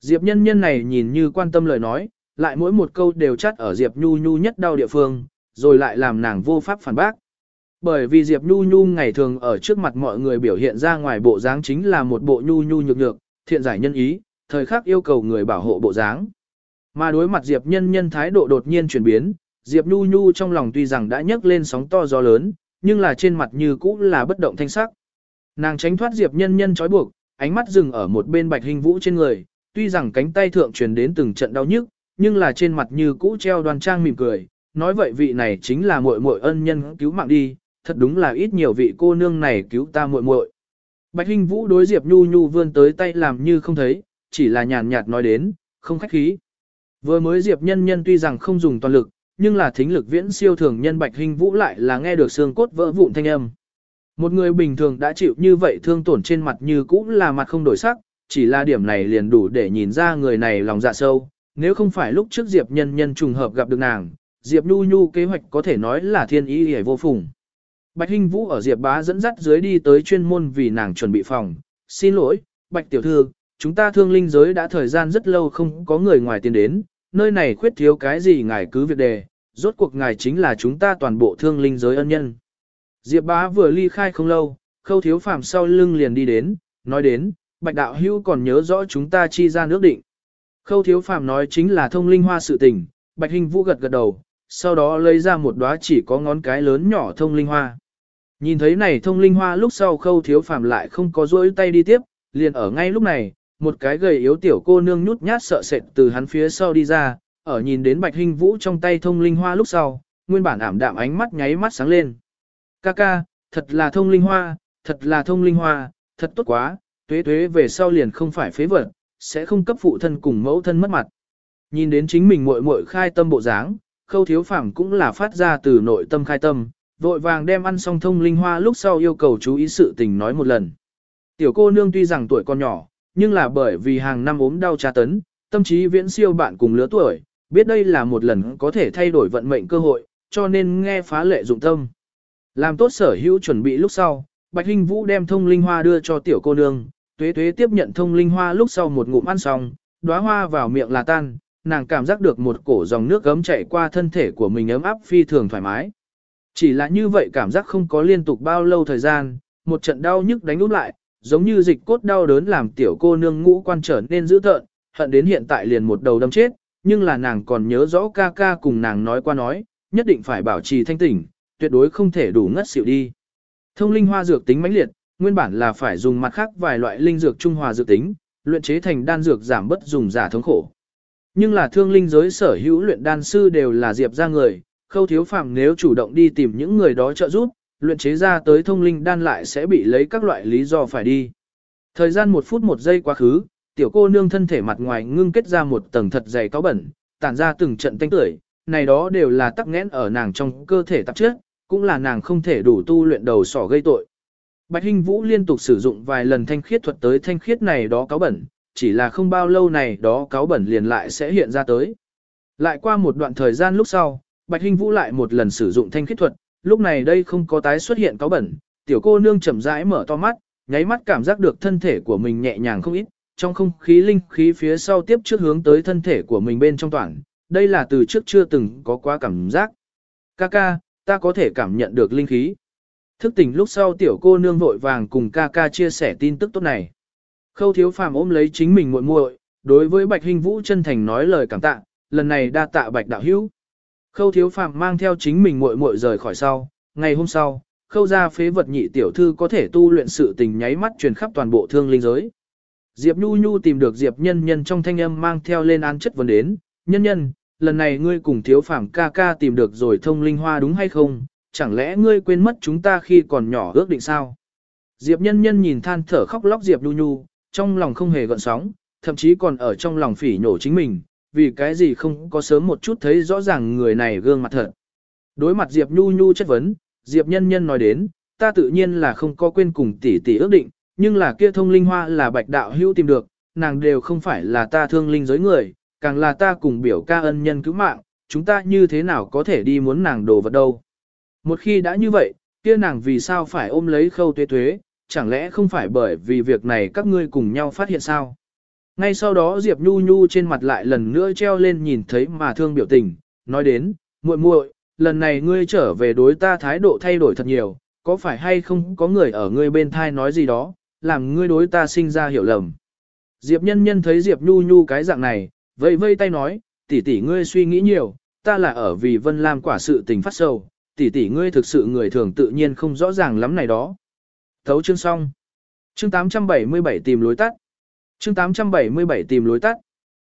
Diệp nhân nhân này nhìn như quan tâm lời nói, lại mỗi một câu đều chắt ở Diệp Nhu Nhu nhất đau địa phương, rồi lại làm nàng vô pháp phản bác. Bởi vì Diệp Nhu Nhu ngày thường ở trước mặt mọi người biểu hiện ra ngoài bộ dáng chính là một bộ nhu nhu nhược nhược, thiện giải nhân ý, thời khắc yêu cầu người bảo hộ bộ dáng. Mà đối mặt Diệp nhân nhân thái độ đột nhiên chuyển biến, Diệp Nhu Nhu trong lòng tuy rằng đã nhấc lên sóng to gió lớn, nhưng là trên mặt như cũ là bất động thanh sắc. Nàng tránh thoát Diệp nhân nhân trói buộc, ánh mắt dừng ở một bên Bạch Hình Vũ trên người, tuy rằng cánh tay thượng truyền đến từng trận đau nhức, nhưng là trên mặt như cũ treo đoan trang mỉm cười, nói vậy vị này chính là muội muội ân nhân cứu mạng đi, thật đúng là ít nhiều vị cô nương này cứu ta muội muội. Bạch Hinh Vũ đối Diệp Nhu Nhu vươn tới tay làm như không thấy, chỉ là nhàn nhạt nói đến, không khách khí. Vừa mới Diệp Nhân Nhân tuy rằng không dùng toàn lực, nhưng là thính lực viễn siêu thường nhân Bạch Hinh Vũ lại là nghe được xương cốt vỡ vụn thanh âm. Một người bình thường đã chịu như vậy thương tổn trên mặt như cũ là mặt không đổi sắc, chỉ là điểm này liền đủ để nhìn ra người này lòng dạ sâu. Nếu không phải lúc trước Diệp Nhân Nhân trùng hợp gặp được nàng, Diệp Nhu Nhu kế hoạch có thể nói là thiên ý hề vô phùng. Bạch Hinh Vũ ở Diệp Bá dẫn dắt dưới đi tới chuyên môn vì nàng chuẩn bị phòng. Xin lỗi, Bạch Tiểu Thư, chúng ta thương linh giới đã thời gian rất lâu không có người ngoài tiến đến, nơi này khuyết thiếu cái gì ngài cứ việc đề, rốt cuộc ngài chính là chúng ta toàn bộ thương linh giới ân nhân. Diệp Bá vừa ly khai không lâu, khâu thiếu phàm sau lưng liền đi đến, nói đến, Bạch Đạo Hữu còn nhớ rõ chúng ta chi ra nước định. Khâu thiếu phàm nói chính là thông linh hoa sự tình, Bạch hình Vũ gật gật đầu, sau đó lấy ra một đóa chỉ có ngón cái lớn nhỏ thông linh hoa. Nhìn thấy này thông linh hoa lúc sau khâu thiếu phàm lại không có rỗi tay đi tiếp, liền ở ngay lúc này, một cái gầy yếu tiểu cô nương nhút nhát sợ sệt từ hắn phía sau đi ra, ở nhìn đến bạch hình vũ trong tay thông linh hoa lúc sau, nguyên bản ảm đạm ánh mắt nháy mắt sáng lên. Ca ca, thật là thông linh hoa, thật là thông linh hoa, thật tốt quá, tuế tuế về sau liền không phải phế vật, sẽ không cấp phụ thân cùng mẫu thân mất mặt. Nhìn đến chính mình muội muội khai tâm bộ dáng, khâu thiếu phàm cũng là phát ra từ nội tâm khai tâm, vội vàng đem ăn xong thông linh hoa lúc sau yêu cầu chú ý sự tình nói một lần. Tiểu cô nương tuy rằng tuổi còn nhỏ, nhưng là bởi vì hàng năm ốm đau tra tấn, tâm trí viễn siêu bạn cùng lứa tuổi, biết đây là một lần có thể thay đổi vận mệnh cơ hội, cho nên nghe phá lệ dụng tâm. Làm tốt sở hữu chuẩn bị lúc sau, Bạch Hinh Vũ đem thông linh hoa đưa cho tiểu cô nương, tuế tuế tiếp nhận thông linh hoa lúc sau một ngụm ăn xong, đóa hoa vào miệng là tan, nàng cảm giác được một cổ dòng nước gấm chảy qua thân thể của mình ấm áp phi thường thoải mái. Chỉ là như vậy cảm giác không có liên tục bao lâu thời gian, một trận đau nhức đánh úp lại, giống như dịch cốt đau đớn làm tiểu cô nương ngũ quan trở nên dữ tợn, hận đến hiện tại liền một đầu đâm chết, nhưng là nàng còn nhớ rõ ca ca cùng nàng nói qua nói, nhất định phải bảo trì thanh tỉnh, tuyệt đối không thể đủ ngất xỉu đi. Thông linh hoa dược tính mãnh liệt, nguyên bản là phải dùng mặt khác vài loại linh dược trung hòa dự tính, luyện chế thành đan dược giảm bất dùng giả thống khổ. Nhưng là thương linh giới sở hữu luyện đan sư đều là diệp ra người, khâu thiếu phạm nếu chủ động đi tìm những người đó trợ giúp, luyện chế ra tới thông linh đan lại sẽ bị lấy các loại lý do phải đi. Thời gian một phút một giây quá khứ, tiểu cô nương thân thể mặt ngoài ngưng kết ra một tầng thật dày cáo bẩn, tản ra từng trận tanh tưởi, này đó đều là tắc nghẽn ở nàng trong cơ thể tạp chất, cũng là nàng không thể đủ tu luyện đầu sỏ gây tội. Bạch Hinh Vũ liên tục sử dụng vài lần thanh khiết thuật tới thanh khiết này đó cáo bẩn, chỉ là không bao lâu này đó cáo bẩn liền lại sẽ hiện ra tới. Lại qua một đoạn thời gian lúc sau, Bạch Hinh Vũ lại một lần sử dụng thanh khiết thuật, lúc này đây không có tái xuất hiện cáo bẩn, tiểu cô nương chậm rãi mở to mắt, nháy mắt cảm giác được thân thể của mình nhẹ nhàng không ít, trong không khí linh khí phía sau tiếp trước hướng tới thân thể của mình bên trong toàn, đây là từ trước chưa từng có quá cảm giác. Kaka, ta có thể cảm nhận được linh khí. Thức tỉnh lúc sau tiểu cô nương vội vàng cùng ca ca chia sẻ tin tức tốt này. Khâu thiếu phàm ôm lấy chính mình muội muội, đối với Bạch Hinh Vũ chân thành nói lời cảm tạ, lần này đa tạ Bạch đạo hữu. Khâu thiếu phàm mang theo chính mình muội muội rời khỏi sau, ngày hôm sau, khâu ra phế vật nhị tiểu thư có thể tu luyện sự tình nháy mắt truyền khắp toàn bộ thương linh giới. Diệp Nhu Nhu tìm được Diệp Nhân Nhân trong thanh âm mang theo lên án chất vấn đến, Nhân Nhân, lần này ngươi cùng thiếu phàm ca ca tìm được rồi thông linh hoa đúng hay không, chẳng lẽ ngươi quên mất chúng ta khi còn nhỏ ước định sao? Diệp Nhân Nhân nhìn than thở khóc lóc Diệp Nhu Nhu, trong lòng không hề gợn sóng, thậm chí còn ở trong lòng phỉ nhổ chính mình, vì cái gì không có sớm một chút thấy rõ ràng người này gương mặt thật. Đối mặt Diệp Nhu Nhu chất vấn, Diệp Nhân Nhân nói đến, ta tự nhiên là không có quên cùng tỷ tỷ ước định, nhưng là kia thông linh hoa là bạch đạo hữu tìm được, nàng đều không phải là ta thương linh giới người, càng là ta cùng biểu ca ân nhân cứu mạng, chúng ta như thế nào có thể đi muốn nàng đồ vật đâu. Một khi đã như vậy, kia nàng vì sao phải ôm lấy khâu tuế tuế, chẳng lẽ không phải bởi vì việc này các ngươi cùng nhau phát hiện sao? Ngay sau đó Diệp Nhu Nhu trên mặt lại lần nữa treo lên nhìn thấy mà thương biểu tình, nói đến, muội muội, lần này ngươi trở về đối ta thái độ thay đổi thật nhiều, có phải hay không có người ở ngươi bên thai nói gì đó, làm ngươi đối ta sinh ra hiểu lầm. Diệp nhân nhân thấy Diệp Nhu Nhu cái dạng này, vây vây tay nói, tỷ tỷ ngươi suy nghĩ nhiều, ta là ở vì Vân Lam quả sự tình phát sầu, tỷ tỷ ngươi thực sự người thường tự nhiên không rõ ràng lắm này đó. Thấu chương xong. Chương 877 tìm lối tắt. Chương 877 tìm lối tắt.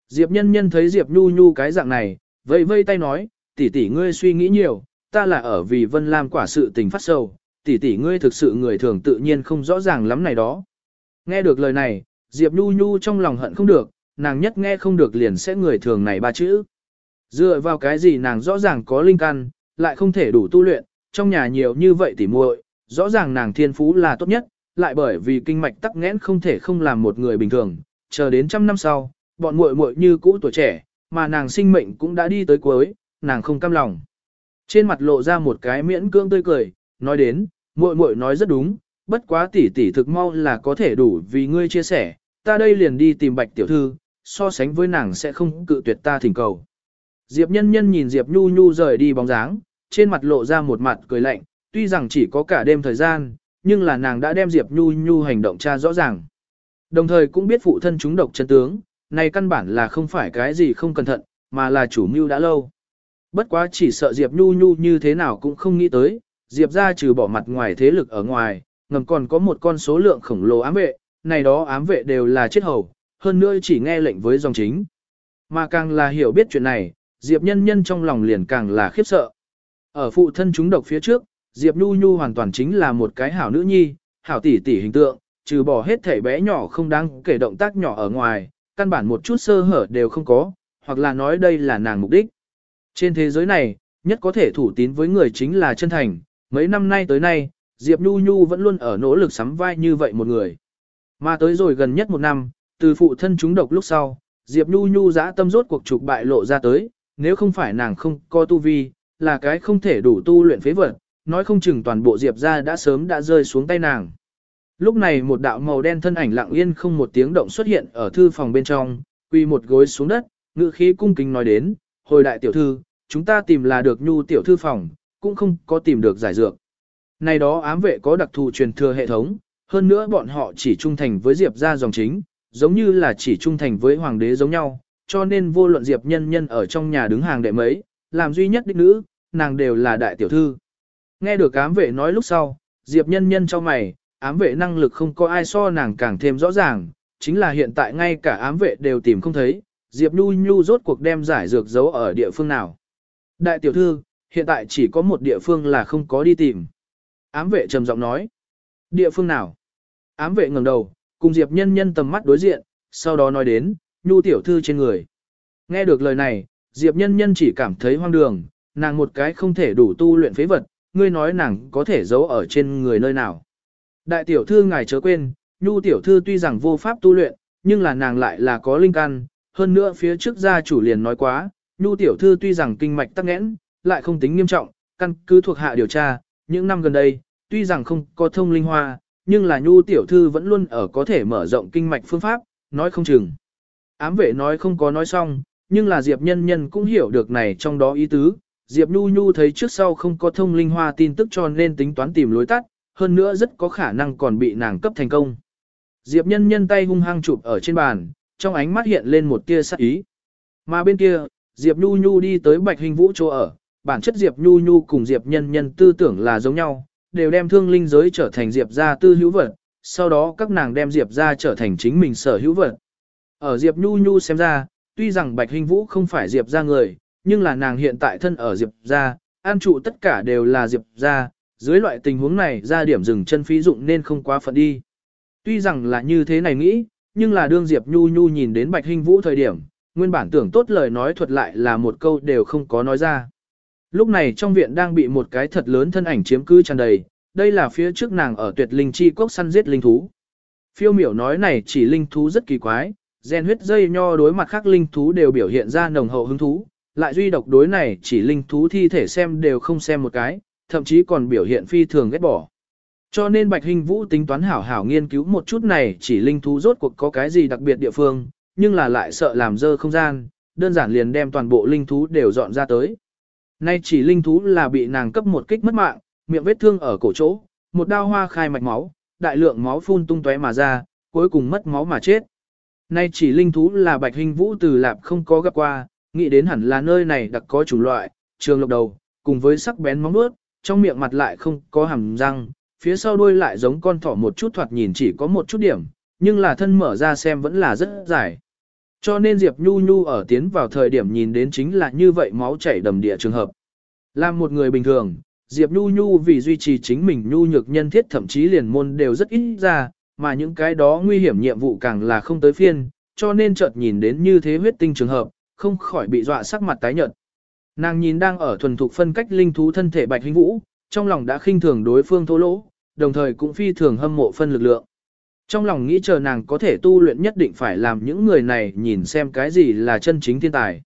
Diệp nhân nhân thấy Diệp Nhu Nhu cái dạng này, vây vây tay nói, tỷ tỷ ngươi suy nghĩ nhiều, ta là ở vì Vân Lam quả sự tình phát sầu, tỷ tỷ ngươi thực sự người thường tự nhiên không rõ ràng lắm này đó. Nghe được lời này, Diệp Nhu Nhu trong lòng hận không được, nàng nhất nghe không được liền sẽ người thường này ba chữ. Dựa vào cái gì nàng rõ ràng có linh căn, lại không thể đủ tu luyện, trong nhà nhiều như vậy tỉ muội, rõ ràng nàng thiên phú là tốt nhất, lại bởi vì kinh mạch tắc nghẽn không thể không làm một người bình thường, chờ đến trăm năm sau, bọn muội muội như cũ tuổi trẻ, mà nàng sinh mệnh cũng đã đi tới cuối, nàng không cam lòng. Trên mặt lộ ra một cái miễn cưỡng tươi cười, nói đến, muội muội nói rất đúng, bất quá tỷ tỷ thực mau là có thể đủ vì ngươi chia sẻ, ta đây liền đi tìm bạch tiểu thư, so sánh với nàng sẽ không cự tuyệt ta thỉnh cầu. Diệp nhân nhân nhìn Diệp Nhu Nhu rời đi bóng dáng, trên mặt lộ ra một mặt cười lạnh, tuy rằng chỉ có cả đêm thời gian, nhưng là nàng đã đem Diệp Nhu Nhu hành động tra rõ ràng. Đồng thời cũng biết phụ thân chúng độc chân tướng, này căn bản là không phải cái gì không cẩn thận, mà là chủ mưu đã lâu. Bất quá chỉ sợ Diệp Nhu Nhu như thế nào cũng không nghĩ tới, Diệp ra trừ bỏ mặt ngoài thế lực ở ngoài, ngầm còn có một con số lượng khổng lồ ám vệ, này đó ám vệ đều là chết hầu, hơn nữa chỉ nghe lệnh với dòng chính. Mà càng là hiểu biết chuyện này, Diệp nhân nhân trong lòng liền càng là khiếp sợ. Ở phụ thân chúng độc phía trước, Diệp Nhu Nhu hoàn toàn chính là một cái hảo nữ nhi, hảo tỷ tỷ hình tượng, trừ bỏ hết thể bé nhỏ không đáng kể động tác nhỏ ở ngoài, căn bản một chút sơ hở đều không có, hoặc là nói đây là nàng mục đích. Trên thế giới này, nhất có thể thủ tín với người chính là chân thành, mấy năm nay tới nay, Diệp Nhu Nhu vẫn luôn ở nỗ lực sắm vai như vậy một người. Mà tới rồi gần nhất một năm, từ phụ thân chúng độc lúc sau, Diệp Nhu Nhu dã tâm rốt cuộc trục bại lộ ra tới, nếu không phải nàng không có tu vi, là cái không thể đủ tu luyện phế vật, nói không chừng toàn bộ Diệp ra đã sớm đã rơi xuống tay nàng. Lúc này một đạo màu đen thân ảnh lặng yên không một tiếng động xuất hiện ở thư phòng bên trong, quy một gối xuống đất, ngữ khí cung kính nói đến, hồi đại tiểu thư, chúng ta tìm là được nhu tiểu thư phòng, cũng không có tìm được giải dược. Này đó ám vệ có đặc thù truyền thừa hệ thống, hơn nữa bọn họ chỉ trung thành với Diệp ra dòng chính, giống như là chỉ trung thành với hoàng đế giống nhau, cho nên vô luận Diệp nhân nhân ở trong nhà đứng hàng đệ mấy, làm duy nhất đích nữ, nàng đều là đại tiểu thư. Nghe được ám vệ nói lúc sau, Diệp nhân nhân cho mày, ám vệ năng lực không có ai so nàng càng thêm rõ ràng, chính là hiện tại ngay cả ám vệ đều tìm không thấy, Diệp Nhu Nhu rốt cuộc đem giải dược giấu ở địa phương nào. Đại tiểu thư, hiện tại chỉ có một địa phương là không có đi tìm. Ám vệ trầm giọng nói. Địa phương nào? Ám vệ ngẩng đầu, cùng Diệp nhân nhân tầm mắt đối diện, sau đó nói đến, Nhu tiểu thư trên người. Nghe được lời này, Diệp nhân nhân chỉ cảm thấy hoang đường, nàng một cái không thể đủ tu luyện phế vật, ngươi nói nàng có thể giấu ở trên người nơi nào. Đại tiểu thư ngài chớ quên, Nhu tiểu thư tuy rằng vô pháp tu luyện, nhưng là nàng lại là có linh căn, hơn nữa phía trước gia chủ liền nói quá, Nhu tiểu thư tuy rằng kinh mạch tắc nghẽn, lại không tính nghiêm trọng, căn cứ thuộc hạ điều tra, những năm gần đây, tuy rằng không có thông linh hoa, nhưng là Nhu tiểu thư vẫn luôn ở có thể mở rộng kinh mạch phương pháp, nói không chừng. Ám vệ nói không có nói xong, nhưng là Diệp nhân nhân cũng hiểu được này trong đó ý tứ, Diệp Nhu Nhu thấy trước sau không có thông linh hoa tin tức cho nên tính toán tìm lối tắt, hơn nữa rất có khả năng còn bị nàng cấp thành công. Diệp nhân nhân tay hung hăng chụp ở trên bàn, trong ánh mắt hiện lên một tia sắc ý. Mà bên kia, Diệp Nhu Nhu đi tới Bạch Hình Vũ chỗ ở, bản chất Diệp Nhu Nhu cùng Diệp nhân nhân tư tưởng là giống nhau, đều đem thương linh giới trở thành Diệp gia tư hữu vật, sau đó các nàng đem Diệp gia trở thành chính mình sở hữu vật. Ở Diệp Nhu Nhu xem ra, tuy rằng Bạch Hình Vũ không phải Diệp gia người, nhưng là nàng hiện tại thân ở Diệp gia, an trụ tất cả đều là Diệp gia, dưới loại tình huống này ra điểm dừng chân phí dụng nên không quá phận đi. Tuy rằng là như thế này nghĩ, nhưng là đương Diệp Nhu Nhu nhìn đến Bạch Hinh Vũ thời điểm, nguyên bản tưởng tốt lời nói thuật lại là một câu đều không có nói ra. Lúc này trong viện đang bị một cái thật lớn thân ảnh chiếm cứ tràn đầy, đây là phía trước nàng ở tuyệt linh chi quốc săn giết linh thú. Phiêu miểu nói này chỉ linh thú rất kỳ quái, gen huyết dây nho đối mặt khác linh thú đều biểu hiện ra nồng hậu hứng thú, lại duy độc đối này chỉ linh thú thi thể xem đều không xem một cái, thậm chí còn biểu hiện phi thường ghét bỏ. Cho nên Bạch Hình Vũ tính toán hảo hảo nghiên cứu một chút này chỉ linh thú rốt cuộc có cái gì đặc biệt địa phương, nhưng là lại sợ làm dơ không gian, đơn giản liền đem toàn bộ linh thú đều dọn ra tới. Nay chỉ linh thú là bị nàng cấp một kích mất mạng, miệng vết thương ở cổ chỗ, một đao hoa khai mạch máu, đại lượng máu phun tung tóe mà ra, cuối cùng mất máu mà chết. Nay chỉ linh thú là bạch hình vũ từ lạp không có gặp qua, nghĩ đến hẳn là nơi này đặc có chủng loại, trường lộc đầu, cùng với sắc bén móng nuốt, trong miệng mặt lại không có hàm răng, phía sau đuôi lại giống con thỏ một chút thoạt nhìn chỉ có một chút điểm, nhưng là thân mở ra xem vẫn là rất dài. Cho nên Diệp Nhu Nhu ở tiến vào thời điểm nhìn đến chính là như vậy máu chảy đầm địa trường hợp. Là một người bình thường, Diệp Nhu Nhu vì duy trì chính mình nhu nhược nhân thiết thậm chí liền môn đều rất ít ra, mà những cái đó nguy hiểm nhiệm vụ càng là không tới phiên, cho nên chợt nhìn đến như thế huyết tinh trường hợp, không khỏi bị dọa sắc mặt tái nhợt. Nàng nhìn đang ở thuần thục phân cách linh thú thân thể Bạch hinh Vũ, trong lòng đã khinh thường đối phương thô lỗ, đồng thời cũng phi thường hâm mộ phân lực lượng. Trong lòng nghĩ chờ nàng có thể tu luyện nhất định phải làm những người này nhìn xem cái gì là chân chính thiên tài.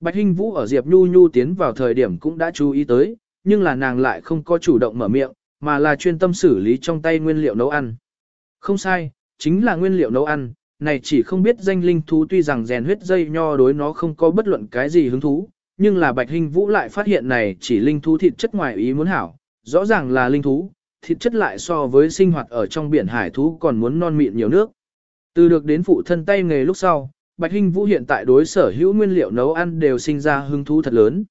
Bạch Hinh Vũ ở Diệp Nhu Nhu tiến vào thời điểm cũng đã chú ý tới, nhưng là nàng lại không có chủ động mở miệng, mà là chuyên tâm xử lý trong tay nguyên liệu nấu ăn. Không sai, chính là nguyên liệu nấu ăn, này chỉ không biết danh linh thú tuy rằng rèn huyết dây nho đối nó không có bất luận cái gì hứng thú, nhưng là Bạch Hinh Vũ lại phát hiện này chỉ linh thú thịt chất ngoài ý muốn hảo, rõ ràng là linh thú, thịt chất lại so với sinh hoạt ở trong biển hải thú còn muốn non mịn nhiều nước. Từ được đến phụ thân tay nghề lúc sau, Bạch Hinh Vũ hiện tại đối sở hữu nguyên liệu nấu ăn đều sinh ra hứng thú thật lớn.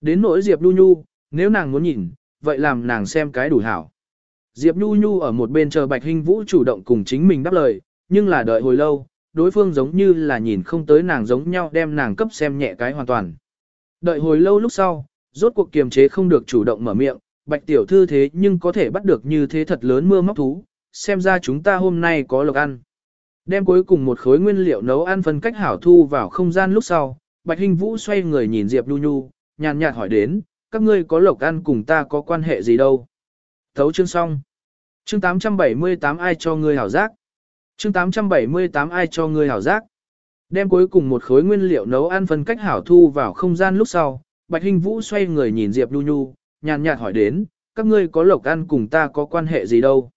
Đến nỗi Diệp Đu Nhu, nếu nàng muốn nhìn, vậy làm nàng xem cái đủ hảo. Diệp Nhu Nhu ở một bên chờ Bạch Hinh Vũ chủ động cùng chính mình đáp lời, nhưng là đợi hồi lâu, đối phương giống như là nhìn không tới nàng giống nhau đem nàng cấp xem nhẹ cái hoàn toàn. Đợi hồi lâu lúc sau, rốt cuộc kiềm chế không được chủ động mở miệng, Bạch tiểu thư thế nhưng có thể bắt được như thế thật lớn mưa móc thú, xem ra chúng ta hôm nay có lộc ăn. Đem cuối cùng một khối nguyên liệu nấu ăn phân cách hảo thu vào không gian lúc sau, Bạch Hinh Vũ xoay người nhìn Diệp Nhu Nhu, nhàn nhạt hỏi đến, các ngươi có lộc ăn cùng ta có quan hệ gì đâu. Thấu chương xong. Chương 878 ai cho ngươi hảo giác. Chương 878 ai cho ngươi hảo giác. Đem cuối cùng một khối nguyên liệu nấu ăn phân cách hảo thu vào không gian lúc sau, Bạch hình Vũ xoay người nhìn Diệp Nhu Nhu, nhàn nhạt hỏi đến, các ngươi có lộc ăn cùng ta có quan hệ gì đâu.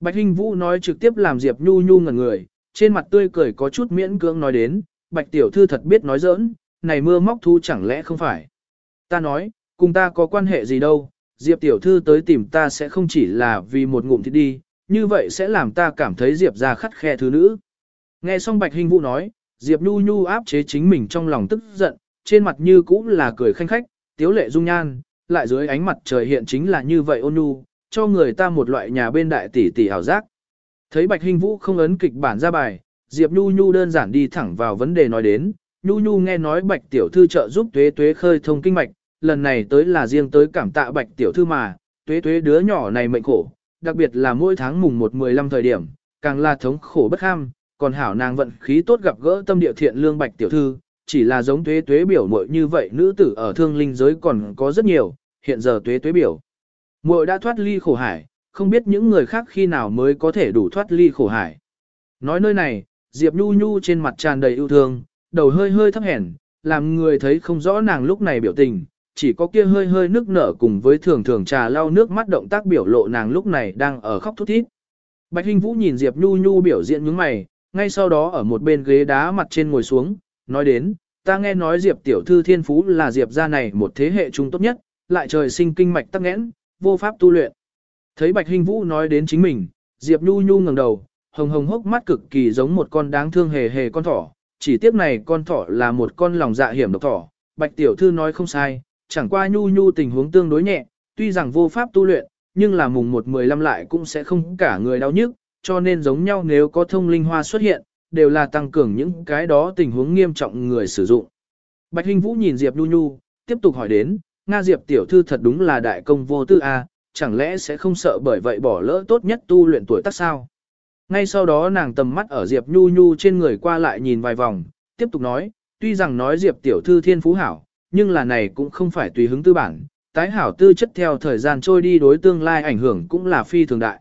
Bạch hình Vũ nói trực tiếp làm Diệp Nhu Nhu ngẩn người, trên mặt tươi cười có chút miễn cưỡng nói đến, Bạch Tiểu Thư thật biết nói giỡn, này mưa móc thu chẳng lẽ không phải. Ta nói, cùng ta có quan hệ gì đâu, Diệp Tiểu Thư tới tìm ta sẽ không chỉ là vì một ngụm thịt đi, như vậy sẽ làm ta cảm thấy Diệp ra khắt khe thứ nữ. Nghe xong Bạch Hinh Vũ nói, Diệp Nhu Nhu áp chế chính mình trong lòng tức giận, trên mặt như cũng là cười khanh khách, tiếu lệ dung nhan, lại dưới ánh mặt trời hiện chính là như vậy ôn nhu, cho người ta một loại nhà bên đại tỷ tỷ hảo giác. Thấy Bạch Hinh Vũ không ấn kịch bản ra bài, Diệp Nhu Nhu đơn giản đi thẳng vào vấn đề nói đến, Nhu Nhu nghe nói Bạch tiểu thư trợ giúp Tuế Tuế khơi thông kinh mạch, lần này tới là riêng tới cảm tạ Bạch tiểu thư mà, Tuế Tuế đứa nhỏ này mệnh khổ, đặc biệt là mỗi tháng mùng 1-15 thời điểm, càng là thống khổ bất ham, còn hảo nàng vận khí tốt gặp gỡ tâm địa thiện lương Bạch tiểu thư, chỉ là giống tuế tuế biểu muội như vậy nữ tử ở thương linh giới còn có rất nhiều, hiện giờ tuế tuế biểu. Muội đã thoát ly khổ hải, không biết những người khác khi nào mới có thể đủ thoát ly khổ hải. Nói nơi này, Diệp Nhu Nhu trên mặt tràn đầy yêu thương, đầu hơi hơi thấp hèn, làm người thấy không rõ nàng lúc này biểu tình, chỉ có kia hơi hơi nước nở cùng với thường thường trà lau nước mắt động tác biểu lộ nàng lúc này đang ở khóc thút thít. Bạch Hinh Vũ nhìn Diệp Nhu Nhu biểu diễn những mày, ngay sau đó ở một bên ghế đá mặt trên ngồi xuống, nói đến, ta nghe nói Diệp tiểu thư thiên phú là Diệp gia này một thế hệ trung tốt nhất, lại trời sinh kinh mạch tắc nghẽn, vô pháp tu luyện. Thấy Bạch Hinh Vũ nói đến chính mình, Diệp Nhu Nhu ngẩng đầu, hồng hồng hốc mắt cực kỳ giống một con đáng thương hề hề con thỏ, chỉ tiếc này con thỏ là một con lòng dạ hiểm độc thỏ. Bạch tiểu thư nói không sai, chẳng qua Nhu Nhu tình huống tương đối nhẹ, tuy rằng vô pháp tu luyện, nhưng là mùng 1-15 lại cũng sẽ không cả người đau nhức, cho nên giống nhau nếu có thông linh hoa xuất hiện, đều là tăng cường những cái đó tình huống nghiêm trọng người sử dụng. Bạch Hình Vũ nhìn Diệp Nhu Nhu, tiếp tục hỏi đến, Nga Diệp tiểu thư thật đúng là đại công vô tư a, chẳng lẽ sẽ không sợ bởi vậy bỏ lỡ tốt nhất tu luyện tuổi tác sao? Ngay sau đó nàng tầm mắt ở Diệp Nhu Nhu trên người qua lại nhìn vài vòng, tiếp tục nói, tuy rằng nói Diệp tiểu thư thiên phú hảo, nhưng là này cũng không phải tùy hứng tư bản, tái hảo tư chất theo thời gian trôi đi đối tương lai ảnh hưởng cũng là phi thường đại.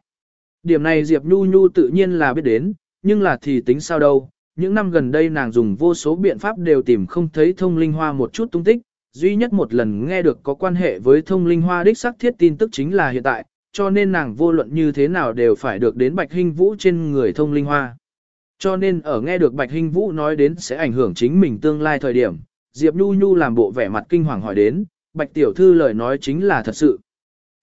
Điểm này Diệp Nhu Nhu tự nhiên là biết đến, nhưng là thì tính sao đâu, những năm gần đây nàng dùng vô số biện pháp đều tìm không thấy thông linh hoa một chút tung tích, duy nhất một lần nghe được có quan hệ với thông linh hoa đích xác thiết tin tức chính là hiện tại, cho nên nàng vô luận như thế nào đều phải được đến bạch hình vũ trên người thông linh hoa. Cho nên ở nghe được Bạch Hinh Vũ nói đến sẽ ảnh hưởng chính mình tương lai thời điểm, Diệp Nhu Nhu làm bộ vẻ mặt kinh hoàng hỏi đến, Bạch Tiểu Thư lời nói chính là thật sự.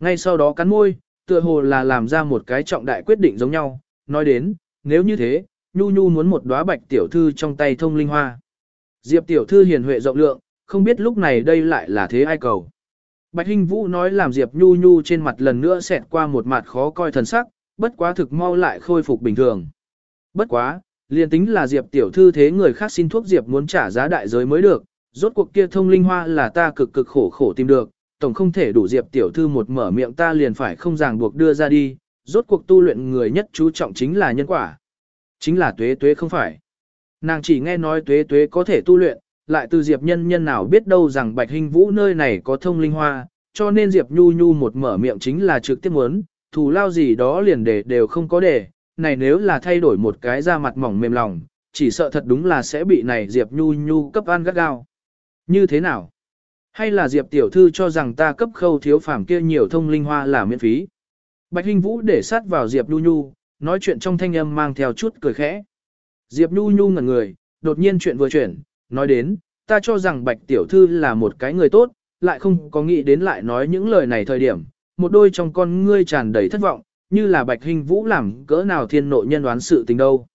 Ngay sau đó cắn môi, tựa hồ là làm ra một cái trọng đại quyết định giống nhau, nói đến, nếu như thế, Nhu Nhu muốn một đóa Bạch Tiểu Thư trong tay thông linh hoa. Diệp Tiểu Thư hiền huệ rộng lượng, không biết lúc này đây lại là thế ai cầu. Bạch Hinh Vũ nói làm Diệp Nhu Nhu trên mặt lần nữa xẹt qua một mặt khó coi thần sắc, bất quá thực mau lại khôi phục bình thường. Bất quá, liền tính là Diệp tiểu thư thế người khác xin thuốc Diệp muốn trả giá đại giới mới được, rốt cuộc kia thông linh hoa là ta cực cực khổ khổ tìm được, tổng không thể đủ Diệp tiểu thư một mở miệng ta liền phải không ràng buộc đưa ra đi, rốt cuộc tu luyện người nhất chú trọng chính là nhân quả. Chính là tuế tuế không phải. Nàng chỉ nghe nói tuế tuế có thể tu luyện, lại từ Diệp nhân nhân nào biết đâu rằng Bạch Hình Vũ nơi này có thông linh hoa, cho nên Diệp Nhu Nhu một mở miệng chính là trực tiếp muốn, thù lao gì đó liền để đều không có để, này nếu là thay đổi một cái da mặt mỏng mềm lòng, chỉ sợ thật đúng là sẽ bị này Diệp Nhu Nhu cấp ăn gắt gao. Như thế nào? Hay là Diệp tiểu thư cho rằng ta cấp khâu thiếu phàm kia nhiều thông linh hoa là miễn phí? Bạch Hinh Vũ để sát vào Diệp Nhu Nhu, nói chuyện trong thanh âm mang theo chút cười khẽ. Diệp Nhu Nhu ngẩn người, đột nhiên chuyện vừa chuyển, nói đến, ta cho rằng Bạch tiểu thư là một cái người tốt, lại không có nghĩ đến lại nói những lời này thời điểm, một đôi trong con ngươi tràn đầy thất vọng, như là Bạch Hình Vũ làm cỡ nào thiên nội nhân đoán sự tình đâu.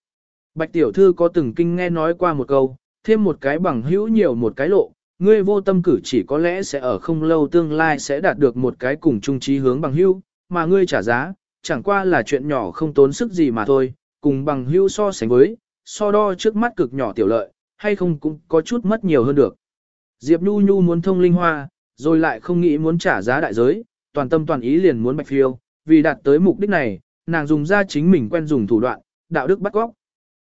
Bạch Tiểu Thư có từng kinh nghe nói qua một câu, thêm một cái bằng hữu nhiều một cái lộ, ngươi vô tâm cử chỉ có lẽ sẽ ở không lâu tương lai sẽ đạt được một cái cùng chung trí hướng bằng hữu, mà ngươi trả giá, chẳng qua là chuyện nhỏ không tốn sức gì mà thôi, cùng bằng hữu so sánh với, so đo trước mắt cực nhỏ tiểu lợi, hay không cũng có chút mất nhiều hơn được. Diệp Nhu Nhu muốn thông linh hoa, rồi lại không nghĩ muốn trả giá đại giới, toàn tâm toàn ý liền muốn bạch phiêu, vì đạt tới mục đích này, nàng dùng ra chính mình quen dùng thủ đoạn, đạo đức bắt góc.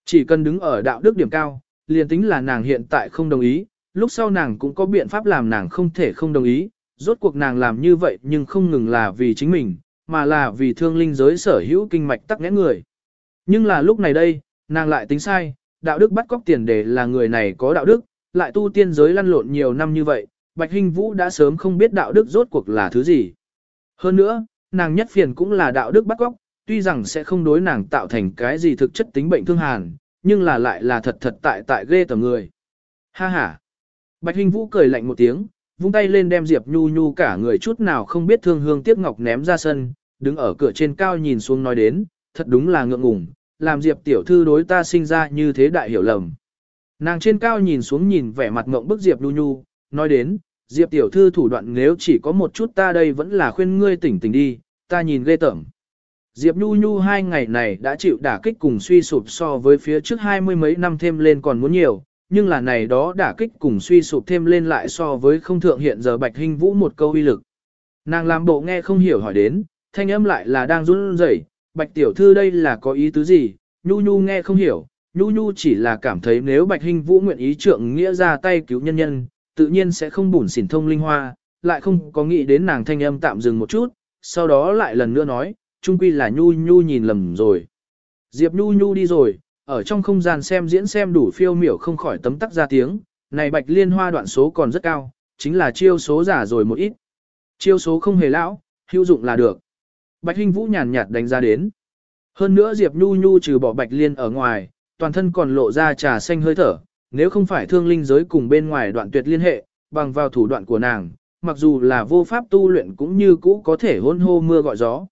Chỉ cần đứng ở đạo đức điểm cao, liền tính là nàng hiện tại không đồng ý, lúc sau nàng cũng có biện pháp làm nàng không thể không đồng ý, rốt cuộc nàng làm như vậy nhưng không ngừng là vì chính mình, mà là vì thương linh giới sở hữu kinh mạch tắc nghẽn người. Nhưng là lúc này đây, nàng lại tính sai, đạo đức bắt cóc tiền để là người này có đạo đức, lại tu tiên giới lăn lộn nhiều năm như vậy, Bạch Hinh Vũ đã sớm không biết đạo đức rốt cuộc là thứ gì. Hơn nữa, nàng nhất phiền cũng là đạo đức bắt cóc, tuy rằng sẽ không đối nàng tạo thành cái gì thực chất tính bệnh thương hàn, nhưng là lại là thật thật tại tại ghê tầm người. Ha ha. Bạch Hình Vũ cười lạnh một tiếng, vung tay lên đem Diệp Nhu Nhu cả người chút nào không biết thương hương tiếc ngọc ném ra sân, đứng ở cửa trên cao nhìn xuống nói đến, thật đúng là ngượng ngùng, làm Diệp tiểu thư đối ta sinh ra như thế đại hiểu lầm. Nàng trên cao nhìn xuống nhìn vẻ mặt ngộng bức Diệp Nhu Nhu, nói đến, Diệp tiểu thư thủ đoạn nếu chỉ có một chút ta đây vẫn là khuyên ngươi tỉnh tỉnh đi, ta nhìn ghê tởm. Diệp Nhu Nhu hai ngày này đã chịu đả kích cùng suy sụp so với phía trước hai mươi mấy năm thêm lên còn muốn nhiều, nhưng là này đó đả kích cùng suy sụp thêm lên lại so với không thượng hiện giờ Bạch Hình Vũ một câu uy lực. Nàng làm bộ nghe không hiểu hỏi đến, thanh âm lại là đang run rẩy, Bạch tiểu thư đây là có ý tứ gì, Nhu Nhu nghe không hiểu, Nhu Nhu chỉ là cảm thấy nếu Bạch Hình Vũ nguyện ý trượng nghĩa ra tay cứu nhân nhân, tự nhiên sẽ không bủn xỉn thông linh hoa, lại không có nghĩ đến nàng thanh âm tạm dừng một chút, sau đó lại lần nữa nói, trung quy là nhu nhu nhìn lầm rồi. Diệp nhu nhu đi rồi, ở trong không gian xem diễn xem đủ phiêu miểu không khỏi tấm tắc ra tiếng, này bạch liên hoa đoạn số còn rất cao, chính là chiêu số giả rồi một ít. Chiêu số không hề lão, hữu dụng là được. Bạch Hinh Vũ nhàn nhạt đánh ra đến. Hơn nữa Diệp Nhu Nhu trừ bỏ Bạch Liên ở ngoài, toàn thân còn lộ ra trà xanh hơi thở, nếu không phải thương linh giới cùng bên ngoài đoạn tuyệt liên hệ, bằng vào thủ đoạn của nàng, mặc dù là vô pháp tu luyện cũng như cũ có thể hôn hô mưa gọi gió.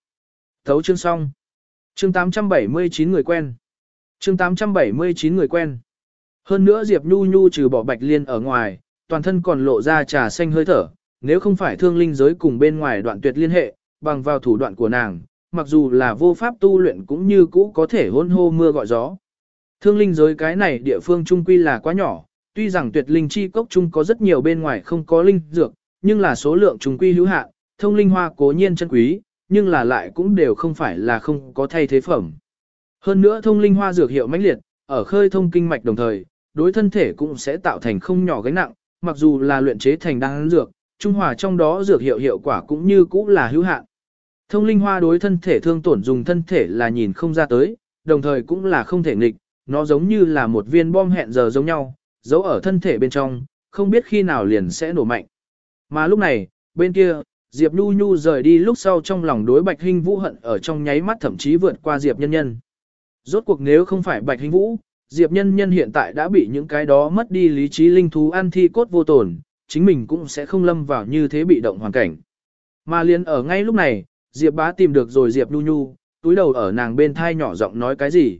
Thấu chương xong. Chương 879 người quen. Chương 879 người quen. Hơn nữa Diệp Nhu Nhu trừ bỏ Bạch Liên ở ngoài, toàn thân còn lộ ra trà xanh hơi thở, nếu không phải thương linh giới cùng bên ngoài đoạn tuyệt liên hệ, bằng vào thủ đoạn của nàng, mặc dù là vô pháp tu luyện cũng như cũ có thể hôn hô mưa gọi gió. Thương linh giới cái này địa phương trung quy là quá nhỏ, tuy rằng tuyệt linh chi cốc Trung có rất nhiều bên ngoài không có linh dược, nhưng là số lượng trung quy hữu hạn, thông linh hoa cố nhiên chân quý, nhưng là lại cũng đều không phải là không có thay thế phẩm. Hơn nữa thông linh hoa dược hiệu mãnh liệt, ở khơi thông kinh mạch đồng thời, đối thân thể cũng sẽ tạo thành không nhỏ gánh nặng, mặc dù là luyện chế thành đan dược, trung hòa trong đó dược hiệu hiệu quả cũng như cũ là hữu hạn. Thông linh hoa đối thân thể thương tổn dùng thân thể là nhìn không ra tới, đồng thời cũng là không thể nghịch, nó giống như là một viên bom hẹn giờ giống nhau, giấu ở thân thể bên trong, không biết khi nào liền sẽ nổ mạnh. Mà lúc này, bên kia, Diệp Nhu Nhu rời đi lúc sau trong lòng đối Bạch Hinh Vũ hận ở trong nháy mắt thậm chí vượt qua Diệp Nhân Nhân. Rốt cuộc nếu không phải Bạch Hình Vũ, Diệp Nhân Nhân hiện tại đã bị những cái đó mất đi lý trí linh thú ăn thi cốt vô tổn, chính mình cũng sẽ không lâm vào như thế bị động hoàn cảnh. Mà liền ở ngay lúc này, Diệp bá tìm được rồi Diệp Nhu Nhu, túi đầu ở nàng bên thai nhỏ giọng nói cái gì.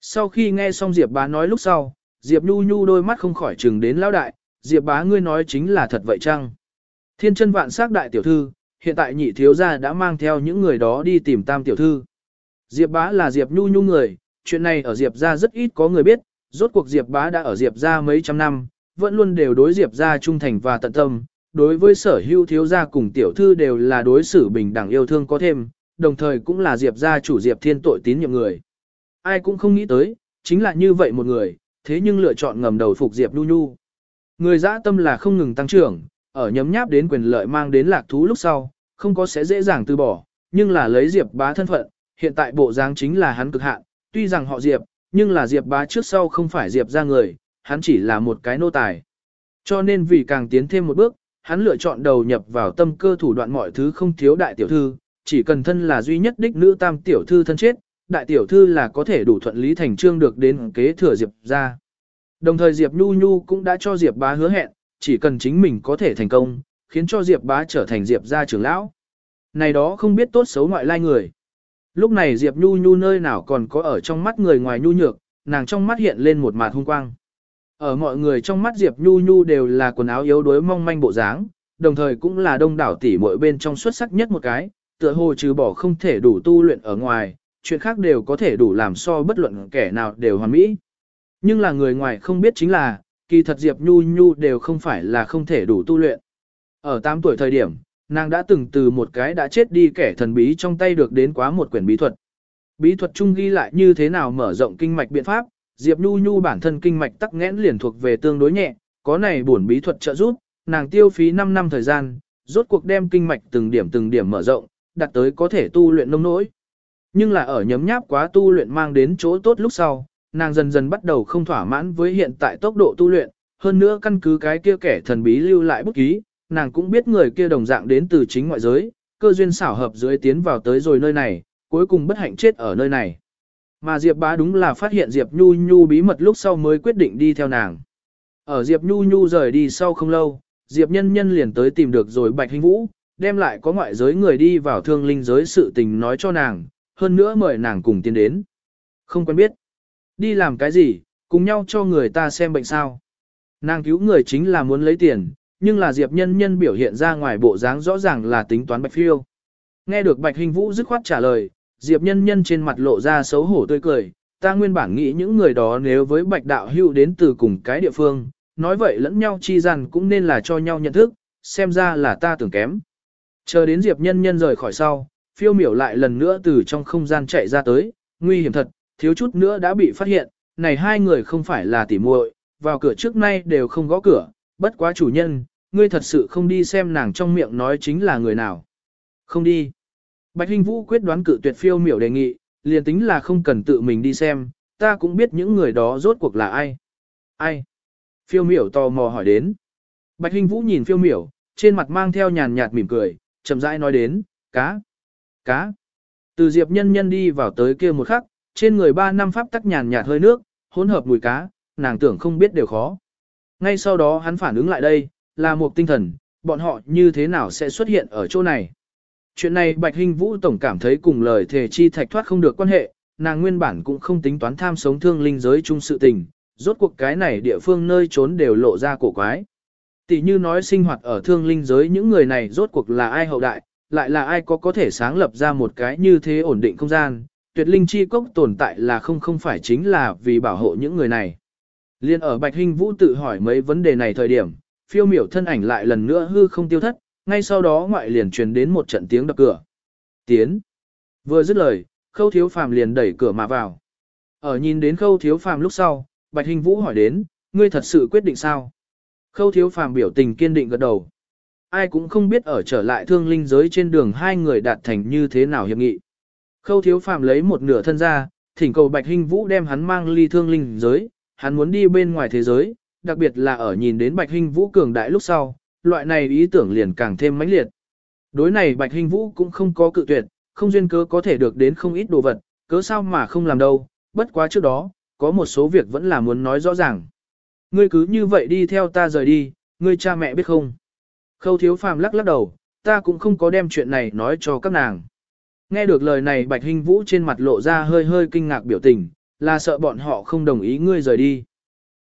Sau khi nghe xong Diệp bá nói lúc sau, Diệp Nhu Nhu đôi mắt không khỏi chừng đến lão đại, Diệp bá ngươi nói chính là thật vậy chăng? Thiên chân vạn sắc đại tiểu thư, hiện tại nhị thiếu gia đã mang theo những người đó đi tìm tam tiểu thư. Diệp bá là Diệp Nhu Nhu người, chuyện này ở Diệp gia rất ít có người biết, rốt cuộc Diệp bá đã ở Diệp gia mấy trăm năm, vẫn luôn đều đối Diệp gia trung thành và tận tâm, đối với sở hữu thiếu gia cùng tiểu thư đều là đối xử bình đẳng yêu thương có thêm, đồng thời cũng là Diệp gia chủ Diệp thiên tội tín nhiệm người. Ai cũng không nghĩ tới, chính là như vậy một người, thế nhưng lựa chọn ngầm đầu phục Diệp Nhu Nhu. Người dã tâm là không ngừng tăng trưởng, ở nhấm nháp đến quyền lợi mang đến lạc thú lúc sau, không có sẽ dễ dàng từ bỏ, nhưng là lấy Diệp bá thân phận, hiện tại bộ dáng chính là hắn cực hạn, tuy rằng họ Diệp, nhưng là Diệp bá trước sau không phải Diệp ra người, hắn chỉ là một cái nô tài. Cho nên vì càng tiến thêm một bước, hắn lựa chọn đầu nhập vào tâm cơ thủ đoạn mọi thứ không thiếu đại tiểu thư, chỉ cần thân là duy nhất đích nữ tam tiểu thư thân chết, đại tiểu thư là có thể đủ thuận lý thành trương được đến kế thừa Diệp ra. Đồng thời Diệp Nhu Nhu cũng đã cho Diệp bá hứa hẹn, chỉ cần chính mình có thể thành công, khiến cho Diệp bá trở thành Diệp gia trưởng lão. Này đó không biết tốt xấu ngoại lai người. Lúc này Diệp Nhu Nhu nơi nào còn có ở trong mắt người ngoài nhu nhược, nàng trong mắt hiện lên một mạt hung quang. Ở mọi người trong mắt Diệp Nhu Nhu đều là quần áo yếu đuối mong manh bộ dáng, đồng thời cũng là đông đảo tỷ muội bên trong xuất sắc nhất một cái, tựa hồ trừ bỏ không thể đủ tu luyện ở ngoài, chuyện khác đều có thể đủ làm so bất luận kẻ nào đều hoàn mỹ. Nhưng là người ngoài không biết chính là, kỳ thật Diệp Nhu Nhu đều không phải là không thể đủ tu luyện. Ở 8 tuổi thời điểm, nàng đã từng từ một cái đã chết đi kẻ thần bí trong tay được đến quá một quyển bí thuật. Bí thuật chung ghi lại như thế nào mở rộng kinh mạch biện pháp, Diệp Nhu Nhu bản thân kinh mạch tắc nghẽn liền thuộc về tương đối nhẹ, có này bổn bí thuật trợ giúp, nàng tiêu phí 5 năm thời gian, rốt cuộc đem kinh mạch từng điểm từng điểm mở rộng, đạt tới có thể tu luyện nông nỗi. Nhưng là ở nhấm nháp quá tu luyện mang đến chỗ tốt lúc sau, nàng dần dần bắt đầu không thỏa mãn với hiện tại tốc độ tu luyện, hơn nữa căn cứ cái kia kẻ thần bí lưu lại bút ký, nàng cũng biết người kia đồng dạng đến từ chính ngoại giới, cơ duyên xảo hợp dưới tiến vào tới rồi nơi này, cuối cùng bất hạnh chết ở nơi này. Mà Diệp bá đúng là phát hiện Diệp Nhu Nhu bí mật lúc sau mới quyết định đi theo nàng. Ở Diệp Nhu Nhu rời đi sau không lâu, Diệp Nhân Nhân liền tới tìm được rồi Bạch Hình Vũ, đem lại có ngoại giới người đi vào thương linh giới sự tình nói cho nàng, hơn nữa mời nàng cùng tiến đến. Không quen biết. Đi làm cái gì, cùng nhau cho người ta xem bệnh sao. Nàng cứu người chính là muốn lấy tiền, nhưng là Diệp Nhân Nhân biểu hiện ra ngoài bộ dáng rõ ràng là tính toán Bạch Phiêu. Nghe được Bạch Hình Vũ dứt khoát trả lời, Diệp Nhân Nhân trên mặt lộ ra xấu hổ tươi cười, ta nguyên bản nghĩ những người đó nếu với Bạch Đạo Hữu đến từ cùng cái địa phương, nói vậy lẫn nhau chi rằng cũng nên là cho nhau nhận thức, xem ra là ta tưởng kém. Chờ đến Diệp Nhân Nhân rời khỏi sau, phiêu miểu lại lần nữa từ trong không gian chạy ra tới, nguy hiểm thật, thiếu chút nữa đã bị phát hiện, này hai người không phải là tỉ muội, vào cửa trước nay đều không gõ cửa, bất quá chủ nhân, ngươi thật sự không đi xem nàng trong miệng nói chính là người nào. Không đi. Bạch Hinh Vũ quyết đoán cự tuyệt phiêu miểu đề nghị, liền tính là không cần tự mình đi xem, ta cũng biết những người đó rốt cuộc là ai. Ai? Phiêu miểu tò mò hỏi đến. Bạch Hinh Vũ nhìn phiêu miểu, trên mặt mang theo nhàn nhạt mỉm cười, chậm rãi nói đến, cá, cá. Từ diệp nhân nhân đi vào tới kia một khắc, trên người ba năm pháp tắc nhàn nhạt hơi nước, hỗn hợp mùi cá, nàng tưởng không biết đều khó. Ngay sau đó hắn phản ứng lại đây, là một tinh thần, bọn họ như thế nào sẽ xuất hiện ở chỗ này. Chuyện này Bạch Hinh Vũ Tổng cảm thấy cùng lời thề chi thạch thoát không được quan hệ, nàng nguyên bản cũng không tính toán tham sống thương linh giới chung sự tình, rốt cuộc cái này địa phương nơi trốn đều lộ ra cổ quái. Tỷ như nói sinh hoạt ở thương linh giới những người này rốt cuộc là ai hậu đại, lại là ai có có thể sáng lập ra một cái như thế ổn định không gian, tuyệt linh chi cốc tồn tại là không không phải chính là vì bảo hộ những người này. Liên ở Bạch Hinh Vũ tự hỏi mấy vấn đề này thời điểm, phiêu miểu thân ảnh lại lần nữa hư không tiêu thất, ngay sau đó ngoại liền truyền đến một trận tiếng đập cửa. Tiến. Vừa dứt lời, khâu thiếu phàm liền đẩy cửa mà vào. Ở nhìn đến khâu thiếu phàm lúc sau, Bạch Hình Vũ hỏi đến, ngươi thật sự quyết định sao? Khâu thiếu phàm biểu tình kiên định gật đầu. Ai cũng không biết ở trở lại thương linh giới trên đường hai người đạt thành như thế nào hiệp nghị. Khâu thiếu phàm lấy một nửa thân ra, thỉnh cầu Bạch Hình Vũ đem hắn mang ly thương linh giới, hắn muốn đi bên ngoài thế giới, đặc biệt là ở nhìn đến Bạch Hinh Vũ cường đại lúc sau, loại này ý tưởng liền càng thêm mãnh liệt. Đối này Bạch Hinh Vũ cũng không có cự tuyệt, không duyên cớ có thể được đến không ít đồ vật, cớ sao mà không làm đâu, bất quá trước đó, có một số việc vẫn là muốn nói rõ ràng. Ngươi cứ như vậy đi theo ta rời đi, ngươi cha mẹ biết không? Khâu thiếu phàm lắc lắc đầu, ta cũng không có đem chuyện này nói cho các nàng. Nghe được lời này Bạch Hinh Vũ trên mặt lộ ra hơi hơi kinh ngạc biểu tình, là sợ bọn họ không đồng ý ngươi rời đi.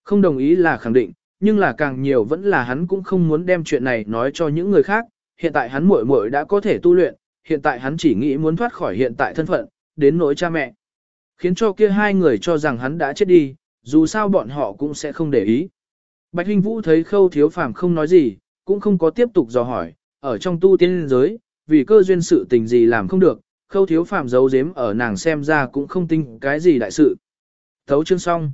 Không đồng ý là khẳng định, nhưng là càng nhiều vẫn là hắn cũng không muốn đem chuyện này nói cho những người khác. Hiện tại hắn muội muội đã có thể tu luyện, hiện tại hắn chỉ nghĩ muốn thoát khỏi hiện tại thân phận, đến nỗi cha mẹ. Khiến cho kia hai người cho rằng hắn đã chết đi, dù sao bọn họ cũng sẽ không để ý. Bạch Hinh Vũ thấy khâu thiếu phàm không nói gì, cũng không có tiếp tục dò hỏi, ở trong tu tiên giới, vì cơ duyên sự tình gì làm không được, khâu thiếu phàm giấu giếm ở nàng xem ra cũng không tin cái gì đại sự. Thấu chương xong.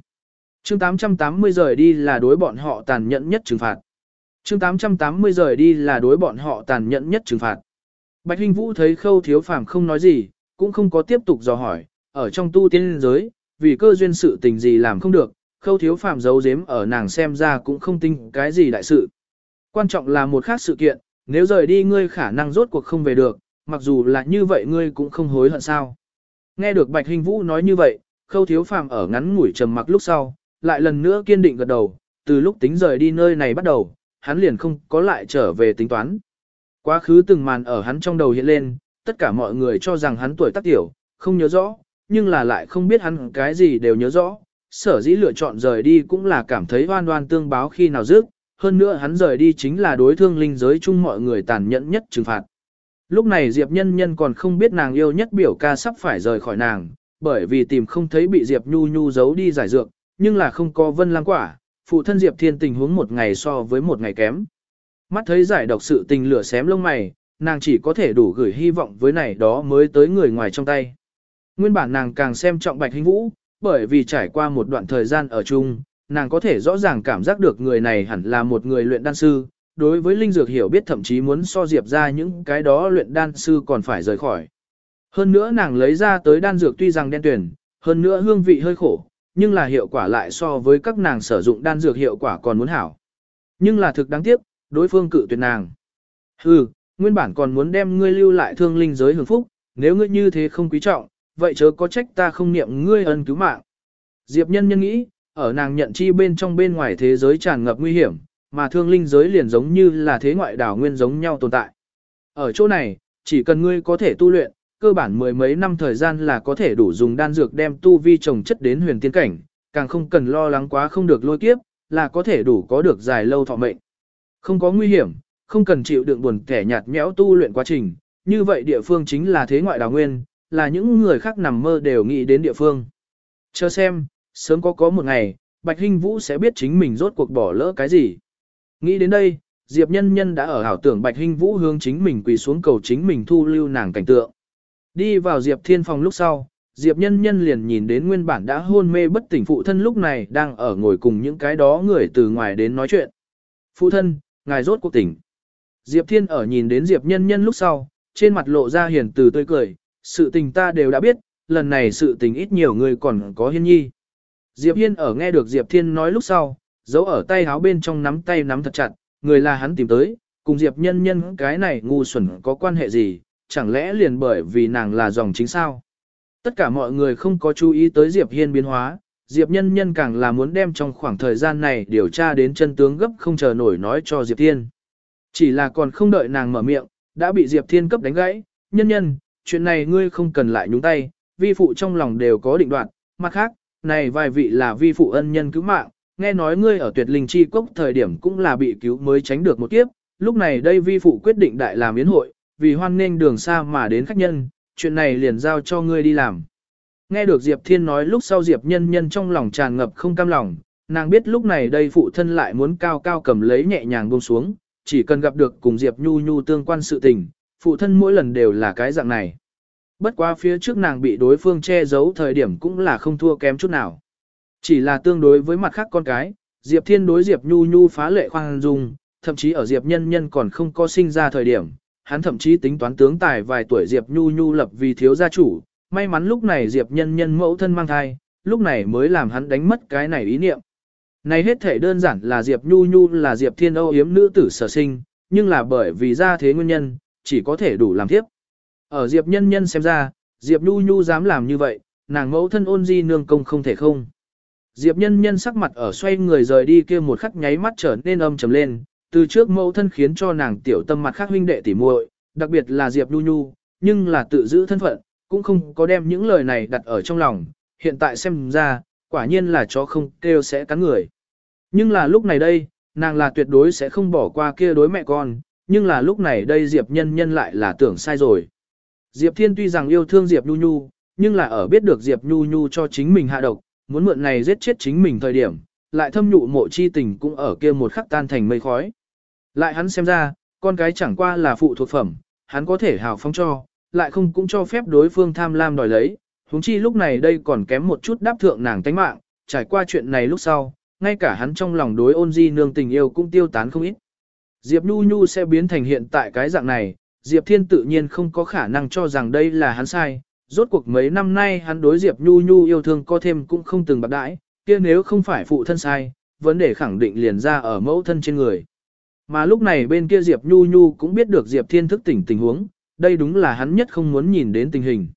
Chương 880 rời đi là đối bọn họ tàn nhẫn nhất trừng phạt. Chương 880 rời đi là đối bọn họ tàn nhẫn nhất trừng phạt. Bạch Hinh Vũ thấy khâu thiếu phàm không nói gì, cũng không có tiếp tục dò hỏi, ở trong tu tiên giới, vì cơ duyên sự tình gì làm không được, khâu thiếu phàm giấu giếm ở nàng xem ra cũng không tin cái gì đại sự. Quan trọng là một khác sự kiện, nếu rời đi ngươi khả năng rốt cuộc không về được, mặc dù là như vậy ngươi cũng không hối hận sao. Nghe được Bạch Hinh Vũ nói như vậy, khâu thiếu phàm ở ngắn ngủi trầm mặc lúc sau, lại lần nữa kiên định gật đầu, từ lúc tính rời đi nơi này bắt đầu, hắn liền không có lại trở về tính toán. Quá khứ từng màn ở hắn trong đầu hiện lên, tất cả mọi người cho rằng hắn tuổi tác tiểu, không nhớ rõ, nhưng là lại không biết hắn cái gì đều nhớ rõ. Sở dĩ lựa chọn rời đi cũng là cảm thấy hoan hoan tương báo khi nào dứt, hơn nữa hắn rời đi chính là đối thương linh giới chung mọi người tàn nhẫn nhất trừng phạt. Lúc này Diệp Nhân Nhân còn không biết nàng yêu nhất biểu ca sắp phải rời khỏi nàng, bởi vì tìm không thấy bị Diệp Nhu Nhu giấu đi giải dược, nhưng là không có vân lang quả, phụ thân Diệp Thiên tình huống một ngày so với một ngày kém. Mắt thấy giải độc sự tình lửa xém lông mày, nàng chỉ có thể đủ gửi hy vọng với này đó mới tới người ngoài trong tay. Nguyên bản nàng càng xem trọng Bạch Hinh Vũ, bởi vì trải qua một đoạn thời gian ở chung, nàng có thể rõ ràng cảm giác được người này hẳn là một người luyện đan sư, đối với linh dược hiểu biết thậm chí muốn so diệp ra những cái đó luyện đan sư còn phải rời khỏi. Hơn nữa nàng lấy ra tới đan dược tuy rằng đen tuyển, hơn nữa hương vị hơi khổ, nhưng là hiệu quả lại so với các nàng sử dụng đan dược hiệu quả còn muốn hảo. Nhưng là thực đáng tiếc, đối phương cự tuyệt nàng. Hừ, nguyên bản còn muốn đem ngươi lưu lại thương linh giới hưởng phúc, nếu ngươi như thế không quý trọng, vậy chớ có trách ta không niệm ngươi ân cứu mạng. Diệp nhân nhân nghĩ, ở nàng nhận chi bên trong bên ngoài thế giới tràn ngập nguy hiểm, mà thương linh giới liền giống như là thế ngoại đảo nguyên giống nhau tồn tại. Ở chỗ này, chỉ cần ngươi có thể tu luyện, cơ bản mười mấy năm thời gian là có thể đủ dùng đan dược đem tu vi trồng chất đến huyền tiên cảnh, càng không cần lo lắng quá không được lôi kiếp, là có thể đủ có được dài lâu thọ mệnh. Không có nguy hiểm, không cần chịu đựng buồn kẻ nhạt nhẽo tu luyện quá trình, như vậy địa phương chính là thế ngoại đào nguyên, là những người khác nằm mơ đều nghĩ đến địa phương. Chờ xem, sớm có có một ngày, Bạch Hinh Vũ sẽ biết chính mình rốt cuộc bỏ lỡ cái gì. Nghĩ đến đây, Diệp Nhân Nhân đã ở ảo tưởng Bạch Hinh Vũ hướng chính mình quỳ xuống cầu chính mình thu lưu nàng cảnh tượng. Đi vào Diệp Thiên phòng lúc sau, Diệp Nhân Nhân liền nhìn đến nguyên bản đã hôn mê bất tỉnh phụ thân lúc này đang ở ngồi cùng những cái đó người từ ngoài đến nói chuyện. Phụ thân, ngài rốt cuộc tỉnh. Diệp Thiên ở nhìn đến Diệp Nhân Nhân lúc sau, trên mặt lộ ra hiền từ tươi cười, sự tình ta đều đã biết, lần này sự tình ít nhiều người còn có hiên nhi. Diệp Hiên ở nghe được Diệp Thiên nói lúc sau, giấu ở tay háo bên trong nắm tay nắm thật chặt, người là hắn tìm tới, cùng Diệp nhân nhân cái này ngu xuẩn có quan hệ gì, chẳng lẽ liền bởi vì nàng là dòng chính sao? Tất cả mọi người không có chú ý tới Diệp Hiên biến hóa, Diệp nhân nhân càng là muốn đem trong khoảng thời gian này điều tra đến chân tướng gấp không chờ nổi nói cho Diệp Thiên. Chỉ là còn không đợi nàng mở miệng, đã bị Diệp Thiên cấp đánh gãy, nhân nhân, chuyện này ngươi không cần lại nhúng tay, vi phụ trong lòng đều có định đoạn, mặt khác, này vài vị là vi phụ ân nhân cứu mạng, nghe nói ngươi ở tuyệt linh chi cốc thời điểm cũng là bị cứu mới tránh được một kiếp, lúc này đây vi phụ quyết định đại làm yến hội, vì hoan nghênh đường xa mà đến khách nhân, chuyện này liền giao cho ngươi đi làm. Nghe được Diệp Thiên nói lúc sau Diệp nhân nhân trong lòng tràn ngập không cam lòng, nàng biết lúc này đây phụ thân lại muốn cao cao cầm lấy nhẹ nhàng buông xuống, chỉ cần gặp được cùng Diệp Nhu Nhu tương quan sự tình, phụ thân mỗi lần đều là cái dạng này. Bất quá phía trước nàng bị đối phương che giấu thời điểm cũng là không thua kém chút nào. Chỉ là tương đối với mặt khác con cái, Diệp Thiên đối Diệp Nhu Nhu phá lệ khoan dung, thậm chí ở Diệp Nhân Nhân còn không có sinh ra thời điểm, hắn thậm chí tính toán tướng tài vài tuổi Diệp Nhu Nhu lập vì thiếu gia chủ, may mắn lúc này Diệp Nhân Nhân mẫu thân mang thai, lúc này mới làm hắn đánh mất cái này ý niệm. Này hết thể đơn giản là Diệp Nhu Nhu là Diệp Thiên Âu yếm nữ tử sở sinh, nhưng là bởi vì ra thế nguyên nhân, chỉ có thể đủ làm tiếp. Ở Diệp Nhân Nhân xem ra, Diệp Nhu Nhu dám làm như vậy, nàng mẫu thân ôn di nương công không thể không. Diệp nhân nhân sắc mặt ở xoay người rời đi kia một khắc nháy mắt trở nên âm trầm lên, từ trước mẫu thân khiến cho nàng tiểu tâm mặt khác huynh đệ tỉ muội, đặc biệt là Diệp Nhu Nhu, nhưng là tự giữ thân phận, cũng không có đem những lời này đặt ở trong lòng, hiện tại xem ra, quả nhiên là chó không kêu sẽ cắn người. Nhưng là lúc này đây, nàng là tuyệt đối sẽ không bỏ qua kia đối mẹ con, nhưng là lúc này đây Diệp nhân nhân lại là tưởng sai rồi. Diệp Thiên tuy rằng yêu thương Diệp Nhu Nhu, nhưng là ở biết được Diệp Nhu Nhu cho chính mình hạ độc, muốn mượn này giết chết chính mình thời điểm, lại thâm nhụ mộ chi tình cũng ở kia một khắc tan thành mây khói. Lại hắn xem ra, con cái chẳng qua là phụ thuộc phẩm, hắn có thể hào phóng cho, lại không cũng cho phép đối phương tham lam đòi lấy, huống chi lúc này đây còn kém một chút đáp thượng nàng tánh mạng, trải qua chuyện này lúc sau, ngay cả hắn trong lòng đối ôn di nương tình yêu cũng tiêu tán không ít. Diệp Nhu Nhu sẽ biến thành hiện tại cái dạng này, Diệp Thiên tự nhiên không có khả năng cho rằng đây là hắn sai, rốt cuộc mấy năm nay hắn đối Diệp Nhu Nhu yêu thương có thêm cũng không từng bạc đãi, kia nếu không phải phụ thân sai, vấn đề khẳng định liền ra ở mẫu thân trên người. Mà lúc này bên kia Diệp Nhu Nhu cũng biết được Diệp Thiên thức tỉnh tình huống, đây đúng là hắn nhất không muốn nhìn đến tình hình.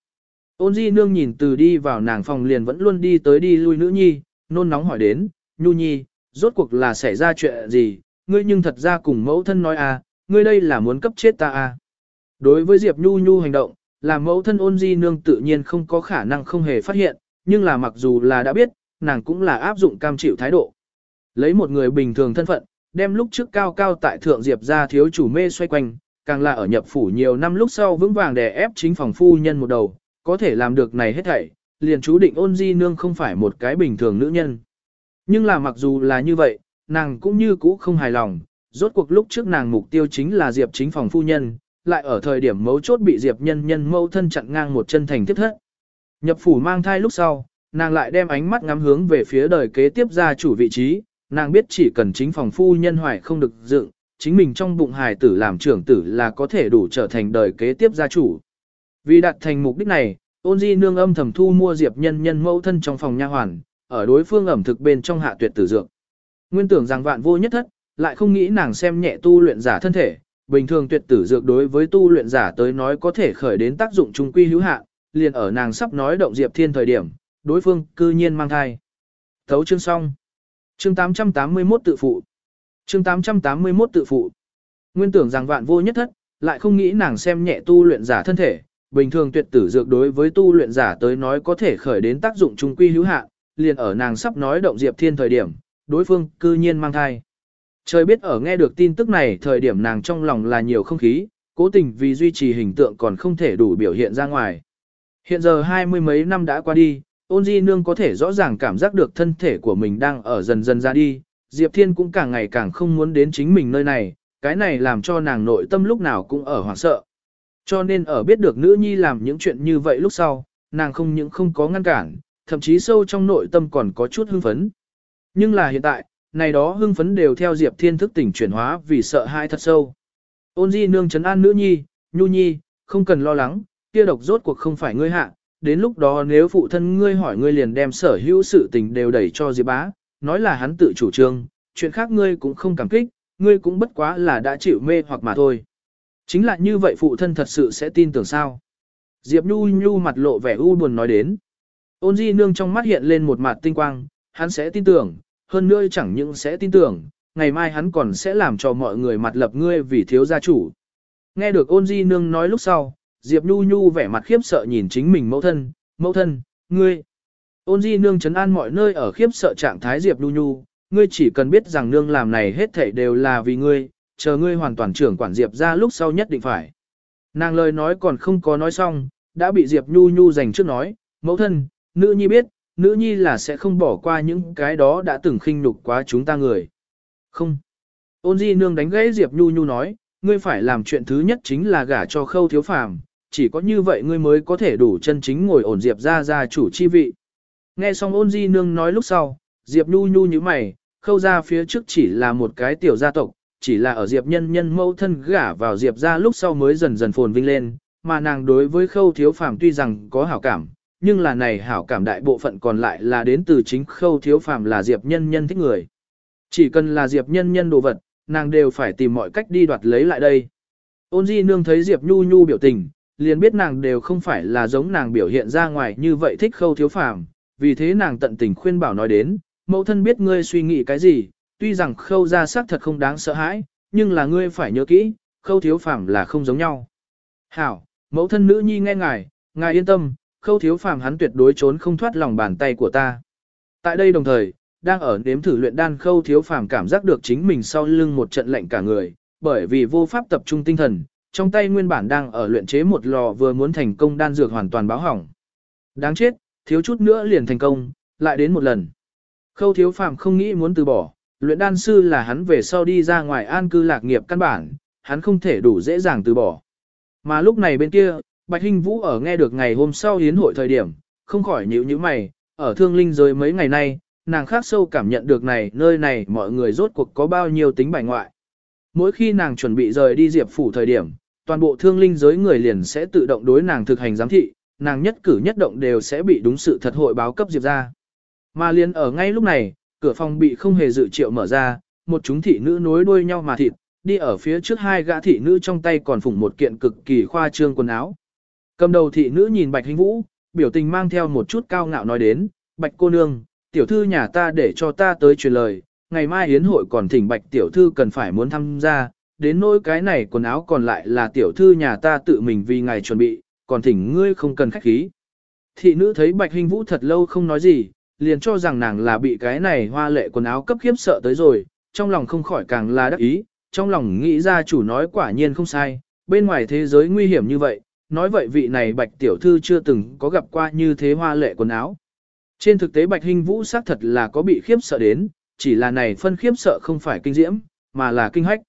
Ôn di nương nhìn từ đi vào nàng phòng liền vẫn luôn đi tới đi lui nữ nhi, nôn nóng hỏi đến, Nhu nhi, rốt cuộc là xảy ra chuyện gì, ngươi nhưng thật ra cùng mẫu thân nói à, ngươi đây là muốn cấp chết ta à. Đối với Diệp Nhu Nhu hành động, là mẫu thân ôn di nương tự nhiên không có khả năng không hề phát hiện, nhưng là mặc dù là đã biết, nàng cũng là áp dụng cam chịu thái độ. Lấy một người bình thường thân phận, đem lúc trước cao cao tại thượng Diệp ra thiếu chủ mê xoay quanh, càng là ở nhập phủ nhiều năm lúc sau vững vàng đè ép chính phòng phu nhân một đầu, có thể làm được này hết thảy, liền chú định ôn di nương không phải một cái bình thường nữ nhân. Nhưng là mặc dù là như vậy, nàng cũng như cũ không hài lòng, rốt cuộc lúc trước nàng mục tiêu chính là Diệp chính phòng phu nhân, lại ở thời điểm mấu chốt bị Diệp nhân nhân mâu thân chặn ngang một chân thành tiếp thất. Nhập phủ mang thai lúc sau, nàng lại đem ánh mắt ngắm hướng về phía đời kế tiếp gia chủ vị trí, nàng biết chỉ cần chính phòng phu nhân hoài không được dựng, chính mình trong bụng hài tử làm trưởng tử là có thể đủ trở thành đời kế tiếp gia chủ. Vì đạt thành mục đích này, ôn di nương âm thầm thu mua diệp nhân nhân mẫu thân trong phòng nha hoàn, ở đối phương ẩm thực bên trong hạ tuyệt tử dược. Nguyên tưởng rằng vạn vô nhất thất, lại không nghĩ nàng xem nhẹ tu luyện giả thân thể, bình thường tuyệt tử dược đối với tu luyện giả tới nói có thể khởi đến tác dụng trung quy hữu hạn, liền ở nàng sắp nói động diệp thiên thời điểm, đối phương cư nhiên mang thai. Thấu chương xong. Chương 881 tự phụ. Chương 881 tự phụ. Nguyên tưởng rằng vạn vô nhất thất, lại không nghĩ nàng xem nhẹ tu luyện giả thân thể, bình thường tuyệt tử dược đối với tu luyện giả tới nói có thể khởi đến tác dụng trung quy hữu hạn, liền ở nàng sắp nói động Diệp Thiên thời điểm, đối phương cư nhiên mang thai. Trời biết ở nghe được tin tức này thời điểm nàng trong lòng là nhiều không khí, cố tình vì duy trì hình tượng còn không thể đủ biểu hiện ra ngoài. Hiện giờ hai mươi mấy năm đã qua đi, ôn di nương có thể rõ ràng cảm giác được thân thể của mình đang ở dần dần ra đi, Diệp Thiên cũng càng ngày càng không muốn đến chính mình nơi này, cái này làm cho nàng nội tâm lúc nào cũng ở hoảng sợ. Cho nên ở biết được nữ nhi làm những chuyện như vậy lúc sau, nàng không những không có ngăn cản, thậm chí sâu trong nội tâm còn có chút hưng phấn. Nhưng là hiện tại, này đó hưng phấn đều theo Diệp Thiên thức tỉnh chuyển hóa vì sợ hãi thật sâu. Ôn di nương chấn an nữ nhi, nhu nhi, không cần lo lắng, kia độc rốt cuộc không phải ngươi hạ, đến lúc đó nếu phụ thân ngươi hỏi ngươi liền đem sở hữu sự tình đều đẩy cho Diệp bá, nói là hắn tự chủ trương, chuyện khác ngươi cũng không cảm kích, ngươi cũng bất quá là đã chịu mê hoặc mà thôi. Chính là như vậy phụ thân thật sự sẽ tin tưởng sao. Diệp Nhu Nhu mặt lộ vẻ u buồn nói đến. Ôn di nương trong mắt hiện lên một mặt tinh quang, hắn sẽ tin tưởng, hơn nữa chẳng những sẽ tin tưởng, ngày mai hắn còn sẽ làm cho mọi người mặt lập ngươi vì thiếu gia chủ. Nghe được ôn di nương nói lúc sau, Diệp Nhu Nhu vẻ mặt khiếp sợ nhìn chính mình mẫu thân, mẫu thân, ngươi. Ôn di nương chấn an mọi nơi ở khiếp sợ trạng thái Diệp Nhu Nhu, ngươi chỉ cần biết rằng nương làm này hết thảy đều là vì ngươi, chờ ngươi hoàn toàn trưởng quản Diệp ra lúc sau nhất định phải. Nàng lời nói còn không có nói xong, đã bị Diệp Nhu Nhu giành trước nói, mẫu thân, nữ nhi biết, nữ nhi là sẽ không bỏ qua những cái đó đã từng khinh nhục quá chúng ta người. Không. Ôn di nương đánh gãy Diệp Nhu Nhu nói, ngươi phải làm chuyện thứ nhất chính là gả cho khâu thiếu phàm, chỉ có như vậy ngươi mới có thể đủ chân chính ngồi ổn Diệp ra ra chủ chi vị. Nghe xong ôn di nương nói lúc sau, Diệp Nhu Nhu như mày, khâu ra phía trước chỉ là một cái tiểu gia tộc, chỉ là ở Diệp nhân nhân mẫu thân gả vào Diệp ra lúc sau mới dần dần phồn vinh lên, mà nàng đối với khâu thiếu phàm tuy rằng có hảo cảm, nhưng là này hảo cảm đại bộ phận còn lại là đến từ chính khâu thiếu phàm là Diệp nhân nhân thích người. Chỉ cần là Diệp nhân nhân đồ vật, nàng đều phải tìm mọi cách đi đoạt lấy lại đây. Ôn di nương thấy Diệp nhu nhu biểu tình, liền biết nàng đều không phải là giống nàng biểu hiện ra ngoài như vậy thích khâu thiếu phàm, vì thế nàng tận tình khuyên bảo nói đến, mẫu thân biết ngươi suy nghĩ cái gì, tuy rằng khâu ra xác thật không đáng sợ hãi, nhưng là ngươi phải nhớ kỹ, khâu thiếu phàm là không giống nhau. Hảo, mẫu thân nữ nhi nghe ngài, ngài yên tâm, khâu thiếu phàm hắn tuyệt đối trốn không thoát lòng bàn tay của ta. Tại đây đồng thời, đang ở nếm thử luyện đan khâu thiếu phàm cảm giác được chính mình sau lưng một trận lệnh cả người, bởi vì vô pháp tập trung tinh thần, trong tay nguyên bản đang ở luyện chế một lò vừa muốn thành công đan dược hoàn toàn báo hỏng. Đáng chết, thiếu chút nữa liền thành công, lại đến một lần. Khâu thiếu phàm không nghĩ muốn từ bỏ, luyện đan sư là hắn về sau đi ra ngoài an cư lạc nghiệp căn bản, hắn không thể đủ dễ dàng từ bỏ. Mà lúc này bên kia, Bạch Hinh Vũ ở nghe được ngày hôm sau hiến hội thời điểm, không khỏi nhíu nhíu mày, ở thương linh giới mấy ngày nay, nàng khác sâu cảm nhận được này nơi này mọi người rốt cuộc có bao nhiêu tính bài ngoại. Mỗi khi nàng chuẩn bị rời đi diệp phủ thời điểm, toàn bộ thương linh giới người liền sẽ tự động đối nàng thực hành giám thị, nàng nhất cử nhất động đều sẽ bị đúng sự thật hội báo cấp diệp ra. Mà liền ở ngay lúc này, cửa phòng bị không hề dự triệu mở ra, một chúng thị nữ nối đuôi nhau mà thịt, đi ở phía trước hai gã thị nữ trong tay còn phủng một kiện cực kỳ khoa trương quần áo. Cầm đầu thị nữ nhìn Bạch Hinh Vũ, biểu tình mang theo một chút cao ngạo nói đến, Bạch cô nương, tiểu thư nhà ta để cho ta tới truyền lời, ngày mai hiến hội còn thỉnh Bạch tiểu thư cần phải muốn tham gia, đến nỗi cái này quần áo còn lại là tiểu thư nhà ta tự mình vì ngài chuẩn bị, còn thỉnh ngươi không cần khách khí. Thị nữ thấy Bạch hình Vũ thật lâu không nói gì, liền cho rằng nàng là bị cái này hoa lệ quần áo cấp khiếp sợ tới rồi, trong lòng không khỏi càng là đắc ý, trong lòng nghĩ ra chủ nói quả nhiên không sai, bên ngoài thế giới nguy hiểm như vậy, nói vậy vị này Bạch tiểu thư chưa từng có gặp qua như thế hoa lệ quần áo. Trên thực tế Bạch hình Vũ xác thật là có bị khiếp sợ đến, chỉ là này phân khiếp sợ không phải kinh diễm, mà là kinh hách.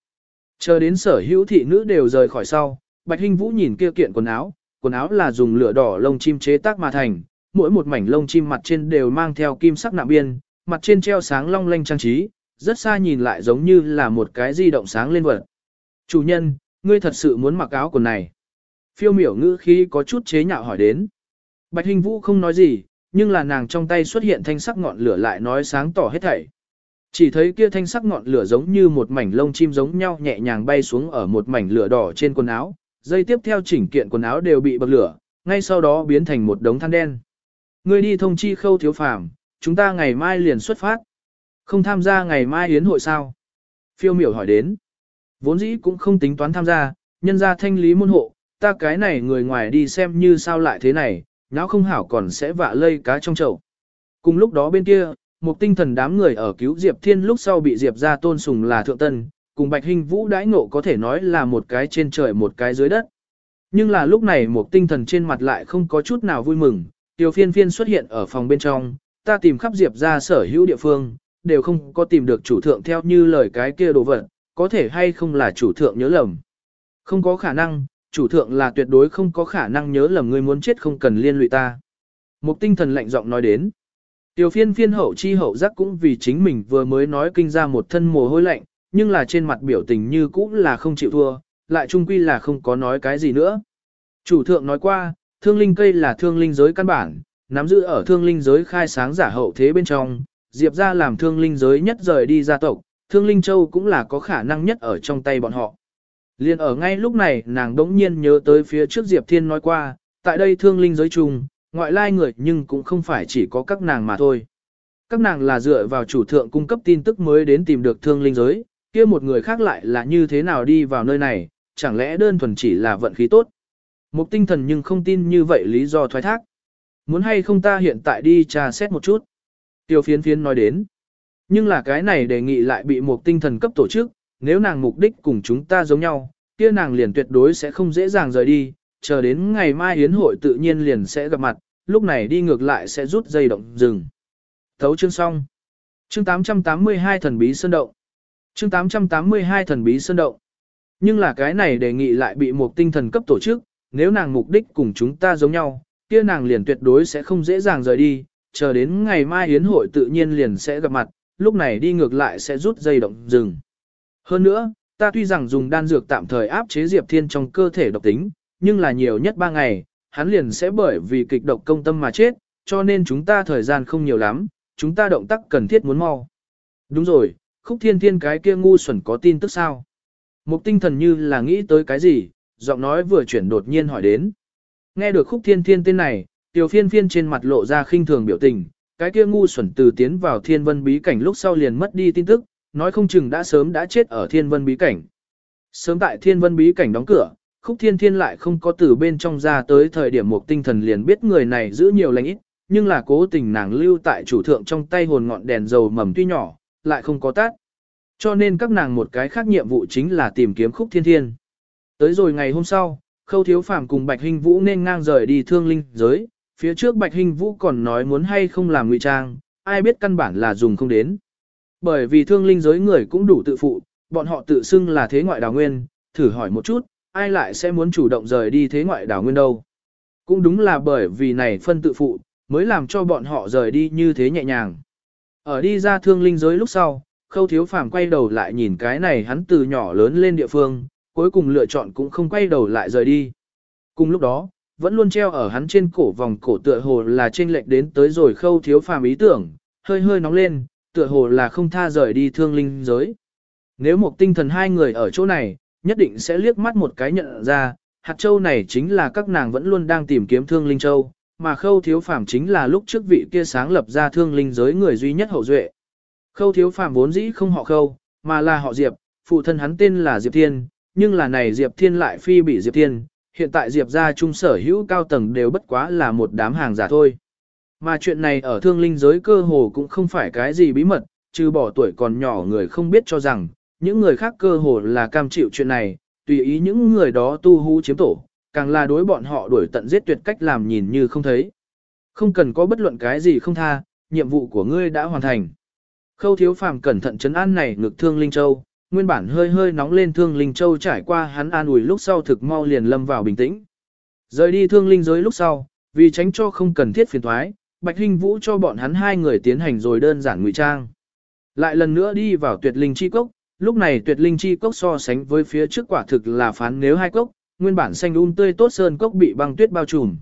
Chờ đến sở hữu thị nữ đều rời khỏi sau, Bạch Hinh Vũ nhìn kia kiện quần áo, quần áo là dùng lửa đỏ lông chim chế tác mà thành, mỗi một mảnh lông chim mặt trên đều mang theo kim sắc nạm biên, mặt trên treo sáng long lanh trang trí, rất xa nhìn lại giống như là một cái di động sáng lên vật. Chủ nhân, ngươi thật sự muốn mặc áo quần này. Phiêu miểu ngữ khí có chút chế nhạo hỏi đến. Bạch Hình Vũ không nói gì, nhưng là nàng trong tay xuất hiện thanh sắc ngọn lửa lại nói sáng tỏ hết thảy. Chỉ thấy kia thanh sắc ngọn lửa giống như một mảnh lông chim giống nhau nhẹ nhàng bay xuống ở một mảnh lửa đỏ trên quần áo, dây tiếp theo chỉnh kiện quần áo đều bị bậc lửa, ngay sau đó biến thành một đống than đen. Ngươi đi thông chi khâu thiếu phàm, chúng ta ngày mai liền xuất phát. Không tham gia ngày mai yến hội sao? Phiêu miểu hỏi đến. Vốn dĩ cũng không tính toán tham gia, nhân ra thanh lý môn hộ, ta cái này người ngoài đi xem như sao lại thế này, não không hảo còn sẽ vạ lây cá trong chậu. Cùng lúc đó bên kia, một tinh thần đám người ở cứu Diệp Thiên lúc sau bị Diệp ra tôn sùng là thượng tân, cùng Bạch Hình Vũ đãi ngộ có thể nói là một cái trên trời một cái dưới đất. Nhưng là lúc này một tinh thần trên mặt lại không có chút nào vui mừng, Tiêu phiên phiên xuất hiện ở phòng bên trong, ta tìm khắp Diệp ra sở hữu địa phương, đều không có tìm được chủ thượng theo như lời cái kia đồ vật, có thể hay không là chủ thượng nhớ lầm. Không có khả năng, chủ thượng là tuyệt đối không có khả năng nhớ lầm người muốn chết không cần liên lụy ta. Một tinh thần lạnh giọng nói đến. Tiêu phiên phiên hậu chi hậu giác cũng vì chính mình vừa mới nói kinh ra một thân mồ hôi lạnh, nhưng là trên mặt biểu tình như cũ là không chịu thua, lại trung quy là không có nói cái gì nữa. Chủ thượng nói qua, thương linh cây là thương linh giới căn bản, nắm giữ ở thương linh giới khai sáng giả hậu thế bên trong, Diệp ra làm thương linh giới nhất rời đi gia tộc, thương linh châu cũng là có khả năng nhất ở trong tay bọn họ. Liên ở ngay lúc này nàng đống nhiên nhớ tới phía trước Diệp Thiên nói qua, tại đây thương linh giới chung, ngoại lai người nhưng cũng không phải chỉ có các nàng mà thôi. Các nàng là dựa vào chủ thượng cung cấp tin tức mới đến tìm được thương linh giới, kia một người khác lại là như thế nào đi vào nơi này, chẳng lẽ đơn thuần chỉ là vận khí tốt. Một tinh thần nhưng không tin như vậy lý do thoái thác. Muốn hay không ta hiện tại đi tra xét một chút. Tiêu phiến phiến nói đến. Nhưng là cái này đề nghị lại bị một tinh thần cấp tổ chức, nếu nàng mục đích cùng chúng ta giống nhau, kia nàng liền tuyệt đối sẽ không dễ dàng rời đi, chờ đến ngày mai hiến hội tự nhiên liền sẽ gặp mặt, lúc này đi ngược lại sẽ rút dây động dừng. Thấu chương xong. Chương 882 thần bí sơn động. Chương 882 thần bí sơn động. Nhưng là cái này đề nghị lại bị một tinh thần cấp tổ chức, nếu nàng mục đích cùng chúng ta giống nhau, kia nàng liền tuyệt đối sẽ không dễ dàng rời đi, chờ đến ngày mai hiến hội tự nhiên liền sẽ gặp mặt, lúc này đi ngược lại sẽ rút dây động dừng. Hơn nữa, ta tuy rằng dùng đan dược tạm thời áp chế Diệp Thiên trong cơ thể độc tính, nhưng là nhiều nhất 3 ngày, hắn liền sẽ bởi vì kịch độc công tâm mà chết, cho nên chúng ta thời gian không nhiều lắm, chúng ta động tác cần thiết muốn mau. Đúng rồi, khúc thiên thiên cái kia ngu xuẩn có tin tức sao? Một tinh thần như là nghĩ tới cái gì, giọng nói vừa chuyển đột nhiên hỏi đến. Nghe được khúc thiên thiên tên này, tiểu phiên phiên trên mặt lộ ra khinh thường biểu tình, cái kia ngu xuẩn từ tiến vào thiên vân bí cảnh lúc sau liền mất đi tin tức, nói không chừng đã sớm đã chết ở thiên vân bí cảnh. Sớm tại thiên vân bí cảnh đóng cửa, khúc thiên thiên lại không có từ bên trong ra tới thời điểm một tinh thần liền biết người này giữ nhiều lành ít, nhưng là cố tình nàng lưu tại chủ thượng trong tay hồn ngọn đèn dầu mầm tuy nhỏ, lại không có tát. Cho nên các nàng một cái khác nhiệm vụ chính là tìm kiếm khúc thiên thiên. Tới rồi ngày hôm sau, khâu thiếu phàm cùng Bạch Hinh Vũ nên ngang rời đi thương linh giới, phía trước Bạch Hinh Vũ còn nói muốn hay không làm ngụy trang, ai biết căn bản là dùng không đến. Bởi vì thương linh giới người cũng đủ tự phụ, bọn họ tự xưng là thế ngoại đào nguyên, thử hỏi một chút, ai lại sẽ muốn chủ động rời đi thế ngoại đảo nguyên đâu. Cũng đúng là bởi vì này phân tự phụ, mới làm cho bọn họ rời đi như thế nhẹ nhàng. Ở đi ra thương linh giới lúc sau, khâu thiếu phàm quay đầu lại nhìn cái này hắn từ nhỏ lớn lên địa phương, cuối cùng lựa chọn cũng không quay đầu lại rời đi. Cùng lúc đó, vẫn luôn treo ở hắn trên cổ vòng cổ tựa hồ là trên lệch đến tới rồi khâu thiếu phàm ý tưởng, hơi hơi nóng lên, tựa hồ là không tha rời đi thương linh giới. Nếu một tinh thần hai người ở chỗ này, nhất định sẽ liếc mắt một cái nhận ra, hạt châu này chính là các nàng vẫn luôn đang tìm kiếm thương linh châu, mà khâu thiếu phàm chính là lúc trước vị kia sáng lập ra thương linh giới người duy nhất hậu duệ. Khâu thiếu phàm vốn dĩ không họ khâu, mà là họ Diệp, phụ thân hắn tên là Diệp Thiên, nhưng là này Diệp Thiên lại phi bị Diệp Thiên, hiện tại Diệp gia trung sở hữu cao tầng đều bất quá là một đám hàng giả thôi. Mà chuyện này ở thương linh giới cơ hồ cũng không phải cái gì bí mật, trừ bỏ tuổi còn nhỏ người không biết cho rằng, những người khác cơ hồ là cam chịu chuyện này, tùy ý những người đó tu hú chiếm tổ, càng là đối bọn họ đuổi tận giết tuyệt cách làm nhìn như không thấy. Không cần có bất luận cái gì không tha, nhiệm vụ của ngươi đã hoàn thành. Khâu thiếu phàm cẩn thận chấn an này ngực thương Linh Châu, nguyên bản hơi hơi nóng lên thương Linh Châu trải qua hắn an ủi lúc sau thực mau liền lâm vào bình tĩnh. Rời đi thương linh giới lúc sau, vì tránh cho không cần thiết phiền thoái, Bạch Hinh Vũ cho bọn hắn hai người tiến hành rồi đơn giản ngụy trang. Lại lần nữa đi vào tuyệt linh chi cốc, Lúc này tuyệt linh chi cốc so sánh với phía trước quả thực là phán nếu hai cốc, nguyên bản xanh um tươi tốt sơn cốc bị băng tuyết bao trùm.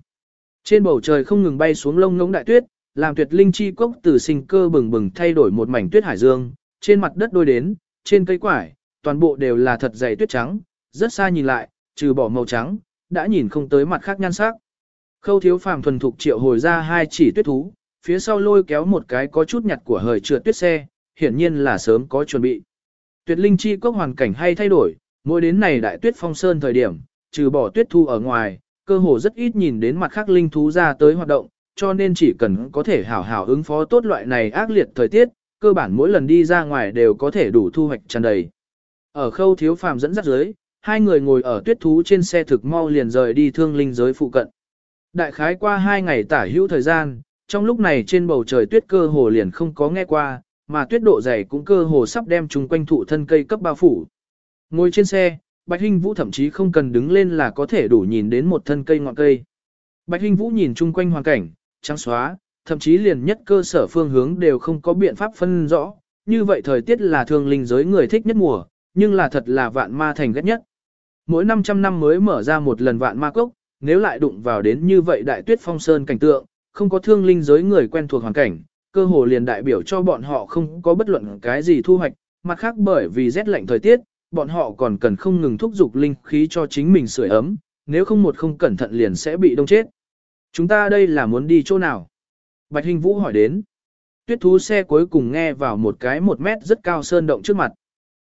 Trên bầu trời không ngừng bay xuống lông ngỗng đại tuyết, làm tuyệt linh chi cốc từ sinh cơ bừng bừng thay đổi một mảnh tuyết hải dương, trên mặt đất đôi đến, trên cây quải, toàn bộ đều là thật dày tuyết trắng, rất xa nhìn lại, trừ bỏ màu trắng, đã nhìn không tới mặt khác nhan sắc. Khâu thiếu phàm thuần thục triệu hồi ra hai chỉ tuyết thú, phía sau lôi kéo một cái có chút nhặt của hời trượt tuyết xe, hiển nhiên là sớm có chuẩn bị. Tuyệt linh chi cốc hoàn cảnh hay thay đổi, mỗi đến này đại tuyết phong sơn thời điểm, trừ bỏ tuyết thu ở ngoài, cơ hồ rất ít nhìn đến mặt khác linh thú ra tới hoạt động, cho nên chỉ cần có thể hảo hảo ứng phó tốt loại này ác liệt thời tiết, cơ bản mỗi lần đi ra ngoài đều có thể đủ thu hoạch tràn đầy. Ở khâu thiếu phàm dẫn dắt dưới, hai người ngồi ở tuyết thú trên xe thực mau liền rời đi thương linh giới phụ cận. Đại khái qua hai ngày tả hữu thời gian, trong lúc này trên bầu trời tuyết cơ hồ liền không có nghe qua, mà tuyết độ dày cũng cơ hồ sắp đem chúng quanh thụ thân cây cấp bao phủ. Ngồi trên xe, Bạch Hinh Vũ thậm chí không cần đứng lên là có thể đủ nhìn đến một thân cây ngọn cây. Bạch Hinh Vũ nhìn chung quanh hoàn cảnh, trắng xóa, thậm chí liền nhất cơ sở phương hướng đều không có biện pháp phân rõ, như vậy thời tiết là thường linh giới người thích nhất mùa, nhưng là thật là vạn ma thành ghét nhất. Mỗi 500 năm mới mở ra một lần vạn ma cốc, nếu lại đụng vào đến như vậy đại tuyết phong sơn cảnh tượng, không có thương linh giới người quen thuộc hoàn cảnh, cơ hồ liền đại biểu cho bọn họ không có bất luận cái gì thu hoạch, mặt khác bởi vì rét lạnh thời tiết, bọn họ còn cần không ngừng thúc giục linh khí cho chính mình sưởi ấm, nếu không một không cẩn thận liền sẽ bị đông chết. Chúng ta đây là muốn đi chỗ nào? Bạch Hình Vũ hỏi đến. Tuyết thú xe cuối cùng nghe vào một cái một mét rất cao sơn động trước mặt.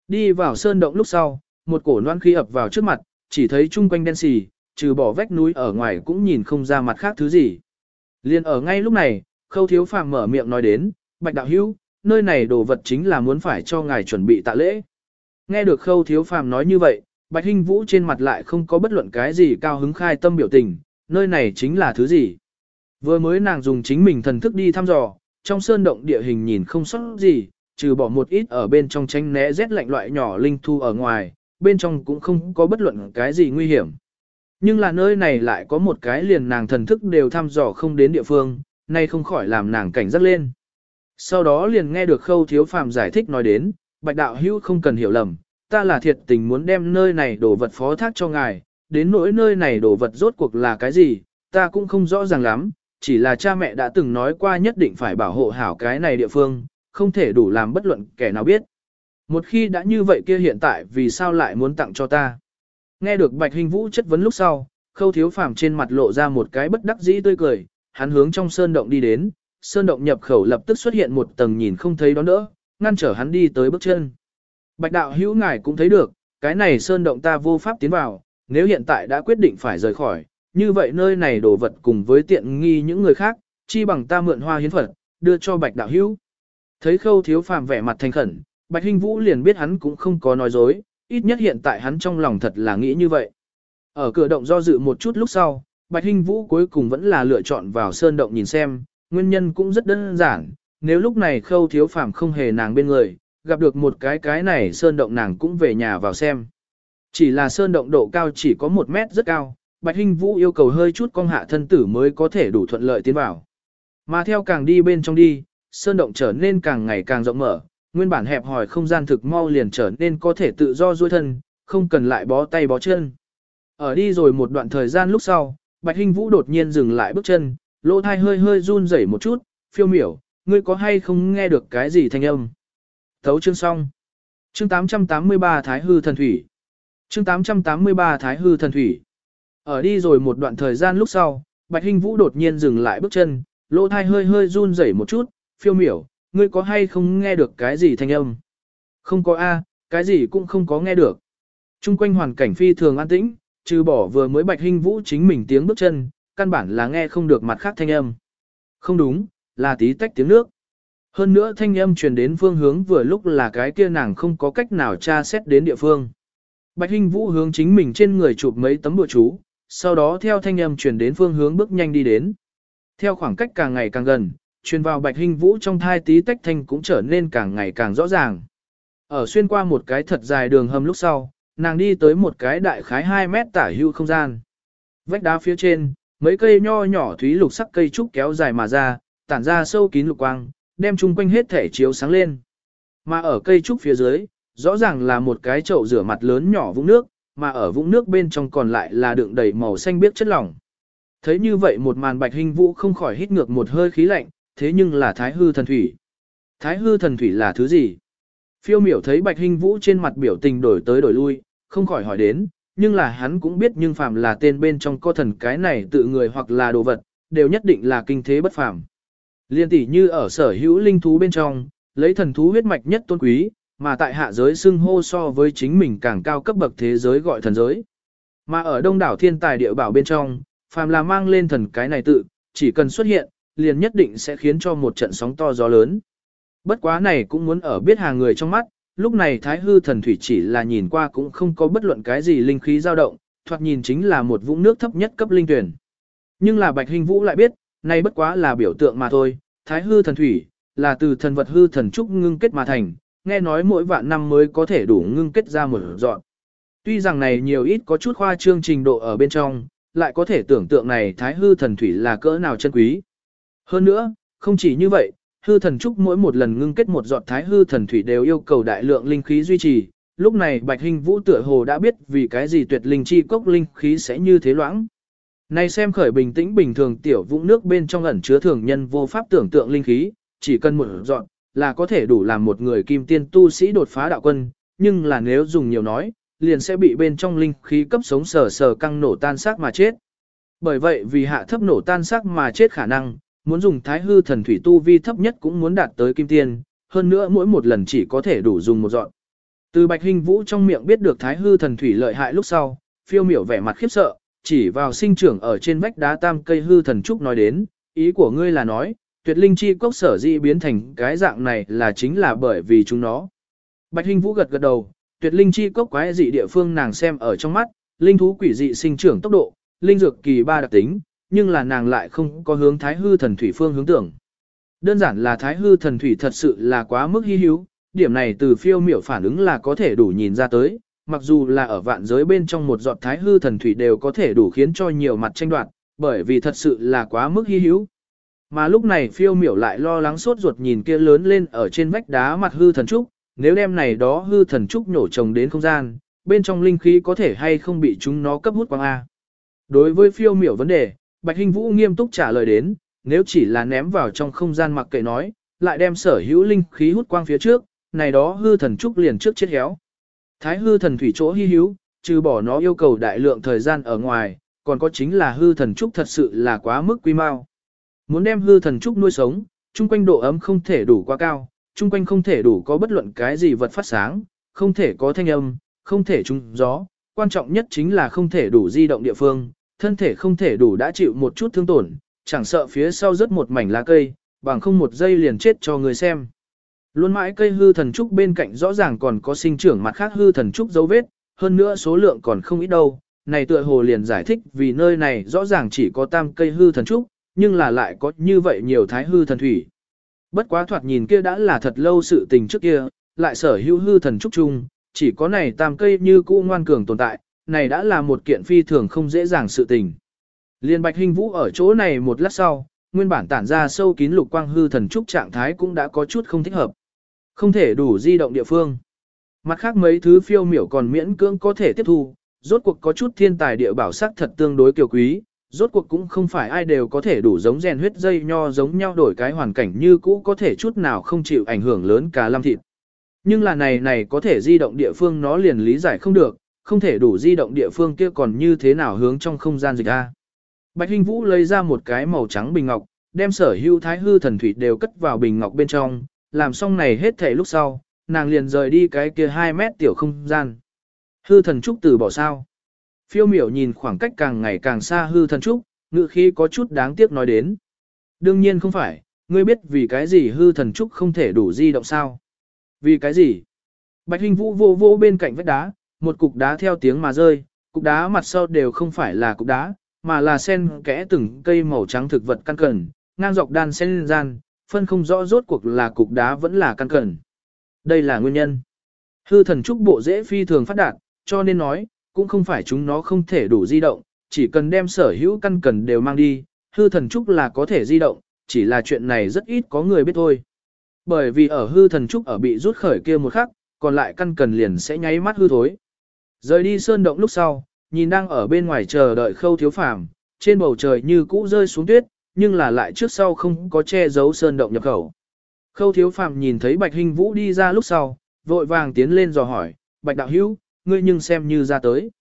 Đi vào sơn động lúc sau, một cổ noan khí ập vào trước mặt, chỉ thấy chung quanh đen xì, trừ bỏ vách núi ở ngoài cũng nhìn không ra mặt khác thứ gì. Liên ở ngay lúc này, khâu thiếu phàm mở miệng nói đến, bạch đạo hữu, nơi này đồ vật chính là muốn phải cho ngài chuẩn bị tạ lễ. Nghe được khâu thiếu phàm nói như vậy, bạch hình vũ trên mặt lại không có bất luận cái gì cao hứng khai tâm biểu tình, nơi này chính là thứ gì. Vừa mới nàng dùng chính mình thần thức đi thăm dò, trong sơn động địa hình nhìn không sót gì, trừ bỏ một ít ở bên trong tranh né rét lạnh loại nhỏ linh thu ở ngoài, bên trong cũng không có bất luận cái gì nguy hiểm. Nhưng là nơi này lại có một cái liền nàng thần thức đều thăm dò không đến địa phương, nay không khỏi làm nàng cảnh giác lên. Sau đó liền nghe được khâu thiếu phàm giải thích nói đến, bạch đạo hữu không cần hiểu lầm, ta là thiệt tình muốn đem nơi này đổ vật phó thác cho ngài, đến nỗi nơi này đổ vật rốt cuộc là cái gì, ta cũng không rõ ràng lắm, chỉ là cha mẹ đã từng nói qua nhất định phải bảo hộ hảo cái này địa phương, không thể đủ làm bất luận kẻ nào biết. Một khi đã như vậy kia hiện tại vì sao lại muốn tặng cho ta? Nghe được Bạch Hình Vũ chất vấn lúc sau, khâu thiếu phàm trên mặt lộ ra một cái bất đắc dĩ tươi cười, hắn hướng trong sơn động đi đến, sơn động nhập khẩu lập tức xuất hiện một tầng nhìn không thấy đó nữa, ngăn trở hắn đi tới bước chân. Bạch đạo hữu ngài cũng thấy được, cái này sơn động ta vô pháp tiến vào, nếu hiện tại đã quyết định phải rời khỏi, như vậy nơi này đồ vật cùng với tiện nghi những người khác, chi bằng ta mượn hoa hiến phật, đưa cho bạch đạo hữu. Thấy khâu thiếu phàm vẻ mặt thành khẩn, bạch hình vũ liền biết hắn cũng không có nói dối, ít nhất hiện tại hắn trong lòng thật là nghĩ như vậy. Ở cửa động do dự một chút lúc sau, bạch Hinh vũ cuối cùng vẫn là lựa chọn vào sơn động nhìn xem, nguyên nhân cũng rất đơn giản, nếu lúc này khâu thiếu phàm không hề nàng bên người, gặp được một cái cái này sơn động nàng cũng về nhà vào xem. Chỉ là sơn động độ cao chỉ có một mét rất cao, Bạch Hinh Vũ yêu cầu hơi chút cong hạ thân tử mới có thể đủ thuận lợi tiến vào. Mà theo càng đi bên trong đi, sơn động trở nên càng ngày càng rộng mở, nguyên bản hẹp hòi không gian thực mau liền trở nên có thể tự do duỗi thân, không cần lại bó tay bó chân. Ở đi rồi một đoạn thời gian lúc sau, Bạch Hinh Vũ đột nhiên dừng lại bước chân, lỗ thai hơi hơi run rẩy một chút, phiêu miểu, ngươi có hay không nghe được cái gì thanh âm? Thấu chương xong. Chương 883 Thái Hư Thần Thủy. Chương 883 Thái Hư Thần Thủy. Ở đi rồi một đoạn thời gian lúc sau, Bạch Hinh Vũ đột nhiên dừng lại bước chân, lỗ thai hơi hơi run rẩy một chút, phiêu miểu, ngươi có hay không nghe được cái gì thanh âm? Không có a, cái gì cũng không có nghe được. Trung quanh hoàn cảnh phi thường an tĩnh, trừ bỏ vừa mới Bạch Hinh Vũ chính mình tiếng bước chân, căn bản là nghe không được mặt khác thanh âm. Không đúng, là tí tách tiếng nước. Hơn nữa thanh âm truyền đến phương hướng vừa lúc là cái kia nàng không có cách nào tra xét đến địa phương. Bạch Hinh Vũ hướng chính mình trên người chụp mấy tấm bùa chú, sau đó theo thanh âm truyền đến phương hướng bước nhanh đi đến. Theo khoảng cách càng ngày càng gần, truyền vào Bạch Hinh Vũ trong thai tí tách thanh cũng trở nên càng ngày càng rõ ràng. Ở xuyên qua một cái thật dài đường hầm lúc sau, nàng đi tới một cái đại khái 2 mét tả hưu không gian. Vách đá phía trên, mấy cây nho nhỏ thúy lục sắc cây trúc kéo dài mà ra, tản ra sâu kín lục quang, đem chung quanh hết thể chiếu sáng lên. Mà ở cây trúc phía dưới, rõ ràng là một cái chậu rửa mặt lớn nhỏ vũng nước, mà ở vũng nước bên trong còn lại là đựng đầy màu xanh biếc chất lỏng. Thấy như vậy một màn bạch hình vũ không khỏi hít ngược một hơi khí lạnh, thế nhưng là thái hư thần thủy. Thái hư thần thủy là thứ gì? Phiêu miểu thấy bạch Hinh vũ trên mặt biểu tình đổi tới đổi lui, không khỏi hỏi đến, nhưng là hắn cũng biết nhưng phàm là tên bên trong co thần cái này tự người hoặc là đồ vật, đều nhất định là kinh thế bất phàm. Liên tỷ như ở sở hữu linh thú bên trong, lấy thần thú huyết mạch nhất tôn quý, mà tại hạ giới xưng hô so với chính mình càng cao cấp bậc thế giới gọi thần giới. Mà ở đông đảo thiên tài địa bảo bên trong, phàm là mang lên thần cái này tự, chỉ cần xuất hiện, liền nhất định sẽ khiến cho một trận sóng to gió lớn. Bất quá này cũng muốn ở biết hàng người trong mắt, lúc này thái hư thần thủy chỉ là nhìn qua cũng không có bất luận cái gì linh khí dao động, thoạt nhìn chính là một vũng nước thấp nhất cấp linh tuyển. Nhưng là bạch hình vũ lại biết, này bất quá là biểu tượng mà thôi, thái hư thần thủy, là từ thần vật hư thần trúc ngưng kết mà thành, nghe nói mỗi vạn năm mới có thể đủ ngưng kết ra một dọn. Tuy rằng này nhiều ít có chút khoa trương trình độ ở bên trong, lại có thể tưởng tượng này thái hư thần thủy là cỡ nào chân quý. Hơn nữa, không chỉ như vậy, hư thần trúc mỗi một lần ngưng kết một giọt thái hư thần thủy đều yêu cầu đại lượng linh khí duy trì. Lúc này Bạch Hình Vũ tựa hồ đã biết vì cái gì tuyệt linh chi cốc linh khí sẽ như thế loãng. Này xem khởi bình tĩnh bình thường tiểu vũng nước bên trong ẩn chứa thường nhân vô pháp tưởng tượng linh khí, chỉ cần một dọn, là có thể đủ làm một người kim tiên tu sĩ đột phá đạo quân, nhưng là nếu dùng nhiều nói, liền sẽ bị bên trong linh khí cấp sống sờ sờ căng nổ tan xác mà chết. Bởi vậy vì hạ thấp nổ tan xác mà chết khả năng, muốn dùng thái hư thần thủy tu vi thấp nhất cũng muốn đạt tới kim tiên, hơn nữa mỗi một lần chỉ có thể đủ dùng một dọn. Từ Bạch Hình Vũ trong miệng biết được thái hư thần thủy lợi hại lúc sau, phiêu miểu vẻ mặt khiếp sợ, chỉ vào sinh trưởng ở trên vách đá tam cây hư thần trúc nói đến, ý của ngươi là nói, tuyệt linh chi cốc sở dị biến thành cái dạng này là chính là bởi vì chúng nó. Bạch Hình Vũ gật gật đầu, tuyệt linh chi cốc quái dị địa phương nàng xem ở trong mắt, linh thú quỷ dị sinh trưởng tốc độ, linh dược kỳ ba đặc tính, nhưng là nàng lại không có hướng thái hư thần thủy phương hướng tưởng. Đơn giản là thái hư thần thủy thật sự là quá mức hy hữu, điểm này từ phiêu miểu phản ứng là có thể đủ nhìn ra tới, mặc dù là ở vạn giới bên trong một giọt thái hư thần thủy đều có thể đủ khiến cho nhiều mặt tranh đoạt, bởi vì thật sự là quá mức hy hữu. Mà lúc này phiêu miểu lại lo lắng sốt ruột nhìn kia lớn lên ở trên vách đá mặt hư thần trúc, nếu đem này đó hư thần trúc nổ trồng đến không gian, bên trong linh khí có thể hay không bị chúng nó cấp hút quang A. Đối với phiêu miểu vấn đề, Bạch Hình Vũ nghiêm túc trả lời đến, nếu chỉ là ném vào trong không gian mặc kệ nói, lại đem sở hữu linh khí hút quang phía trước, này đó hư thần trúc liền trước chết héo. Thái hư thần thủy chỗ hy hữu, trừ bỏ nó yêu cầu đại lượng thời gian ở ngoài, còn có chính là hư thần trúc thật sự là quá mức quy mau. Muốn đem hư thần trúc nuôi sống, chung quanh độ ấm không thể đủ quá cao, chung quanh không thể đủ có bất luận cái gì vật phát sáng, không thể có thanh âm, không thể trúng gió, quan trọng nhất chính là không thể đủ di động địa phương, thân thể không thể đủ đã chịu một chút thương tổn, chẳng sợ phía sau rớt một mảnh lá cây, bằng không một giây liền chết cho người xem. Luôn mãi cây hư thần trúc bên cạnh rõ ràng còn có sinh trưởng mặt khác hư thần trúc dấu vết, hơn nữa số lượng còn không ít đâu. Này tựa hồ liền giải thích vì nơi này rõ ràng chỉ có tam cây hư thần trúc, nhưng là lại có như vậy nhiều thái hư thần thủy. Bất quá thoạt nhìn kia đã là thật lâu sự tình trước kia, lại sở hữu hư thần trúc chung, chỉ có này tam cây như cũ ngoan cường tồn tại, này đã là một kiện phi thường không dễ dàng sự tình. Liên Bạch Hình Vũ ở chỗ này một lát sau, nguyên bản tản ra sâu kín lục quang hư thần trúc trạng thái cũng đã có chút không thích hợp. Không thể đủ di động địa phương. Mặt khác mấy thứ phiêu miểu còn miễn cưỡng có thể tiếp thu, rốt cuộc có chút thiên tài địa bảo sắc thật tương đối kiều quý, rốt cuộc cũng không phải ai đều có thể đủ giống rèn huyết dây nho giống nhau đổi cái hoàn cảnh như cũ có thể chút nào không chịu ảnh hưởng lớn cả lâm thịt. Nhưng là này này có thể di động địa phương nó liền lý giải không được, không thể đủ di động địa phương kia còn như thế nào hướng trong không gian dịch ra. Bạch Hinh Vũ lấy ra một cái màu trắng bình ngọc, đem sở hữu thái hư thần thủy đều cất vào bình ngọc bên trong, làm xong này hết thể lúc sau, nàng liền rời đi cái kia 2 mét tiểu không gian. Hư thần trúc từ bỏ sao. Phiêu miểu nhìn khoảng cách càng ngày càng xa hư thần trúc, ngự khi có chút đáng tiếc nói đến. Đương nhiên không phải, ngươi biết vì cái gì hư thần trúc không thể đủ di động sao. Vì cái gì? Bạch hình vũ vô vô bên cạnh vách đá, một cục đá theo tiếng mà rơi, cục đá mặt sau đều không phải là cục đá, mà là sen kẽ từng cây màu trắng thực vật căn cẩn, ngang dọc đan sen gian, phân không rõ rốt cuộc là cục đá vẫn là căn cẩn. Đây là nguyên nhân. Hư thần trúc bộ dễ phi thường phát đạt, cho nên nói, cũng không phải chúng nó không thể đủ di động, chỉ cần đem sở hữu căn cẩn đều mang đi, hư thần trúc là có thể di động, chỉ là chuyện này rất ít có người biết thôi. Bởi vì ở hư thần trúc ở bị rút khởi kia một khắc, còn lại căn cần liền sẽ nháy mắt hư thối. Rời đi sơn động lúc sau, nhìn đang ở bên ngoài chờ đợi khâu thiếu phàm, trên bầu trời như cũ rơi xuống tuyết, nhưng là lại trước sau không có che giấu sơn động nhập khẩu. Khâu thiếu phàm nhìn thấy bạch hình vũ đi ra lúc sau, vội vàng tiến lên dò hỏi, bạch đạo hữu, ngươi nhưng xem như ra tới.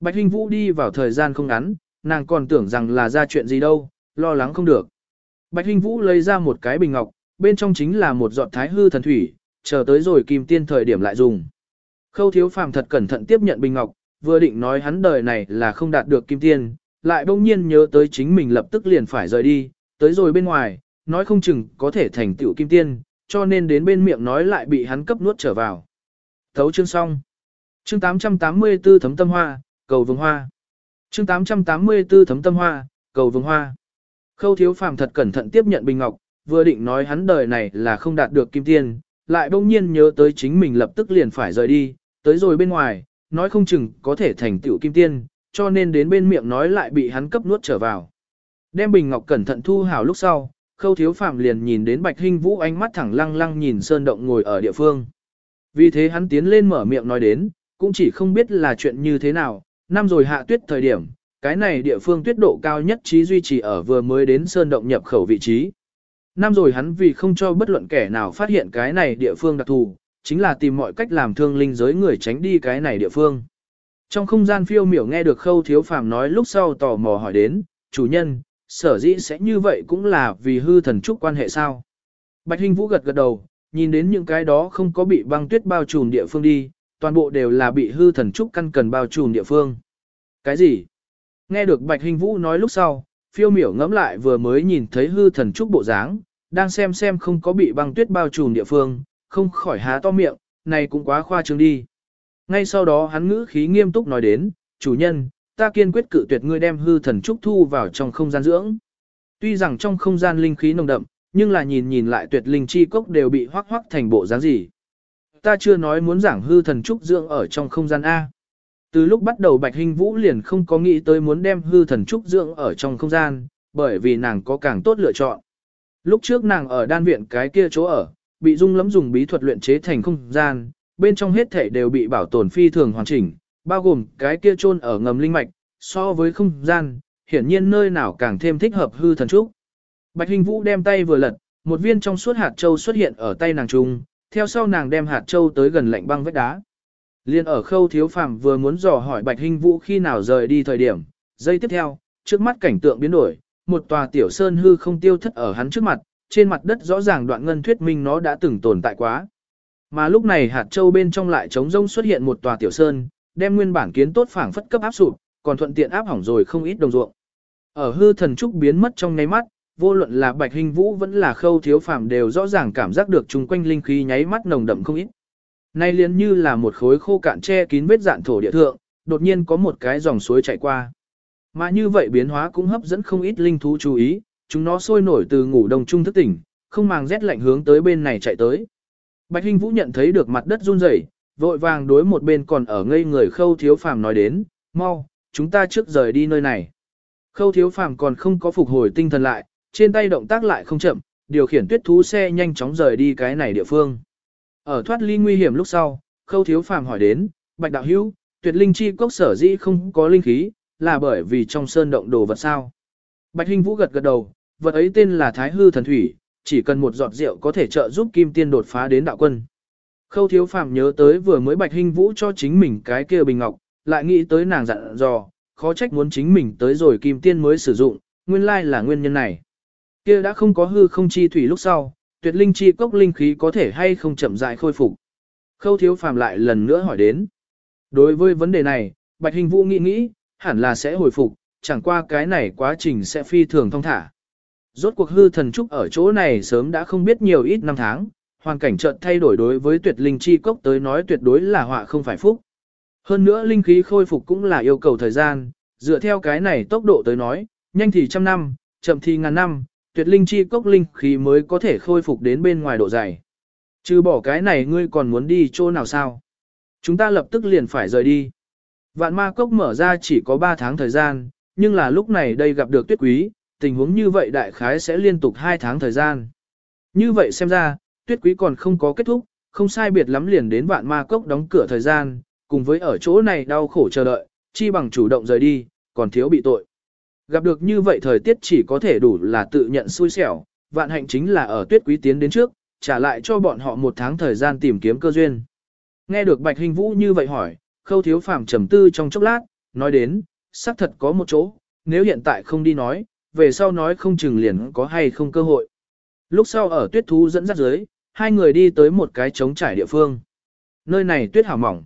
Bạch hình vũ đi vào thời gian không ngắn, nàng còn tưởng rằng là ra chuyện gì đâu, lo lắng không được. Bạch hình vũ lấy ra một cái bình ngọc, bên trong chính là một giọt thái hư thần thủy, chờ tới rồi kim tiên thời điểm lại dùng. Khâu thiếu phàm thật cẩn thận tiếp nhận bình ngọc, vừa định nói hắn đời này là không đạt được kim tiên, lại bỗng nhiên nhớ tới chính mình lập tức liền phải rời đi, tới rồi bên ngoài, nói không chừng có thể thành tựu kim tiên, cho nên đến bên miệng nói lại bị hắn cấp nuốt trở vào. Thấu chương xong. Chương 884 thấm tâm hoa, cầu vương hoa. Chương 884 thấm tâm hoa, cầu vương hoa. Khâu thiếu phàm thật cẩn thận tiếp nhận bình ngọc, vừa định nói hắn đời này là không đạt được kim tiên, lại bỗng nhiên nhớ tới chính mình lập tức liền phải rời đi, tới rồi bên ngoài, nói không chừng có thể thành tựu kim tiên, cho nên đến bên miệng nói lại bị hắn cấp nuốt trở vào. Đem bình ngọc cẩn thận thu hào lúc sau, khâu thiếu phạm liền nhìn đến bạch hình vũ ánh mắt thẳng lăng lăng nhìn sơn động ngồi ở địa phương. Vì thế hắn tiến lên mở miệng nói đến, cũng chỉ không biết là chuyện như thế nào, năm rồi hạ tuyết thời điểm, cái này địa phương tuyết độ cao nhất trí duy trì ở vừa mới đến sơn động nhập khẩu vị trí. Năm rồi hắn vì không cho bất luận kẻ nào phát hiện cái này địa phương đặc thù, chính là tìm mọi cách làm thương linh giới người tránh đi cái này địa phương. Trong không gian phiêu miểu nghe được khâu thiếu phàm nói lúc sau tò mò hỏi đến, chủ nhân, sở dĩ sẽ như vậy cũng là vì hư thần trúc quan hệ sao. Bạch Hinh Vũ gật gật đầu, nhìn đến những cái đó không có bị băng tuyết bao trùm địa phương đi, toàn bộ đều là bị hư thần trúc căn cần bao trùm địa phương. Cái gì? Nghe được Bạch Hinh Vũ nói lúc sau, phiêu miểu ngẫm lại vừa mới nhìn thấy hư thần trúc bộ dáng, đang xem xem không có bị băng tuyết bao trùm địa phương, không khỏi há to miệng, này cũng quá khoa trương đi. Ngay sau đó hắn ngữ khí nghiêm túc nói đến, chủ nhân, ta kiên quyết cự tuyệt ngươi đem hư thần trúc thu vào trong không gian dưỡng. Tuy rằng trong không gian linh khí nồng đậm, nhưng là nhìn nhìn lại tuyệt linh chi cốc đều bị hoắc hoắc thành bộ dáng gì. Ta chưa nói muốn giảng hư thần trúc dưỡng ở trong không gian A. Từ lúc bắt đầu Bạch Hinh Vũ liền không có nghĩ tới muốn đem hư thần trúc dưỡng ở trong không gian, bởi vì nàng có càng tốt lựa chọn. Lúc trước nàng ở đan viện cái kia chỗ ở, bị dung lắm dùng bí thuật luyện chế thành không gian, bên trong hết thể đều bị bảo tồn phi thường hoàn chỉnh, bao gồm cái kia chôn ở ngầm linh mạch, so với không gian, hiển nhiên nơi nào càng thêm thích hợp hư thần trúc. Bạch Hình Vũ đem tay vừa lật, một viên trong suốt hạt châu xuất hiện ở tay nàng trung, theo sau nàng đem hạt châu tới gần lạnh băng vách đá. Liên ở khâu thiếu phàm vừa muốn dò hỏi Bạch Hình Vũ khi nào rời đi thời điểm, giây tiếp theo, trước mắt cảnh tượng biến đổi, một tòa tiểu sơn hư không tiêu thất ở hắn trước mặt, trên mặt đất rõ ràng đoạn ngân thuyết minh nó đã từng tồn tại quá. Mà lúc này hạt châu bên trong lại trống rông xuất hiện một tòa tiểu sơn, đem nguyên bản kiến tốt phảng phất cấp áp sụp, còn thuận tiện áp hỏng rồi không ít đồng ruộng. Ở hư thần trúc biến mất trong nháy mắt, vô luận là Bạch Hình Vũ vẫn là Khâu Thiếu Phàm đều rõ ràng cảm giác được chung quanh linh khí nháy mắt nồng đậm không ít. Nay liền như là một khối khô cạn che kín vết dạn thổ địa thượng, đột nhiên có một cái dòng suối chảy qua. Mà như vậy biến hóa cũng hấp dẫn không ít linh thú chú ý, chúng nó sôi nổi từ ngủ đông trung thức tỉnh, không màng rét lạnh hướng tới bên này chạy tới. Bạch Hinh Vũ nhận thấy được mặt đất run rẩy, vội vàng đối một bên còn ở ngây người Khâu Thiếu Phàm nói đến, "Mau, chúng ta trước rời đi nơi này." Khâu Thiếu Phàm còn không có phục hồi tinh thần lại, trên tay động tác lại không chậm, điều khiển tuyết thú xe nhanh chóng rời đi cái này địa phương. Ở thoát ly nguy hiểm lúc sau, Khâu Thiếu Phàm hỏi đến, "Bạch đạo hữu, Tuyệt Linh chi cốc sở dĩ không có linh khí, là bởi vì trong sơn động đồ vật sao?" Bạch Hinh Vũ gật gật đầu, vật ấy tên là Thái Hư Thần Thủy, chỉ cần một giọt rượu có thể trợ giúp Kim Tiên đột phá đến đạo quân. Khâu Thiếu Phàm nhớ tới vừa mới Bạch Hinh Vũ cho chính mình cái kia bình ngọc, lại nghĩ tới nàng dặn dò, khó trách muốn chính mình tới rồi Kim Tiên mới sử dụng, nguyên lai là nguyên nhân này. Kia đã không có hư không chi thủy lúc sau, tuyệt linh chi cốc linh khí có thể hay không chậm rãi khôi phục. Khâu Thiếu Phàm lại lần nữa hỏi đến. Đối với vấn đề này, Bạch Hình Vũ nghĩ nghĩ, hẳn là sẽ hồi phục, chẳng qua cái này quá trình sẽ phi thường thông thả. Rốt cuộc hư thần trúc ở chỗ này sớm đã không biết nhiều ít năm tháng, hoàn cảnh chợt thay đổi đối với tuyệt linh chi cốc tới nói tuyệt đối là họa không phải phúc. Hơn nữa linh khí khôi phục cũng là yêu cầu thời gian, dựa theo cái này tốc độ tới nói, nhanh thì trăm năm, chậm thì ngàn năm, tuyệt linh chi cốc linh khí mới có thể khôi phục đến bên ngoài độ dày. Trừ bỏ cái này ngươi còn muốn đi chỗ nào sao? Chúng ta lập tức liền phải rời đi. Vạn ma cốc mở ra chỉ có 3 tháng thời gian, nhưng là lúc này đây gặp được tuyết quý, tình huống như vậy đại khái sẽ liên tục 2 tháng thời gian. Như vậy xem ra, tuyết quý còn không có kết thúc, không sai biệt lắm liền đến vạn ma cốc đóng cửa thời gian, cùng với ở chỗ này đau khổ chờ đợi, chi bằng chủ động rời đi, còn thiếu bị tội. Gặp được như vậy thời tiết chỉ có thể đủ là tự nhận xui xẻo, vạn hạnh chính là ở tuyết quý tiến đến trước, trả lại cho bọn họ một tháng thời gian tìm kiếm cơ duyên. Nghe được Bạch Hình Vũ như vậy hỏi, khâu thiếu phàm trầm tư trong chốc lát, nói đến, xác thật có một chỗ, nếu hiện tại không đi nói, về sau nói không chừng liền có hay không cơ hội. Lúc sau ở tuyết thú dẫn dắt dưới, hai người đi tới một cái trống trải địa phương. Nơi này tuyết hảo mỏng.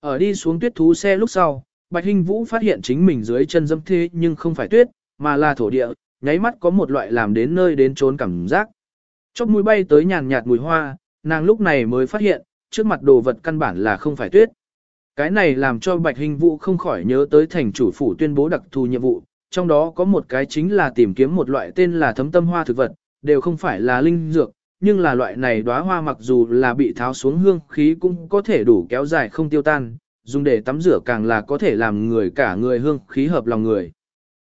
Ở đi xuống tuyết thú xe lúc sau, Bạch Hinh Vũ phát hiện chính mình dưới chân dâm thế nhưng không phải tuyết, mà là thổ địa, nháy mắt có một loại làm đến nơi đến trốn cảm giác. Chóp mũi bay tới nhàn nhạt mùi hoa, nàng lúc này mới phát hiện, trước mặt đồ vật căn bản là không phải tuyết. Cái này làm cho Bạch Hình Vũ không khỏi nhớ tới thành chủ phủ tuyên bố đặc thù nhiệm vụ, trong đó có một cái chính là tìm kiếm một loại tên là thấm tâm hoa thực vật, đều không phải là linh dược, nhưng là loại này đóa hoa mặc dù là bị tháo xuống hương khí cũng có thể đủ kéo dài không tiêu tan, dùng để tắm rửa càng là có thể làm người cả người hương khí hợp lòng người.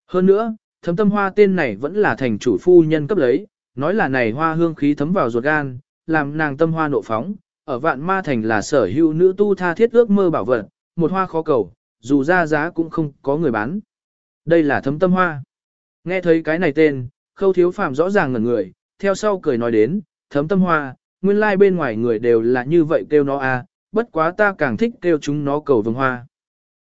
Hơn nữa, thấm tâm hoa tên này vẫn là thành chủ phu nhân cấp lấy, nói là này hoa hương khí thấm vào ruột gan, làm nàng tâm hoa nộ phóng, ở vạn ma thành là sở hữu nữ tu tha thiết ước mơ bảo vật, một hoa khó cầu, dù ra giá cũng không có người bán. Đây là thấm tâm hoa. Nghe thấy cái này tên, khâu thiếu phàm rõ ràng ngẩn người, theo sau cười nói đến, thấm tâm hoa, nguyên lai like bên ngoài người đều là như vậy kêu nó à, bất quá ta càng thích kêu chúng nó cầu vồng hoa.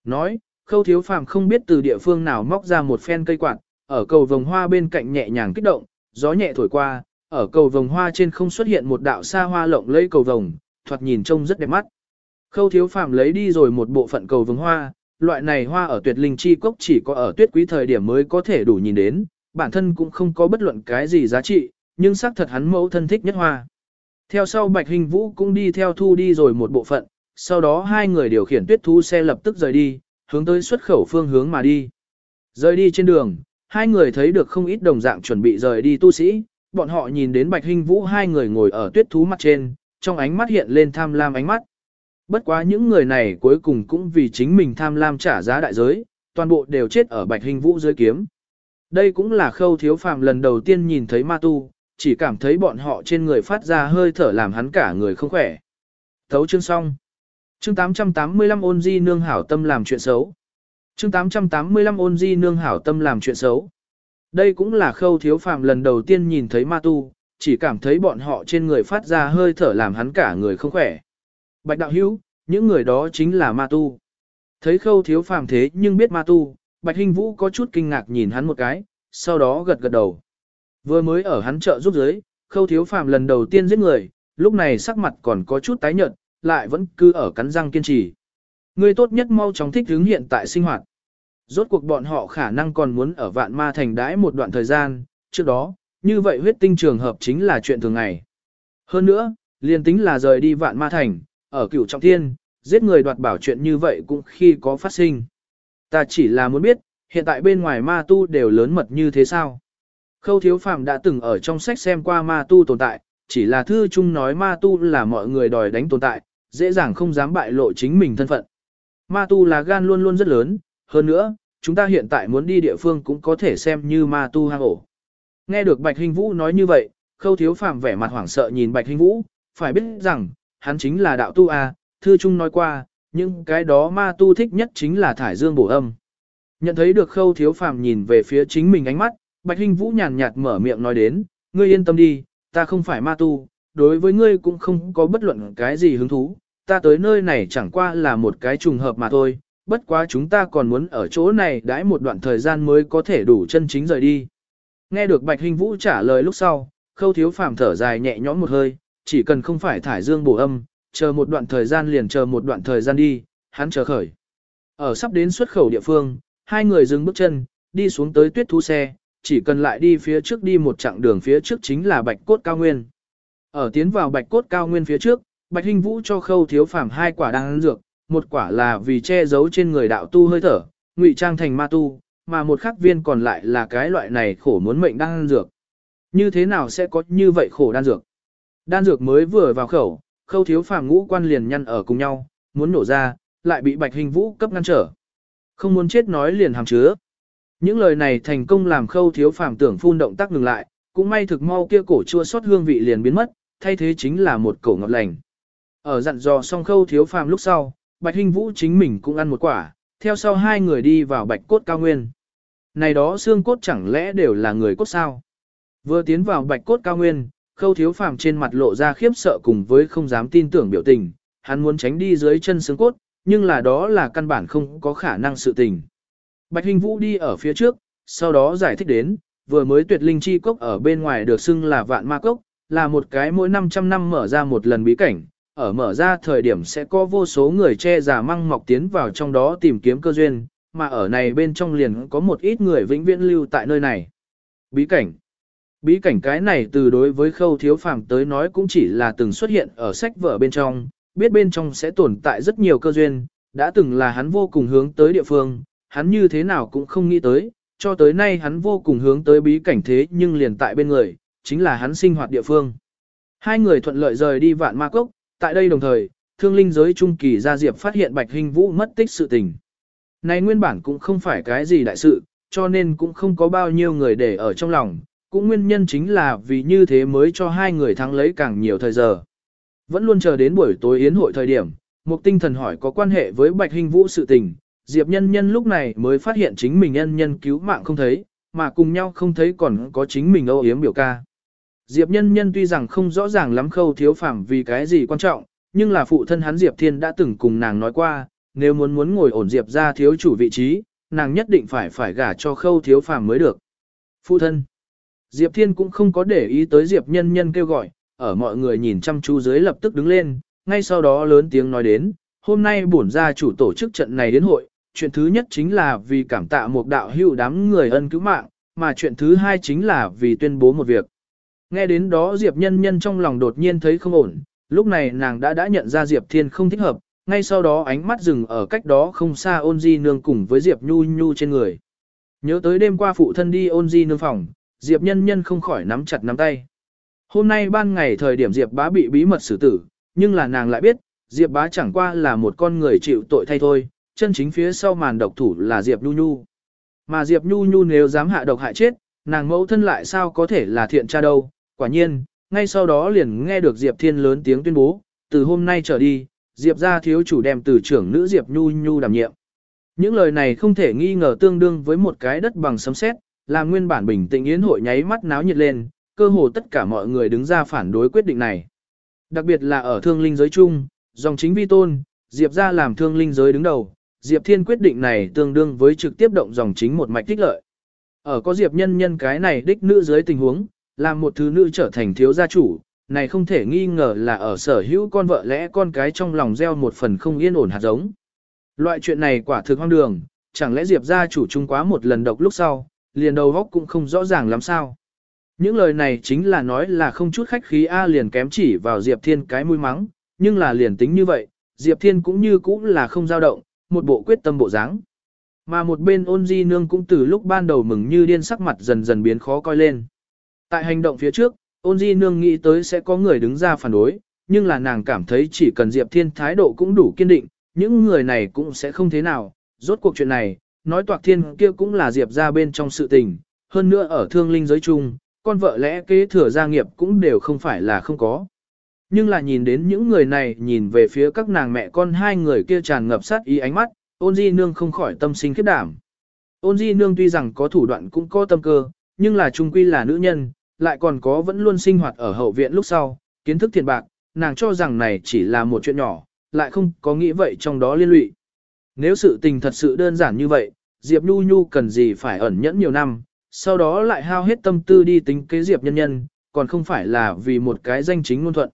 Nói, khâu thiếu phàm không biết từ địa phương nào móc ra một phen cây quạt, ở cầu vồng hoa bên cạnh nhẹ nhàng kích động, gió nhẹ thổi qua, ở cầu vồng hoa trên không xuất hiện một đạo xa hoa lộng lẫy cầu vồng, thoạt nhìn trông rất đẹp mắt. Khâu thiếu phàm lấy đi rồi một bộ phận cầu vồng hoa, loại này hoa ở tuyệt linh chi cốc chỉ có ở tuyết quý thời điểm mới có thể đủ nhìn đến, bản thân cũng không có bất luận cái gì giá trị, nhưng xác thật hắn mẫu thân thích nhất hoa. Theo sau Bạch Hình Vũ cũng đi theo thu đi rồi một bộ phận, sau đó hai người điều khiển tuyết thú xe lập tức rời đi, hướng tới xuất khẩu phương hướng mà đi. Rời đi trên đường, hai người thấy được không ít đồng dạng chuẩn bị rời đi tu sĩ, bọn họ nhìn đến Bạch Hình Vũ hai người ngồi ở tuyết thú mặt trên, trong ánh mắt hiện lên tham lam ánh mắt. Bất quá những người này cuối cùng cũng vì chính mình tham lam trả giá đại giới, toàn bộ đều chết ở Bạch Hình Vũ dưới kiếm. Đây cũng là khâu thiếu phàm lần đầu tiên nhìn thấy ma tu, chỉ cảm thấy bọn họ trên người phát ra hơi thở làm hắn cả người không khỏe. Thấu chương xong. Chương 885 ôn di nương hảo tâm làm chuyện xấu. Chương 885 ôn di nương hảo tâm làm chuyện xấu. Đây cũng là khâu thiếu phàm lần đầu tiên nhìn thấy ma tu, chỉ cảm thấy bọn họ trên người phát ra hơi thở làm hắn cả người không khỏe. Bạch đạo hữu, những người đó chính là ma tu. Thấy khâu thiếu phàm thế nhưng biết ma tu, bạch Hinh vũ có chút kinh ngạc nhìn hắn một cái, sau đó gật gật đầu. Vừa mới ở hắn chợ giúp giới, khâu thiếu phàm lần đầu tiên giết người, lúc này sắc mặt còn có chút tái nhợt, lại vẫn cứ ở cắn răng kiên trì. Người tốt nhất mau chóng thích ứng hiện tại sinh hoạt. Rốt cuộc bọn họ khả năng còn muốn ở vạn ma thành đãi một đoạn thời gian, trước đó, như vậy huyết tinh trường hợp chính là chuyện thường ngày. Hơn nữa, liền tính là rời đi vạn ma thành, ở cửu trọng thiên, giết người đoạt bảo chuyện như vậy cũng khi có phát sinh. Ta chỉ là muốn biết, hiện tại bên ngoài ma tu đều lớn mật như thế sao? Khâu thiếu phàm đã từng ở trong sách xem qua ma tu tồn tại, chỉ là thư chung nói ma tu là mọi người đòi đánh tồn tại, dễ dàng không dám bại lộ chính mình thân phận. Ma tu là gan luôn luôn rất lớn, hơn nữa, chúng ta hiện tại muốn đi địa phương cũng có thể xem như ma tu hang ổ. Nghe được Bạch Hình Vũ nói như vậy, khâu thiếu phàm vẻ mặt hoảng sợ nhìn Bạch Hình Vũ, phải biết rằng, hắn chính là đạo tu A, thư trung nói qua, nhưng cái đó ma tu thích nhất chính là thải dương bổ âm. Nhận thấy được khâu thiếu phàm nhìn về phía chính mình ánh mắt, Bạch Hinh Vũ nhàn nhạt mở miệng nói đến, ngươi yên tâm đi, ta không phải ma tu, đối với ngươi cũng không có bất luận cái gì hứng thú, ta tới nơi này chẳng qua là một cái trùng hợp mà thôi, bất quá chúng ta còn muốn ở chỗ này đãi một đoạn thời gian mới có thể đủ chân chính rời đi. Nghe được Bạch Hinh Vũ trả lời lúc sau, khâu thiếu phàm thở dài nhẹ nhõm một hơi, chỉ cần không phải thải dương bổ âm, chờ một đoạn thời gian liền chờ một đoạn thời gian đi, hắn chờ khởi. Ở sắp đến xuất khẩu địa phương, hai người dừng bước chân, đi xuống tới tuyết thú xe, chỉ cần lại đi phía trước đi một chặng đường phía trước chính là bạch cốt cao nguyên. Ở tiến vào bạch cốt cao nguyên phía trước, bạch hình vũ cho khâu thiếu phàm hai quả đang ăn dược, một quả là vì che giấu trên người đạo tu hơi thở, ngụy trang thành ma tu, mà một khắc viên còn lại là cái loại này khổ muốn mệnh đang ăn dược. Như thế nào sẽ có như vậy khổ đan dược? Đan dược mới vừa vào khẩu, khâu thiếu phàm ngũ quan liền nhăn ở cùng nhau, muốn nổ ra, lại bị bạch hình vũ cấp ngăn trở. Không muốn chết nói liền hàm chứa. Những lời này thành công làm khâu thiếu phàm tưởng phun động tác ngừng lại, cũng may thực mau kia cổ chua xót hương vị liền biến mất, thay thế chính là một cổ ngọt lành. Ở dặn dò xong khâu thiếu phàm lúc sau, bạch hình vũ chính mình cũng ăn một quả, theo sau hai người đi vào bạch cốt cao nguyên. Này đó xương cốt chẳng lẽ đều là người cốt sao? Vừa tiến vào bạch cốt cao nguyên, khâu thiếu phàm trên mặt lộ ra khiếp sợ cùng với không dám tin tưởng biểu tình, hắn muốn tránh đi dưới chân xương cốt, nhưng là đó là căn bản không có khả năng sự tình. Bạch Hình Vũ đi ở phía trước, sau đó giải thích đến, vừa mới tuyệt linh chi cốc ở bên ngoài được xưng là vạn ma cốc, là một cái mỗi 500 năm mở ra một lần bí cảnh, ở mở ra thời điểm sẽ có vô số người che giả măng mọc tiến vào trong đó tìm kiếm cơ duyên, mà ở này bên trong liền có một ít người vĩnh viễn lưu tại nơi này. Bí cảnh Bí cảnh cái này từ đối với khâu thiếu phàm tới nói cũng chỉ là từng xuất hiện ở sách vở bên trong, biết bên trong sẽ tồn tại rất nhiều cơ duyên, đã từng là hắn vô cùng hướng tới địa phương, hắn như thế nào cũng không nghĩ tới, cho tới nay hắn vô cùng hướng tới bí cảnh thế nhưng liền tại bên người, chính là hắn sinh hoạt địa phương. Hai người thuận lợi rời đi vạn ma cốc, tại đây đồng thời, thương linh giới trung kỳ gia diệp phát hiện bạch hình vũ mất tích sự tình. Này nguyên bản cũng không phải cái gì đại sự, cho nên cũng không có bao nhiêu người để ở trong lòng, cũng nguyên nhân chính là vì như thế mới cho hai người thắng lấy càng nhiều thời giờ. Vẫn luôn chờ đến buổi tối yến hội thời điểm, một tinh thần hỏi có quan hệ với Bạch Hình Vũ sự tình, Diệp Nhân Nhân lúc này mới phát hiện chính mình nhân nhân cứu mạng không thấy, mà cùng nhau không thấy còn có chính mình âu yếm biểu ca. Diệp Nhân Nhân tuy rằng không rõ ràng lắm khâu thiếu phàm vì cái gì quan trọng, nhưng là phụ thân hắn Diệp Thiên đã từng cùng nàng nói qua, nếu muốn muốn ngồi ổn Diệp ra thiếu chủ vị trí, nàng nhất định phải phải gả cho khâu thiếu phàm mới được. Phụ thân Diệp Thiên cũng không có để ý tới Diệp Nhân Nhân kêu gọi, ở mọi người nhìn chăm chú dưới lập tức đứng lên, ngay sau đó lớn tiếng nói đến, hôm nay bổn gia chủ tổ chức trận này đến hội, chuyện thứ nhất chính là vì cảm tạ một đạo hữu đám người ân cứu mạng, mà chuyện thứ hai chính là vì tuyên bố một việc. Nghe đến đó Diệp Nhân Nhân trong lòng đột nhiên thấy không ổn, lúc này nàng đã đã nhận ra Diệp Thiên không thích hợp, ngay sau đó ánh mắt dừng ở cách đó không xa ôn di nương cùng với Diệp Nhu Nhu trên người. Nhớ tới đêm qua phụ thân đi ôn di nương phòng, Diệp Nhân Nhân không khỏi nắm chặt nắm tay. Hôm nay ban ngày thời điểm Diệp bá bị bí mật xử tử, nhưng là nàng lại biết, Diệp bá chẳng qua là một con người chịu tội thay thôi, chân chính phía sau màn độc thủ là Diệp Nhu Nhu. Mà Diệp Nhu Nhu nếu dám hạ độc hại chết, nàng mẫu thân lại sao có thể là thiện cha đâu, quả nhiên, ngay sau đó liền nghe được Diệp Thiên lớn tiếng tuyên bố, từ hôm nay trở đi, Diệp gia thiếu chủ đem từ trưởng nữ Diệp Nhu Nhu đảm nhiệm. Những lời này không thể nghi ngờ tương đương với một cái đất bằng sấm sét, làm nguyên bản bình tĩnh yến hội nháy mắt náo nhiệt lên, cơ hồ tất cả mọi người đứng ra phản đối quyết định này. Đặc biệt là ở thương linh giới chung, dòng chính vi tôn, Diệp ra làm thương linh giới đứng đầu, Diệp Thiên quyết định này tương đương với trực tiếp động dòng chính một mạch tích lợi. Ở có Diệp nhân nhân cái này đích nữ giới tình huống, làm một thứ nữ trở thành thiếu gia chủ, này không thể nghi ngờ là ở sở hữu con vợ lẽ con cái trong lòng gieo một phần không yên ổn hạt giống. Loại chuyện này quả thực hoang đường, chẳng lẽ Diệp gia chủ trung quá một lần độc lúc sau, liền đầu góc cũng không rõ ràng lắm sao. Những lời này chính là nói là không chút khách khí A liền kém chỉ vào Diệp Thiên cái mũi mắng, nhưng là liền tính như vậy, Diệp Thiên cũng như cũng là không dao động, một bộ quyết tâm bộ dáng. Mà một bên ôn di nương cũng từ lúc ban đầu mừng như điên sắc mặt dần dần biến khó coi lên. Tại hành động phía trước, ôn di nương nghĩ tới sẽ có người đứng ra phản đối, nhưng là nàng cảm thấy chỉ cần Diệp Thiên thái độ cũng đủ kiên định, những người này cũng sẽ không thế nào, rốt cuộc chuyện này, nói toạc thiên kia cũng là Diệp ra bên trong sự tình, hơn nữa ở thương linh giới chung, con vợ lẽ kế thừa gia nghiệp cũng đều không phải là không có. Nhưng là nhìn đến những người này nhìn về phía các nàng mẹ con hai người kia tràn ngập sát ý ánh mắt, ôn di nương không khỏi tâm sinh khiếp đảm. Ôn di nương tuy rằng có thủ đoạn cũng có tâm cơ, nhưng là trung quy là nữ nhân, lại còn có vẫn luôn sinh hoạt ở hậu viện lúc sau, kiến thức thiền bạc, nàng cho rằng này chỉ là một chuyện nhỏ, lại không có nghĩ vậy trong đó liên lụy. Nếu sự tình thật sự đơn giản như vậy, Diệp Nhu Nhu cần gì phải ẩn nhẫn nhiều năm, sau đó lại hao hết tâm tư đi tính kế Diệp nhân nhân, còn không phải là vì một cái danh chính ngôn thuận.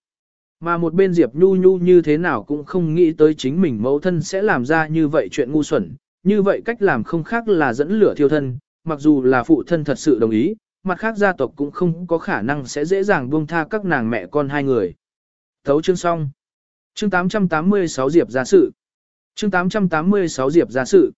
Mà một bên Diệp Nhu Nhu như thế nào cũng không nghĩ tới chính mình mẫu thân sẽ làm ra như vậy chuyện ngu xuẩn, như vậy cách làm không khác là dẫn lửa thiêu thân, mặc dù là phụ thân thật sự đồng ý, mặt khác gia tộc cũng không có khả năng sẽ dễ dàng buông tha các nàng mẹ con hai người. Thấu chương xong. Chương 886 Diệp gia sự. Chương 886 Diệp gia sự.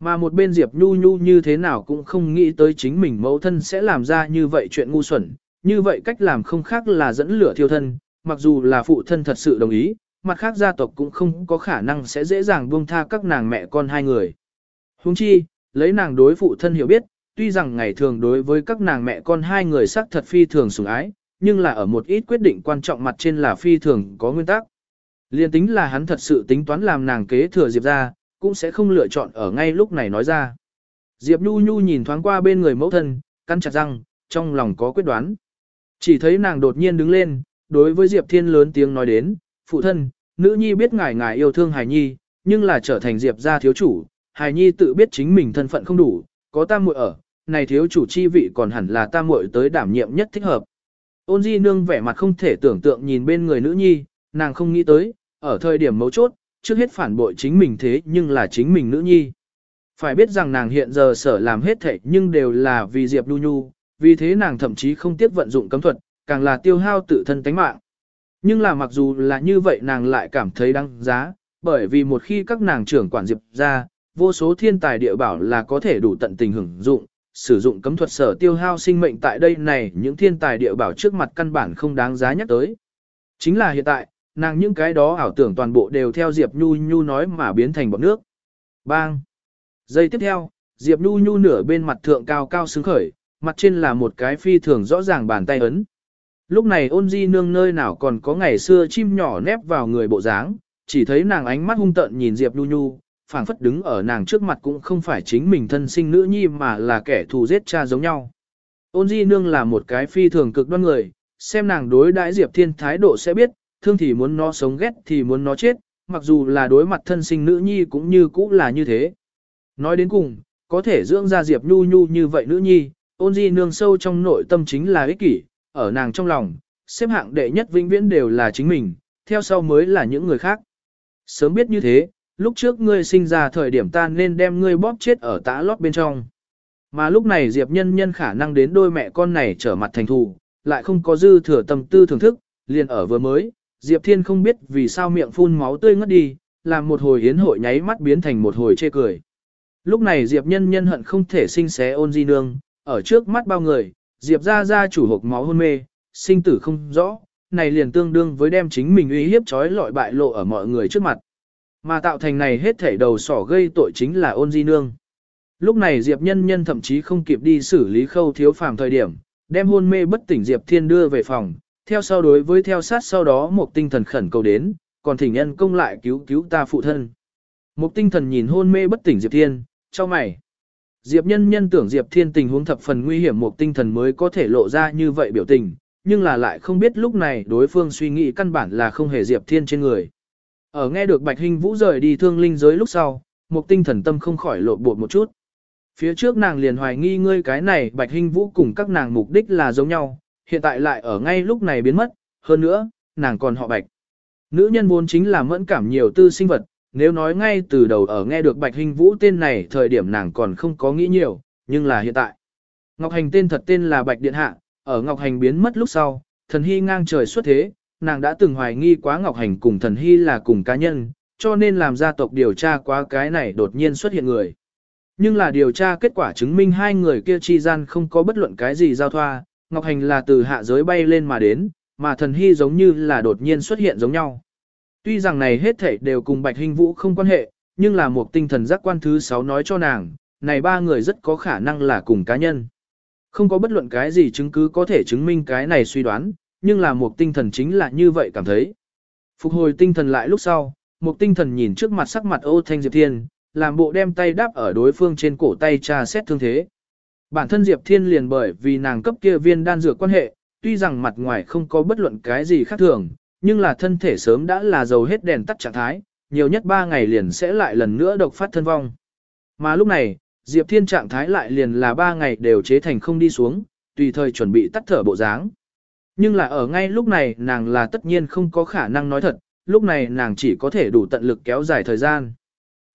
Mà một bên Diệp Nhu Nhu như thế nào cũng không nghĩ tới chính mình mẫu thân sẽ làm ra như vậy chuyện ngu xuẩn, như vậy cách làm không khác là dẫn lửa thiêu thân, mặc dù là phụ thân thật sự đồng ý, mặt khác gia tộc cũng không có khả năng sẽ dễ dàng buông tha các nàng mẹ con hai người. Huống chi, lấy nàng đối phụ thân hiểu biết, tuy rằng ngày thường đối với các nàng mẹ con hai người xác thật phi thường sủng ái, nhưng là ở một ít quyết định quan trọng mặt trên là phi thường có nguyên tắc. Liên tính là hắn thật sự tính toán làm nàng kế thừa Diệp ra, cũng sẽ không lựa chọn ở ngay lúc này nói ra. Diệp Nhu Nhu nhìn thoáng qua bên người mẫu thân, căn chặt răng, trong lòng có quyết đoán. Chỉ thấy nàng đột nhiên đứng lên, đối với Diệp Thiên lớn tiếng nói đến, phụ thân, nữ nhi biết ngài ngài yêu thương Hải nhi, nhưng là trở thành Diệp gia thiếu chủ, Hải nhi tự biết chính mình thân phận không đủ, có tam muội ở, này thiếu chủ chi vị còn hẳn là tam muội tới đảm nhiệm nhất thích hợp. Ôn di nương vẻ mặt không thể tưởng tượng nhìn bên người nữ nhi, nàng không nghĩ tới, ở thời điểm mấu chốt, trước hết phản bội chính mình thế nhưng là chính mình nữ nhi. Phải biết rằng nàng hiện giờ sở làm hết thảy nhưng đều là vì Diệp Nhu Nhu, vì thế nàng thậm chí không tiếc vận dụng cấm thuật, càng là tiêu hao tự thân tánh mạng. Nhưng là mặc dù là như vậy nàng lại cảm thấy đáng giá, bởi vì một khi các nàng trưởng quản Diệp ra, vô số thiên tài địa bảo là có thể đủ tận tình hưởng dụng, sử dụng cấm thuật sở tiêu hao sinh mệnh tại đây này những thiên tài địa bảo trước mặt căn bản không đáng giá nhắc tới. Chính là hiện tại, nàng những cái đó ảo tưởng toàn bộ đều theo Diệp Nhu Nhu nói mà biến thành bọt nước. Bang! Giây tiếp theo, Diệp Nhu Nhu nửa bên mặt thượng cao cao xứng khởi, mặt trên là một cái phi thường rõ ràng bàn tay ấn. Lúc này ôn di nương nơi nào còn có ngày xưa chim nhỏ nép vào người bộ dáng, chỉ thấy nàng ánh mắt hung tợn nhìn Diệp Nhu Nhu, phảng phất đứng ở nàng trước mặt cũng không phải chính mình thân sinh nữ nhi mà là kẻ thù giết cha giống nhau. Ôn di nương là một cái phi thường cực đoan người, xem nàng đối đãi Diệp Thiên thái độ sẽ biết, thương thì muốn nó sống ghét thì muốn nó chết, mặc dù là đối mặt thân sinh nữ nhi cũng như cũ là như thế. Nói đến cùng, có thể dưỡng ra Diệp Nhu Nhu như vậy nữ nhi, ôn di nương sâu trong nội tâm chính là ích kỷ, ở nàng trong lòng, xếp hạng đệ nhất vĩnh viễn đều là chính mình, theo sau mới là những người khác. Sớm biết như thế, lúc trước ngươi sinh ra thời điểm ta nên đem ngươi bóp chết ở tã lót bên trong. Mà lúc này Diệp nhân nhân khả năng đến đôi mẹ con này trở mặt thành thù, lại không có dư thừa tâm tư thưởng thức, liền ở vừa mới, Diệp Thiên không biết vì sao miệng phun máu tươi ngất đi, làm một hồi hiến hội nháy mắt biến thành một hồi chê cười. Lúc này Diệp nhân nhân hận không thể sinh xé ôn di nương, ở trước mắt bao người, Diệp ra ra chủ hộp máu hôn mê, sinh tử không rõ, này liền tương đương với đem chính mình uy hiếp trói lọi bại lộ ở mọi người trước mặt. Mà tạo thành này hết thảy đầu sỏ gây tội chính là ôn di nương. Lúc này Diệp nhân nhân thậm chí không kịp đi xử lý khâu thiếu phàm thời điểm, đem hôn mê bất tỉnh Diệp Thiên đưa về phòng, theo sau đối với theo sát sau đó một tinh thần khẩn cầu đến, còn thỉnh nhân công lại cứu cứu ta phụ thân. Một tinh thần nhìn hôn mê bất tỉnh Diệp Thiên, cho mày. Diệp nhân nhân tưởng Diệp Thiên tình huống thập phần nguy hiểm một tinh thần mới có thể lộ ra như vậy biểu tình, nhưng là lại không biết lúc này đối phương suy nghĩ căn bản là không hề Diệp Thiên trên người. Ở nghe được Bạch Hinh Vũ rời đi thương linh giới lúc sau, một tinh thần tâm không khỏi lộ bột một chút. Phía trước nàng liền hoài nghi ngươi cái này Bạch Hinh Vũ cùng các nàng mục đích là giống nhau, hiện tại lại ở ngay lúc này biến mất, hơn nữa, nàng còn họ bạch. Nữ nhân vốn chính là mẫn cảm nhiều tư sinh vật, nếu nói ngay từ đầu ở nghe được bạch hình vũ tên này thời điểm nàng còn không có nghĩ nhiều, nhưng là hiện tại. Ngọc Hành tên thật tên là Bạch Điện Hạ, ở Ngọc Hành biến mất lúc sau, thần hy ngang trời xuất thế, nàng đã từng hoài nghi quá Ngọc Hành cùng thần hy là cùng cá nhân, cho nên làm gia tộc điều tra quá cái này đột nhiên xuất hiện người. Nhưng là điều tra kết quả chứng minh hai người kia chi gian không có bất luận cái gì giao thoa, Ngọc Hành là từ hạ giới bay lên mà đến, mà thần hy giống như là đột nhiên xuất hiện giống nhau. Tuy rằng này hết thảy đều cùng Bạch Hình Vũ không quan hệ, nhưng là một tinh thần giác quan thứ sáu nói cho nàng, này ba người rất có khả năng là cùng cá nhân. Không có bất luận cái gì chứng cứ có thể chứng minh cái này suy đoán, nhưng là một tinh thần chính là như vậy cảm thấy. Phục hồi tinh thần lại lúc sau, một tinh thần nhìn trước mặt sắc mặt ô thanh Diệp Thiên, làm bộ đem tay đáp ở đối phương trên cổ tay tra xét thương thế. Bản thân Diệp Thiên liền bởi vì nàng cấp kia viên đan dược quan hệ, tuy rằng mặt ngoài không có bất luận cái gì khác thường, nhưng là thân thể sớm đã là dầu hết đèn tắt trạng thái, nhiều nhất 3 ngày liền sẽ lại lần nữa độc phát thân vong. Mà lúc này, Diệp Thiên trạng thái lại liền là 3 ngày đều chế thành không đi xuống, tùy thời chuẩn bị tắt thở bộ dáng. Nhưng là ở ngay lúc này nàng là tất nhiên không có khả năng nói thật, lúc này nàng chỉ có thể đủ tận lực kéo dài thời gian.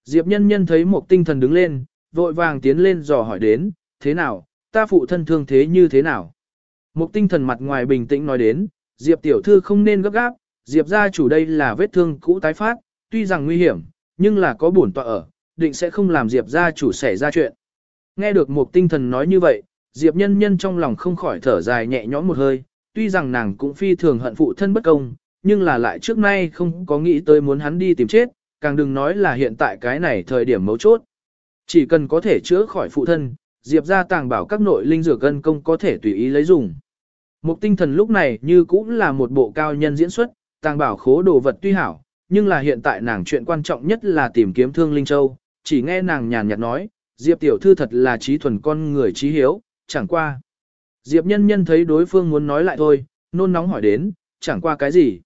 Diệp nhân nhân thấy một tinh thần đứng lên, vội vàng tiến lên dò hỏi đến, thế nào, ta phụ thân thương thế như thế nào? mục tinh thần mặt ngoài bình tĩnh nói đến, Diệp tiểu thư không nên gấp gáp, Diệp gia chủ đây là vết thương cũ tái phát, tuy rằng nguy hiểm, nhưng là có bổn tọa ở, định sẽ không làm Diệp gia chủ xảy ra chuyện. Nghe được mục tinh thần nói như vậy, Diệp nhân nhân trong lòng không khỏi thở dài nhẹ nhõm một hơi, tuy rằng nàng cũng phi thường hận phụ thân bất công, nhưng là lại trước nay không có nghĩ tới muốn hắn đi tìm chết, càng đừng nói là hiện tại cái này thời điểm mấu chốt. Chỉ cần có thể chữa khỏi phụ thân, Diệp ra tàng bảo các nội linh dược gân công có thể tùy ý lấy dùng. Một tinh thần lúc này như cũng là một bộ cao nhân diễn xuất, tàng bảo khố đồ vật tuy hảo, nhưng là hiện tại nàng chuyện quan trọng nhất là tìm kiếm thương linh châu, chỉ nghe nàng nhàn nhạt nói, Diệp tiểu thư thật là trí thuần con người trí hiếu, chẳng qua. Diệp nhân nhân thấy đối phương muốn nói lại thôi, nôn nóng hỏi đến, chẳng qua cái gì.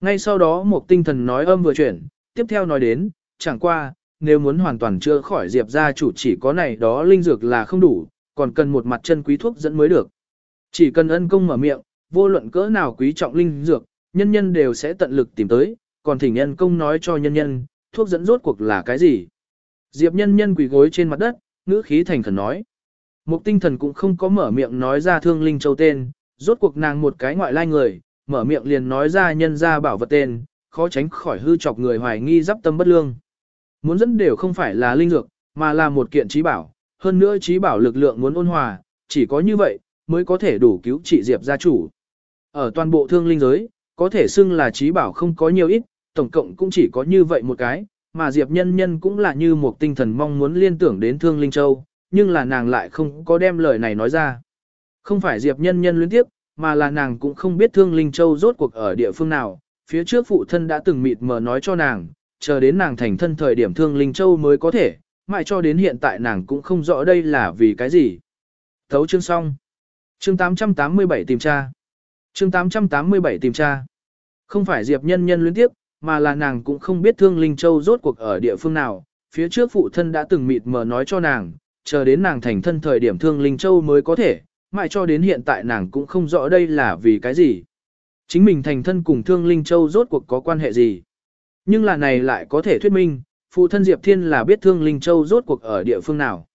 Ngay sau đó một tinh thần nói âm vừa chuyển, tiếp theo nói đến, chẳng qua, nếu muốn hoàn toàn chữa khỏi Diệp gia chủ chỉ có này đó linh dược là không đủ, còn cần một mặt chân quý thuốc dẫn mới được. Chỉ cần ân công mở miệng, vô luận cỡ nào quý trọng linh dược, nhân nhân đều sẽ tận lực tìm tới, còn thỉnh nhân công nói cho nhân nhân, thuốc dẫn rốt cuộc là cái gì. Diệp nhân nhân quỳ gối trên mặt đất, ngữ khí thành khẩn nói. mục tinh thần cũng không có mở miệng nói ra thương linh châu tên, rốt cuộc nàng một cái ngoại lai người, mở miệng liền nói ra nhân ra bảo vật tên, khó tránh khỏi hư chọc người hoài nghi giáp tâm bất lương. Muốn dẫn đều không phải là linh dược, mà là một kiện trí bảo, hơn nữa trí bảo lực lượng muốn ôn hòa, chỉ có như vậy, mới có thể đủ cứu trị Diệp gia chủ. Ở toàn bộ thương linh giới, có thể xưng là trí bảo không có nhiều ít, tổng cộng cũng chỉ có như vậy một cái, mà Diệp nhân nhân cũng là như một tinh thần mong muốn liên tưởng đến thương linh châu, nhưng là nàng lại không có đem lời này nói ra. Không phải Diệp nhân nhân luyến tiếp, mà là nàng cũng không biết thương linh châu rốt cuộc ở địa phương nào, phía trước phụ thân đã từng mịt mờ nói cho nàng, chờ đến nàng thành thân thời điểm thương linh châu mới có thể, mãi cho đến hiện tại nàng cũng không rõ đây là vì cái gì. Thấu chương xong. Chương 887 tìm tra. Chương 887 tìm tra. Không phải Diệp nhân nhân luyến tiếp, mà là nàng cũng không biết thương linh châu rốt cuộc ở địa phương nào, phía trước phụ thân đã từng mịt mờ nói cho nàng, chờ đến nàng thành thân thời điểm thương linh châu mới có thể, mãi cho đến hiện tại nàng cũng không rõ đây là vì cái gì. Chính mình thành thân cùng thương linh châu rốt cuộc có quan hệ gì. Nhưng là này lại có thể thuyết minh, phụ thân Diệp Thiên là biết thương linh châu rốt cuộc ở địa phương nào.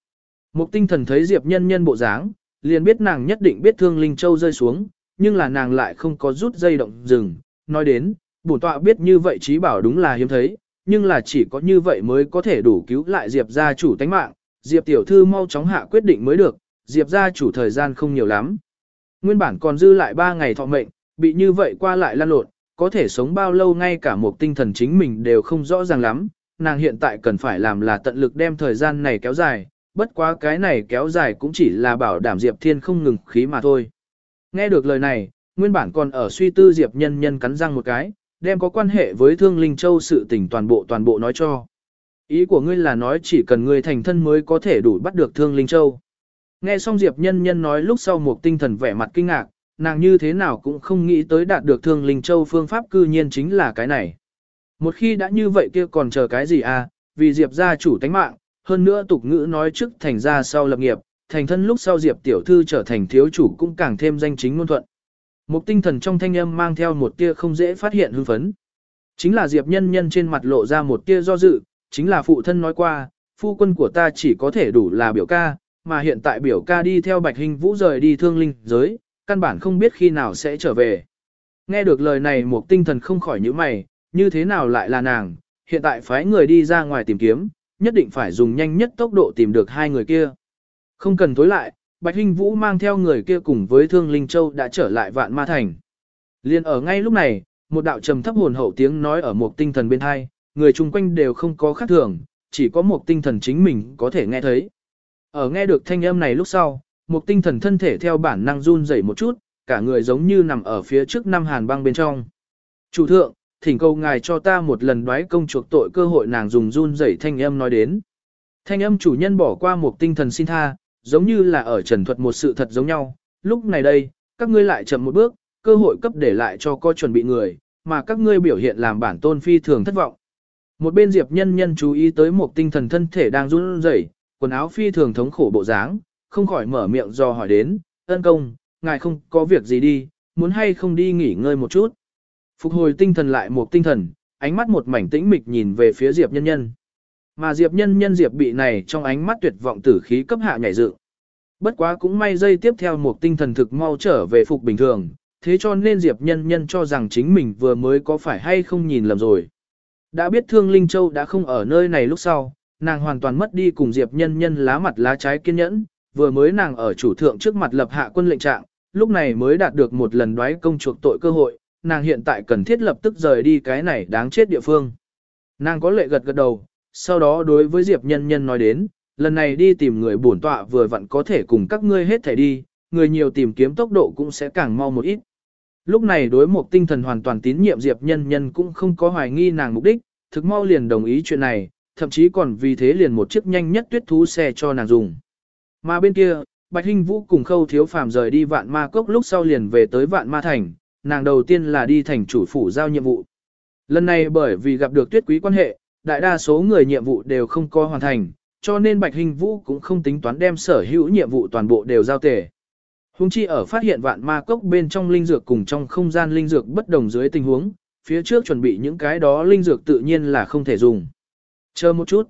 Mục tinh thần thấy Diệp nhân nhân bộ dáng, liền biết nàng nhất định biết thương linh châu rơi xuống, nhưng là nàng lại không có rút dây động dừng. Nói đến, bổn tọa biết như vậy trí bảo đúng là hiếm thấy, nhưng là chỉ có như vậy mới có thể đủ cứu lại Diệp gia chủ tánh mạng, Diệp tiểu thư mau chóng hạ quyết định mới được, Diệp gia chủ thời gian không nhiều lắm. Nguyên bản còn dư lại 3 ngày thọ mệnh, bị như vậy qua lại lan lộn, có thể sống bao lâu ngay cả một tinh thần chính mình đều không rõ ràng lắm, nàng hiện tại cần phải làm là tận lực đem thời gian này kéo dài, bất quá cái này kéo dài cũng chỉ là bảo đảm Diệp Thiên không ngừng khí mà thôi. Nghe được lời này, nguyên bản còn ở suy tư Diệp nhân nhân cắn răng một cái, đem có quan hệ với Thương Linh Châu sự tình toàn bộ toàn bộ nói cho. Ý của ngươi là nói chỉ cần ngươi thành thân mới có thể đủ bắt được Thương Linh Châu. Nghe xong Diệp nhân nhân nói lúc sau một tinh thần vẻ mặt kinh ngạc, nàng như thế nào cũng không nghĩ tới đạt được Thương Linh Châu phương pháp cư nhiên chính là cái này. Một khi đã như vậy kia còn chờ cái gì à, vì Diệp gia chủ tánh mạng, hơn nữa tục ngữ nói trước thành ra sau lập nghiệp, thành thân lúc sau Diệp tiểu thư trở thành thiếu chủ cũng càng thêm danh chính ngôn thuận. Một tinh thần trong thanh âm mang theo một tia không dễ phát hiện hưng phấn. Chính là Diệp nhân nhân trên mặt lộ ra một tia do dự, chính là phụ thân nói qua, phu quân của ta chỉ có thể đủ là biểu ca, mà hiện tại biểu ca đi theo bạch hình vũ rời đi thương linh giới, căn bản không biết khi nào sẽ trở về. Nghe được lời này một tinh thần không khỏi nhíu mày, như thế nào lại là nàng, hiện tại phái người đi ra ngoài tìm kiếm, nhất định phải dùng nhanh nhất tốc độ tìm được hai người kia. Không cần tối lại, Bạch Hinh Vũ mang theo người kia cùng với Thương Linh Châu đã trở lại vạn ma thành. Liên ở ngay lúc này, một đạo trầm thấp hồn hậu tiếng nói ở một tinh thần bên hai, người chung quanh đều không có khác thường, chỉ có một tinh thần chính mình có thể nghe thấy. Ở nghe được thanh âm này lúc sau, một tinh thần thân thể theo bản năng run rẩy một chút, cả người giống như nằm ở phía trước năm hàn băng bên trong. Chủ thượng, thỉnh cầu ngài cho ta một lần đoái công chuộc tội cơ hội nàng dùng run rẩy thanh âm nói đến. Thanh âm chủ nhân bỏ qua một tinh thần xin tha, giống như là ở trần thuật một sự thật giống nhau. Lúc này đây, các ngươi lại chậm một bước, cơ hội cấp để lại cho có chuẩn bị người, mà các ngươi biểu hiện làm bản tôn phi thường thất vọng. Một bên Diệp nhân nhân chú ý tới một tinh thần thân thể đang run rẩy, quần áo phi thường thống khổ bộ dáng, không khỏi mở miệng do hỏi đến, ân công, ngài không có việc gì đi, muốn hay không đi nghỉ ngơi một chút. Phục hồi tinh thần lại một tinh thần, ánh mắt một mảnh tĩnh mịch nhìn về phía Diệp nhân nhân. Mà Diệp nhân nhân Diệp bị này trong ánh mắt tuyệt vọng tử khí cấp hạ nhảy dựng. Bất quá cũng may dây tiếp theo một tinh thần thực mau trở về phục bình thường, thế cho nên Diệp nhân nhân cho rằng chính mình vừa mới có phải hay không nhìn lầm rồi. Đã biết Thương Linh Châu đã không ở nơi này lúc sau, nàng hoàn toàn mất đi cùng Diệp nhân nhân lá mặt lá trái kiên nhẫn, vừa mới nàng ở chủ thượng trước mặt lập hạ quân lệnh trạng, lúc này mới đạt được một lần đoái công chuộc tội cơ hội, nàng hiện tại cần thiết lập tức rời đi cái này đáng chết địa phương. Nàng có lệ gật gật đầu, sau đó đối với Diệp nhân nhân nói đến, lần này đi tìm người bổn tọa vừa vặn có thể cùng các ngươi hết thể đi, người nhiều tìm kiếm tốc độ cũng sẽ càng mau một ít. Lúc này đối một tinh thần hoàn toàn tín nhiệm Diệp nhân nhân cũng không có hoài nghi nàng mục đích, thực mau liền đồng ý chuyện này, thậm chí còn vì thế liền một chiếc nhanh nhất tuyết thú xe cho nàng dùng. Mà bên kia, Bạch Hinh Vũ cùng Khâu Thiếu Phàm rời đi vạn ma cốc lúc sau liền về tới vạn ma thành, nàng đầu tiên là đi thành chủ phủ giao nhiệm vụ. Lần này bởi vì gặp được tuyết quý quan hệ, đại đa số người nhiệm vụ đều không có hoàn thành, cho nên Bạch Hình Vũ cũng không tính toán đem sở hữu nhiệm vụ toàn bộ đều giao tề. Hùng chi ở phát hiện vạn ma cốc bên trong linh dược cùng trong không gian linh dược bất đồng dưới tình huống, phía trước chuẩn bị những cái đó linh dược tự nhiên là không thể dùng. Chờ một chút.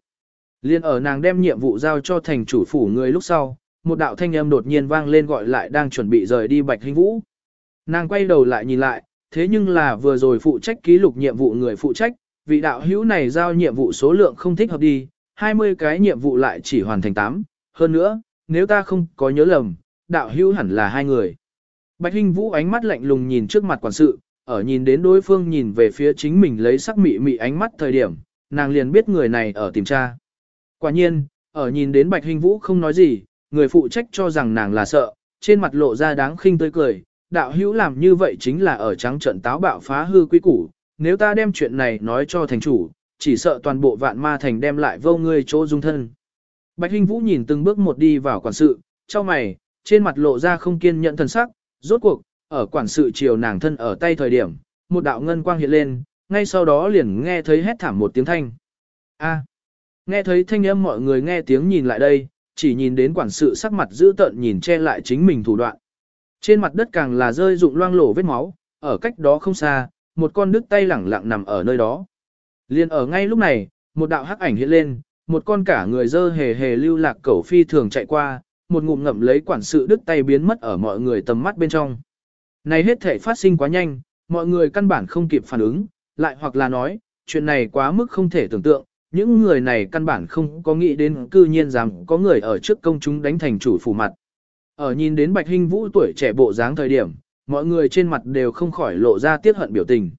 Liên ở nàng đem nhiệm vụ giao cho thành chủ phủ người lúc sau, một đạo thanh âm đột nhiên vang lên gọi lại đang chuẩn bị rời đi Bạch hinh Vũ. Nàng quay đầu lại nhìn lại, thế nhưng là vừa rồi phụ trách ký lục nhiệm vụ người phụ trách, vị đạo hữu này giao nhiệm vụ số lượng không thích hợp đi, 20 cái nhiệm vụ lại chỉ hoàn thành 8, hơn nữa, nếu ta không có nhớ lầm, đạo hữu hẳn là hai người. Bạch Hinh Vũ ánh mắt lạnh lùng nhìn trước mặt quản sự, ở nhìn đến đối phương nhìn về phía chính mình lấy sắc mị mị ánh mắt thời điểm, nàng liền biết người này ở tìm tra. Quả nhiên, ở nhìn đến Bạch Hinh Vũ không nói gì, người phụ trách cho rằng nàng là sợ, trên mặt lộ ra đáng khinh tươi cười, đạo hữu làm như vậy chính là ở trắng trận táo bạo phá hư quy củ, nếu ta đem chuyện này nói cho thành chủ, chỉ sợ toàn bộ vạn ma thành đem lại vô ngươi chỗ dung thân. Bạch Hinh Vũ nhìn từng bước một đi vào quản sự, cho mày, trên mặt lộ ra không kiên nhẫn thần sắc, rốt cuộc, ở quản sự chiều nàng thân ở tay thời điểm, một đạo ngân quang hiện lên, ngay sau đó liền nghe thấy hét thảm một tiếng thanh. A. Nghe thấy thanh âm mọi người nghe tiếng nhìn lại đây, chỉ nhìn đến quản sự sắc mặt dữ tợn nhìn che lại chính mình thủ đoạn. Trên mặt đất càng là rơi rụng loang lổ vết máu, ở cách đó không xa, một con đứt tay lẳng lặng nằm ở nơi đó. Liên ở ngay lúc này, một đạo hắc ảnh hiện lên, một con cả người dơ hề hề lưu lạc cẩu phi thường chạy qua, một ngụm ngậm lấy quản sự đứt tay biến mất ở mọi người tầm mắt bên trong. Này hết thể phát sinh quá nhanh, mọi người căn bản không kịp phản ứng, lại hoặc là nói, chuyện này quá mức không thể tưởng tượng, những người này căn bản không có nghĩ đến cư nhiên rằng có người ở trước công chúng đánh thành chủ phủ mặt. Ở nhìn đến Bạch Hinh Vũ tuổi trẻ bộ dáng thời điểm, mọi người trên mặt đều không khỏi lộ ra tiếc hận biểu tình.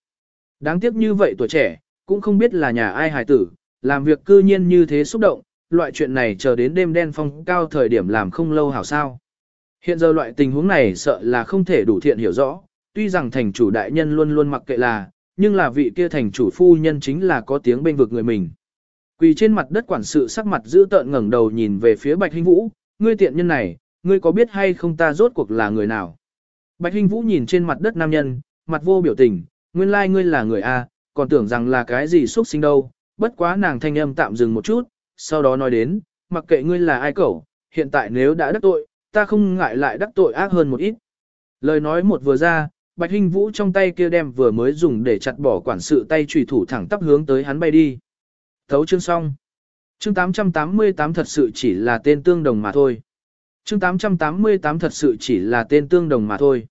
Đáng tiếc như vậy tuổi trẻ, cũng không biết là nhà ai hài tử, làm việc cư nhiên như thế xúc động, loại chuyện này chờ đến đêm đen phong cao thời điểm làm không lâu hảo sao. Hiện giờ loại tình huống này sợ là không thể đủ thiện hiểu rõ, tuy rằng thành chủ đại nhân luôn luôn mặc kệ là, nhưng là vị kia thành chủ phu nhân chính là có tiếng bên vực người mình. Quỳ trên mặt đất quản sự sắc mặt giữ tợn ngẩng đầu nhìn về phía Bạch Hinh Vũ, ngươi tiện nhân này, ngươi có biết hay không ta rốt cuộc là người nào? Bạch Hinh Vũ nhìn trên mặt đất nam nhân, mặt vô biểu tình, nguyên lai like ngươi là người A, còn tưởng rằng là cái gì xuất sinh đâu, bất quá nàng thanh âm tạm dừng một chút, sau đó nói đến, mặc kệ ngươi là ai cẩu, hiện tại nếu đã đắc tội, ta không ngại lại đắc tội ác hơn một ít. Lời nói một vừa ra, Bạch Hinh Vũ trong tay kia đem vừa mới dùng để chặt bỏ quản sự tay chủy thủ thẳng tắp hướng tới hắn bay đi. Thấu chương xong. Chương 888 thật sự chỉ là tên tương đồng mà thôi. Chương 888 thật sự chỉ là tên tương đồng mà thôi.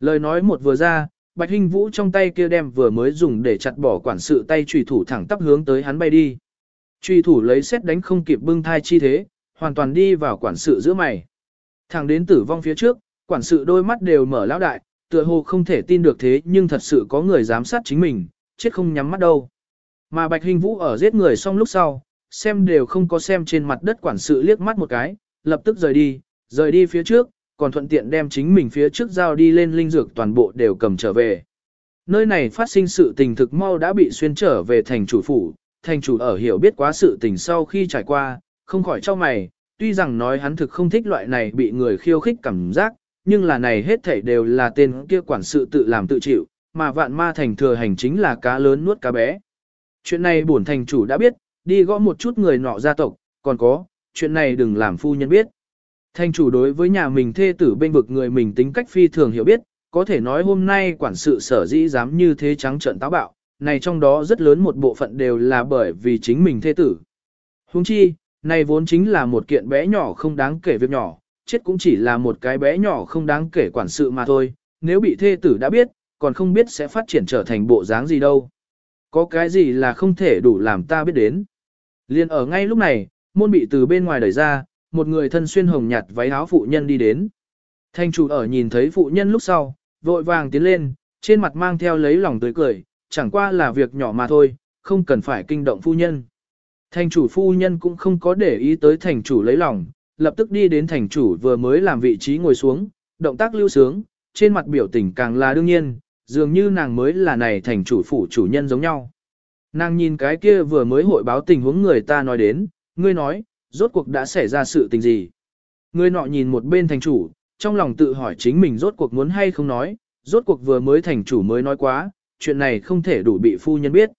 Lời nói một vừa ra, Bạch Hinh Vũ trong tay kia đem vừa mới dùng để chặt bỏ quản sự tay trùy thủ thẳng tắp hướng tới hắn bay đi. Trùy thủ lấy xét đánh không kịp bưng thai chi thế, hoàn toàn đi vào quản sự giữa mày. Thẳng đến tử vong phía trước, quản sự đôi mắt đều mở lão đại, tựa hồ không thể tin được thế nhưng thật sự có người giám sát chính mình, chết không nhắm mắt đâu. Mà Bạch Hình Vũ ở giết người xong lúc sau, xem đều không có xem trên mặt đất quản sự liếc mắt một cái, lập tức rời đi, rời đi phía trước, còn thuận tiện đem chính mình phía trước giao đi lên linh dược toàn bộ đều cầm trở về. Nơi này phát sinh sự tình thực mau đã bị xuyên trở về thành chủ phủ, thành chủ ở hiểu biết quá sự tình sau khi trải qua, không khỏi cho mày, tuy rằng nói hắn thực không thích loại này bị người khiêu khích cảm giác, nhưng là này hết thảy đều là tên kia quản sự tự làm tự chịu, mà vạn ma thành thừa hành chính là cá lớn nuốt cá bé. Chuyện này bổn thành chủ đã biết, đi gõ một chút người nọ gia tộc, còn có, chuyện này đừng làm phu nhân biết. Thành chủ đối với nhà mình thê tử bên vực người mình tính cách phi thường hiểu biết, có thể nói hôm nay quản sự sở dĩ dám như thế trắng trợn táo bạo, này trong đó rất lớn một bộ phận đều là bởi vì chính mình thê tử. Huống chi, này vốn chính là một kiện bé nhỏ không đáng kể việc nhỏ, chết cũng chỉ là một cái bé nhỏ không đáng kể quản sự mà thôi, nếu bị thê tử đã biết, còn không biết sẽ phát triển trở thành bộ dáng gì đâu. Có cái gì là không thể đủ làm ta biết đến. Liên ở ngay lúc này, môn bị từ bên ngoài đẩy ra, một người thân xuyên hồng nhạt váy áo phụ nhân đi đến. Thanh chủ ở nhìn thấy phụ nhân lúc sau, vội vàng tiến lên, trên mặt mang theo lấy lòng tươi cười, chẳng qua là việc nhỏ mà thôi, không cần phải kinh động phu nhân. Thành chủ phu nhân cũng không có để ý tới thành chủ lấy lòng, lập tức đi đến thành chủ vừa mới làm vị trí ngồi xuống, động tác lưu sướng, trên mặt biểu tình càng là đương nhiên, dường như nàng mới là này thành chủ phủ chủ nhân giống nhau. Nàng nhìn cái kia vừa mới hội báo tình huống người ta nói đến, ngươi nói, rốt cuộc đã xảy ra sự tình gì. Người nọ nhìn một bên thành chủ, trong lòng tự hỏi chính mình rốt cuộc muốn hay không nói, rốt cuộc vừa mới thành chủ mới nói quá, chuyện này không thể đủ bị phu nhân biết.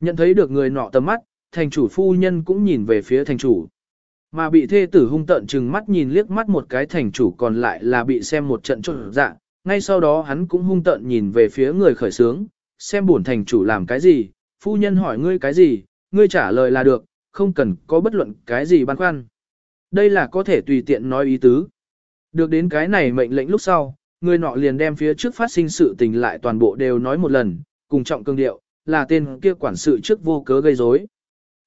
Nhận thấy được người nọ tầm mắt, thành chủ phu nhân cũng nhìn về phía thành chủ. Mà bị thê tử hung tận chừng mắt nhìn liếc mắt một cái thành chủ còn lại là bị xem một trận trộn dạ, ngay sau đó hắn cũng hung tợn nhìn về phía người khởi sướng, xem bổn thành chủ làm cái gì, phu nhân hỏi ngươi cái gì, ngươi trả lời là được, không cần có bất luận cái gì băn khoăn. Đây là có thể tùy tiện nói ý tứ. Được đến cái này mệnh lệnh lúc sau, người nọ liền đem phía trước phát sinh sự tình lại toàn bộ đều nói một lần, cùng trọng cương điệu, là tên kia quản sự trước vô cớ gây rối.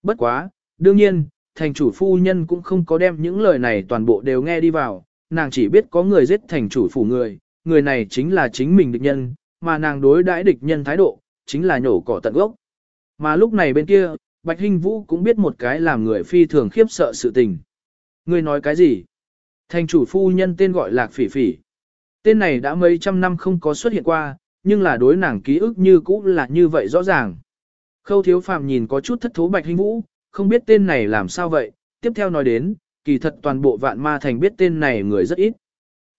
Bất quá, đương nhiên, thành chủ phu nhân cũng không có đem những lời này toàn bộ đều nghe đi vào, nàng chỉ biết có người giết thành chủ phủ người, người này chính là chính mình địch nhân, mà nàng đối đãi địch nhân thái độ, chính là nhổ cỏ tận gốc. Mà lúc này bên kia, Bạch Hinh Vũ cũng biết một cái làm người phi thường khiếp sợ sự tình. Người nói cái gì? Thành chủ phu nhân tên gọi Lạc Phỉ Phỉ. Tên này đã mấy trăm năm không có xuất hiện qua, nhưng là đối nàng ký ức như cũ là như vậy rõ ràng. Khâu thiếu phàm nhìn có chút thất thố Bạch Hinh Vũ, không biết tên này làm sao vậy, tiếp theo nói đến, kỳ thật toàn bộ vạn ma thành biết tên này người rất ít.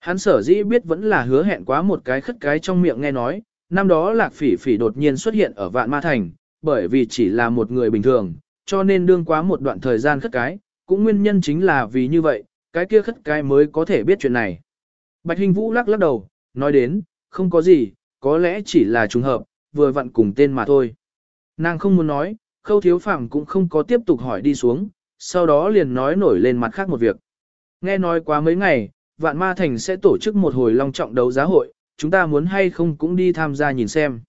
Hắn sở dĩ biết vẫn là hứa hẹn quá một cái khất cái trong miệng nghe nói, năm đó lạc phỉ phỉ đột nhiên xuất hiện ở vạn ma thành, bởi vì chỉ là một người bình thường, cho nên đương quá một đoạn thời gian khất cái, cũng nguyên nhân chính là vì như vậy, cái kia khất cái mới có thể biết chuyện này. Bạch Hình Vũ lắc lắc đầu, nói đến, không có gì, có lẽ chỉ là trùng hợp, vừa vặn cùng tên mà thôi. Nàng không muốn nói, khâu thiếu phẳng cũng không có tiếp tục hỏi đi xuống, sau đó liền nói nổi lên mặt khác một việc. Nghe nói quá mấy ngày, Vạn Ma Thành sẽ tổ chức một hồi long trọng đấu giá hội, chúng ta muốn hay không cũng đi tham gia nhìn xem.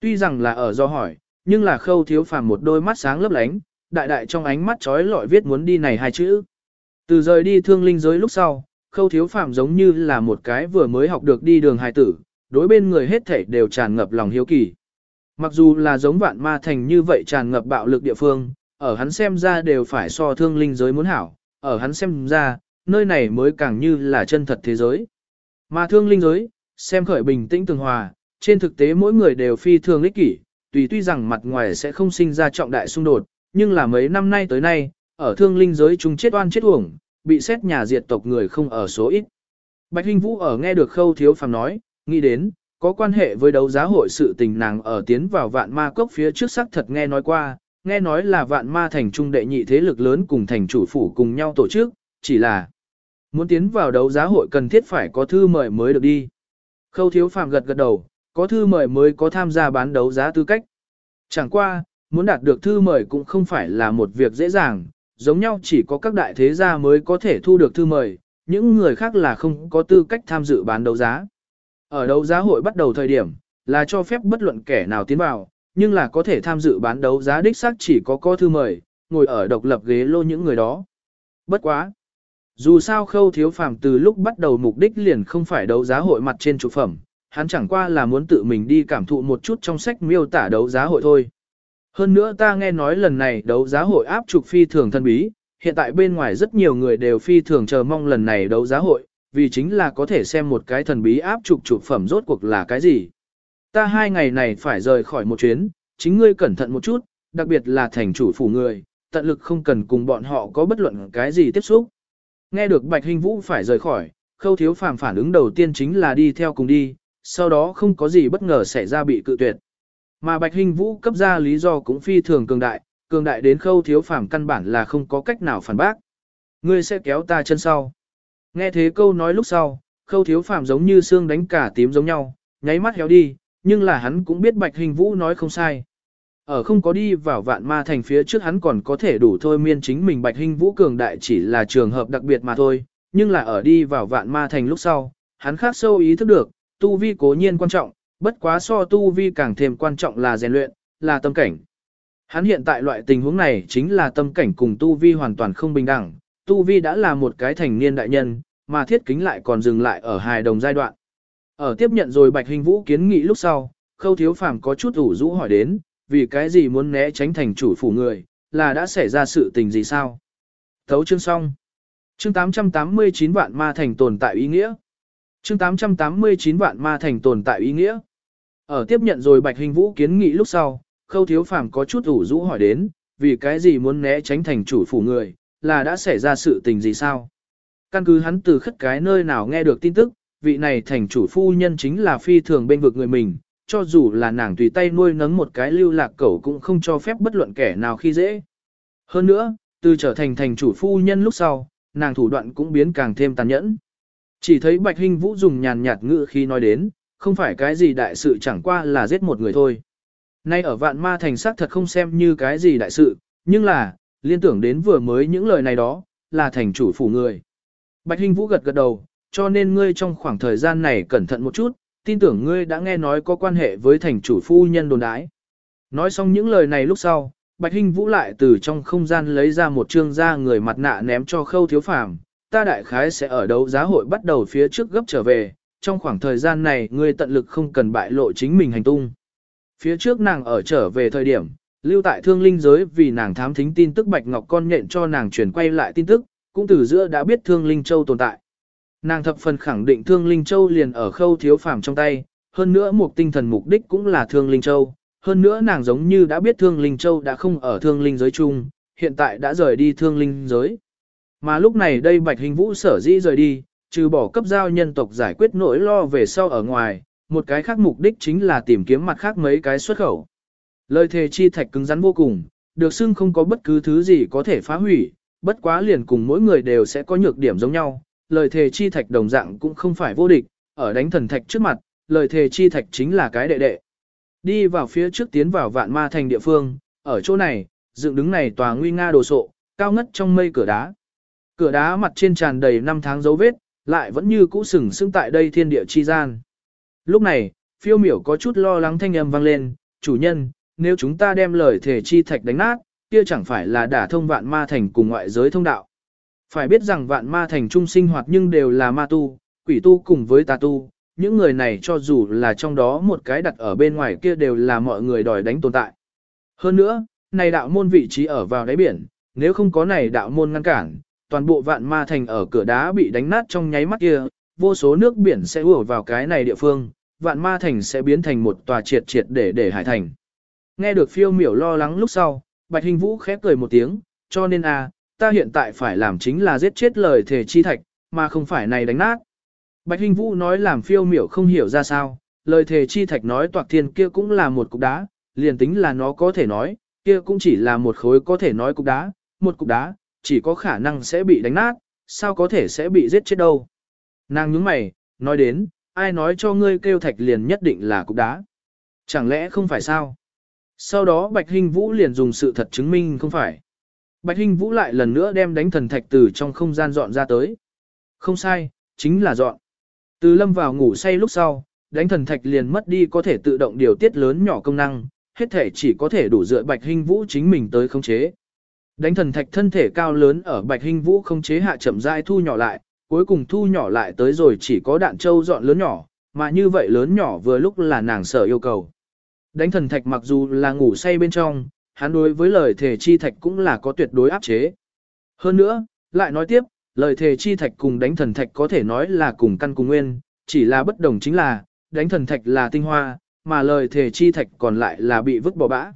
Tuy rằng là ở do hỏi, nhưng là khâu thiếu phàm một đôi mắt sáng lấp lánh, đại đại trong ánh mắt trói lọi viết muốn đi này hai chữ. Từ rời đi thương linh giới lúc sau, khâu thiếu phàm giống như là một cái vừa mới học được đi đường hài tử, đối bên người hết thảy đều tràn ngập lòng hiếu kỳ. Mặc dù là giống vạn ma thành như vậy tràn ngập bạo lực địa phương, ở hắn xem ra đều phải so thương linh giới muốn hảo, ở hắn xem ra, nơi này mới càng như là chân thật thế giới. Mà thương linh giới, xem khởi bình tĩnh tường hòa, trên thực tế mỗi người đều phi thường ích kỷ, tùy tuy rằng mặt ngoài sẽ không sinh ra trọng đại xung đột, nhưng là mấy năm nay tới nay, ở thương linh giới chúng chết oan chết uổng, bị xét nhà diệt tộc người không ở số ít. Bạch Hinh Vũ ở nghe được khâu thiếu phàm nói, nghĩ đến, có quan hệ với đấu giá hội sự tình nàng ở tiến vào vạn ma cốc phía trước xác thật nghe nói qua, nghe nói là vạn ma thành trung đệ nhị thế lực lớn cùng thành chủ phủ cùng nhau tổ chức, chỉ là muốn tiến vào đấu giá hội cần thiết phải có thư mời mới được đi. Khâu thiếu phàm gật gật đầu, có thư mời mới có tham gia bán đấu giá tư cách. Chẳng qua, muốn đạt được thư mời cũng không phải là một việc dễ dàng, giống nhau chỉ có các đại thế gia mới có thể thu được thư mời, những người khác là không có tư cách tham dự bán đấu giá. Ở đấu giá hội bắt đầu thời điểm, là cho phép bất luận kẻ nào tiến vào, nhưng là có thể tham dự bán đấu giá đích xác chỉ có có thư mời, ngồi ở độc lập ghế lô những người đó. Bất quá. Dù sao khâu thiếu phàm từ lúc bắt đầu mục đích liền không phải đấu giá hội mặt trên trụ phẩm, hắn chẳng qua là muốn tự mình đi cảm thụ một chút trong sách miêu tả đấu giá hội thôi. Hơn nữa ta nghe nói lần này đấu giá hội áp trục phi thường thân bí, hiện tại bên ngoài rất nhiều người đều phi thường chờ mong lần này đấu giá hội, vì chính là có thể xem một cái thần bí áp trục trục phẩm rốt cuộc là cái gì. Ta hai ngày này phải rời khỏi một chuyến, chính ngươi cẩn thận một chút, đặc biệt là thành chủ phủ người, tận lực không cần cùng bọn họ có bất luận cái gì tiếp xúc. Nghe được Bạch Hình Vũ phải rời khỏi, khâu thiếu phàm phản ứng đầu tiên chính là đi theo cùng đi, sau đó không có gì bất ngờ xảy ra bị cự tuyệt. Mà Bạch Hình Vũ cấp ra lý do cũng phi thường cường đại, cường đại đến khâu thiếu phàm căn bản là không có cách nào phản bác. Ngươi sẽ kéo ta chân sau. Nghe thế câu nói lúc sau, khâu thiếu phàm giống như xương đánh cả tím giống nhau, nháy mắt héo đi, nhưng là hắn cũng biết Bạch Hình Vũ nói không sai. Ở không có đi vào vạn ma thành phía trước hắn còn có thể đủ thôi miên chính mình Bạch Hình Vũ cường đại chỉ là trường hợp đặc biệt mà thôi, nhưng là ở đi vào vạn ma thành lúc sau, hắn khác sâu ý thức được, tu vi cố nhiên quan trọng, bất quá so tu vi càng thêm quan trọng là rèn luyện, là tâm cảnh. Hắn hiện tại loại tình huống này chính là tâm cảnh cùng tu vi hoàn toàn không bình đẳng, tu vi đã là một cái thành niên đại nhân, mà thiết kính lại còn dừng lại ở hài đồng giai đoạn. Ở tiếp nhận rồi Bạch Hình Vũ kiến nghị lúc sau, Khâu Thiếu Phàm có chút ủ rũ hỏi đến, vì cái gì muốn né tránh thành chủ phủ người, là đã xảy ra sự tình gì sao? Thấu chương xong. Chương 889 vạn ma thành tồn tại ý nghĩa. Chương 889 vạn ma thành tồn tại ý nghĩa. Ở tiếp nhận rồi Bạch Hình Vũ kiến nghị lúc sau, Khâu Thiếu Phàm có chút ủ rũ hỏi đến, vì cái gì muốn né tránh thành chủ phủ người, là đã xảy ra sự tình gì sao? Căn cứ hắn từ khất cái nơi nào nghe được tin tức, vị này thành chủ phu nhân chính là phi thường bên vực người mình, cho dù là nàng tùy tay nuôi nấng một cái lưu lạc cẩu cũng không cho phép bất luận kẻ nào khi dễ. Hơn nữa, từ trở thành thành chủ phu nhân lúc sau, nàng thủ đoạn cũng biến càng thêm tàn nhẫn. Chỉ thấy Bạch Hinh Vũ dùng nhàn nhạt ngữ khi nói đến, không phải cái gì đại sự chẳng qua là giết một người thôi. Nay ở vạn ma thành sắc thật không xem như cái gì đại sự, nhưng là, liên tưởng đến vừa mới những lời này đó, là thành chủ phủ người. Bạch Hinh Vũ gật gật đầu, cho nên ngươi trong khoảng thời gian này cẩn thận một chút, tin tưởng ngươi đã nghe nói có quan hệ với thành chủ phu nhân đồn đái. Nói xong những lời này lúc sau, Bạch Hinh Vũ lại từ trong không gian lấy ra một trương da người mặt nạ ném cho khâu thiếu phàm, ta đại khái sẽ ở đấu giá hội bắt đầu phía trước gấp trở về, trong khoảng thời gian này ngươi tận lực không cần bại lộ chính mình hành tung. Phía trước nàng ở trở về thời điểm, lưu tại thương linh giới vì nàng thám thính tin tức Bạch Ngọc con nhện cho nàng chuyển quay lại tin tức, cũng từ giữa đã biết thương linh châu tồn tại. Nàng thập phần khẳng định Thương Linh Châu liền ở khâu thiếu phàm trong tay, hơn nữa một tinh thần mục đích cũng là Thương Linh Châu, hơn nữa nàng giống như đã biết Thương Linh Châu đã không ở Thương Linh giới chung, hiện tại đã rời đi Thương Linh giới. Mà lúc này đây Bạch Hình Vũ sở dĩ rời đi, trừ bỏ cấp giao nhân tộc giải quyết nỗi lo về sau ở ngoài, một cái khác mục đích chính là tìm kiếm mặt khác mấy cái xuất khẩu. Lời thề chi thạch cứng rắn vô cùng, được xưng không có bất cứ thứ gì có thể phá hủy, bất quá liền cùng mỗi người đều sẽ có nhược điểm giống nhau, lời thề chi thạch đồng dạng cũng không phải vô địch, ở đánh thần thạch trước mặt, lời thề chi thạch chính là cái đệ đệ. Đi vào phía trước tiến vào vạn ma thành địa phương, ở chỗ này, dựng đứng này tòa nguy nga đồ sộ, cao ngất trong mây cửa đá. Cửa đá mặt trên tràn đầy năm tháng dấu vết, lại vẫn như cũ sừng sững tại đây thiên địa chi gian. Lúc này, phiêu miểu có chút lo lắng thanh âm vang lên, chủ nhân, nếu chúng ta đem lời thể chi thạch đánh nát, kia chẳng phải là đả thông vạn ma thành cùng ngoại giới thông đạo. Phải biết rằng vạn ma thành trung sinh hoạt nhưng đều là ma tu, quỷ tu cùng với tà tu, những người này cho dù là trong đó một cái đặt ở bên ngoài kia đều là mọi người đòi đánh tồn tại. Hơn nữa, này đạo môn vị trí ở vào đáy biển, nếu không có này đạo môn ngăn cản, toàn bộ vạn ma thành ở cửa đá bị đánh nát trong nháy mắt kia, vô số nước biển sẽ ùa vào cái này địa phương, vạn ma thành sẽ biến thành một tòa triệt triệt để để hải thành. Nghe được phiêu miểu lo lắng lúc sau, Bạch Hình Vũ khép cười một tiếng, cho nên à, ta hiện tại phải làm chính là giết chết lời thể chi thạch, mà không phải này đánh nát. Bạch Hình Vũ nói làm phiêu miểu không hiểu ra sao, lời thề chi thạch nói toạc thiên kia cũng là một cục đá, liền tính là nó có thể nói, kia cũng chỉ là một khối có thể nói cục đá, một cục đá, chỉ có khả năng sẽ bị đánh nát, sao có thể sẽ bị giết chết đâu. Nàng nhướng mày, nói đến, ai nói cho ngươi kêu thạch liền nhất định là cục đá. Chẳng lẽ không phải sao? Sau đó Bạch Hinh Vũ liền dùng sự thật chứng minh không phải. Bạch Hinh Vũ lại lần nữa đem đánh thần thạch từ trong không gian dọn ra tới. Không sai, chính là dọn. Từ lâm vào ngủ say lúc sau, đánh thần thạch liền mất đi có thể tự động điều tiết lớn nhỏ công năng, hết thể chỉ có thể đủ dựa Bạch Hinh Vũ chính mình tới khống chế. Đánh thần thạch thân thể cao lớn ở Bạch Hinh Vũ khống chế hạ chậm rãi thu nhỏ lại, cuối cùng thu nhỏ lại tới rồi chỉ có đạn châu dọn lớn nhỏ, mà như vậy lớn nhỏ vừa lúc là nàng sở yêu cầu. Đánh thần thạch mặc dù là ngủ say bên trong, hắn đối với lời thề chi thạch cũng là có tuyệt đối áp chế. Hơn nữa, lại nói tiếp, lời thề chi thạch cùng đánh thần thạch có thể nói là cùng căn cùng nguyên, chỉ là bất đồng chính là, đánh thần thạch là tinh hoa, mà lời thề chi thạch còn lại là bị vứt bỏ bã.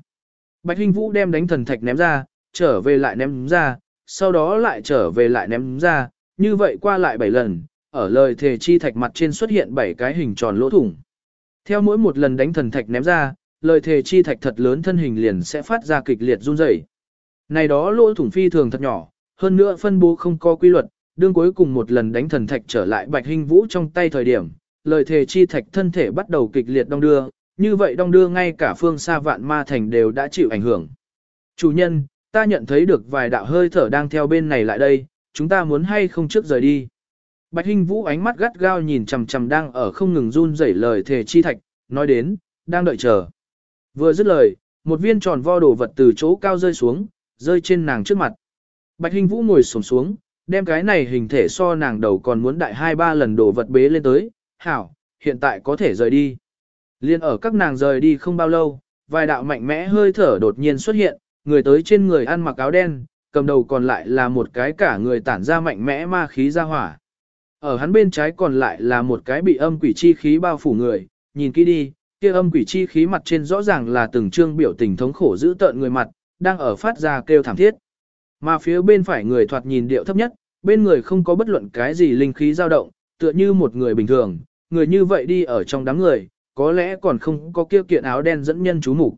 Bạch Hinh Vũ đem đánh thần thạch ném ra, trở về lại ném ra, sau đó lại trở về lại ném ra, như vậy qua lại 7 lần, ở lời thề chi thạch mặt trên xuất hiện 7 cái hình tròn lỗ thủng. Theo mỗi một lần đánh thần thạch ném ra, lời thề chi thạch thật lớn thân hình liền sẽ phát ra kịch liệt run rẩy. Này đó lỗ thủng phi thường thật nhỏ, hơn nữa phân bố không có quy luật, đương cuối cùng một lần đánh thần thạch trở lại bạch hình vũ trong tay thời điểm, lời thề chi thạch thân thể bắt đầu kịch liệt đong đưa, như vậy đong đưa ngay cả phương xa vạn ma thành đều đã chịu ảnh hưởng. Chủ nhân, ta nhận thấy được vài đạo hơi thở đang theo bên này lại đây, chúng ta muốn hay không trước rời đi. Bạch Hinh Vũ ánh mắt gắt gao nhìn chằm chằm đang ở không ngừng run rẩy lời thề chi thạch, nói đến, đang đợi chờ. Vừa dứt lời, một viên tròn vo đồ vật từ chỗ cao rơi xuống, rơi trên nàng trước mặt. Bạch Hinh Vũ ngồi xổm xuống, đem cái này hình thể so nàng đầu còn muốn đại hai ba lần đồ vật bế lên tới, hảo, hiện tại có thể rời đi. Liên ở các nàng rời đi không bao lâu, vài đạo mạnh mẽ hơi thở đột nhiên xuất hiện, người tới trên người ăn mặc áo đen, cầm đầu còn lại là một cái cả người tản ra mạnh mẽ ma khí ra hỏa. Ở hắn bên trái còn lại là một cái bị âm quỷ chi khí bao phủ người, nhìn kỹ đi, kia âm quỷ chi khí mặt trên rõ ràng là từng trương biểu tình thống khổ giữ tợn người mặt, đang ở phát ra kêu thảm thiết. Mà phía bên phải người thoạt nhìn điệu thấp nhất, bên người không có bất luận cái gì linh khí dao động, tựa như một người bình thường, người như vậy đi ở trong đám người, có lẽ còn không có kia kiện áo đen dẫn nhân chú mục.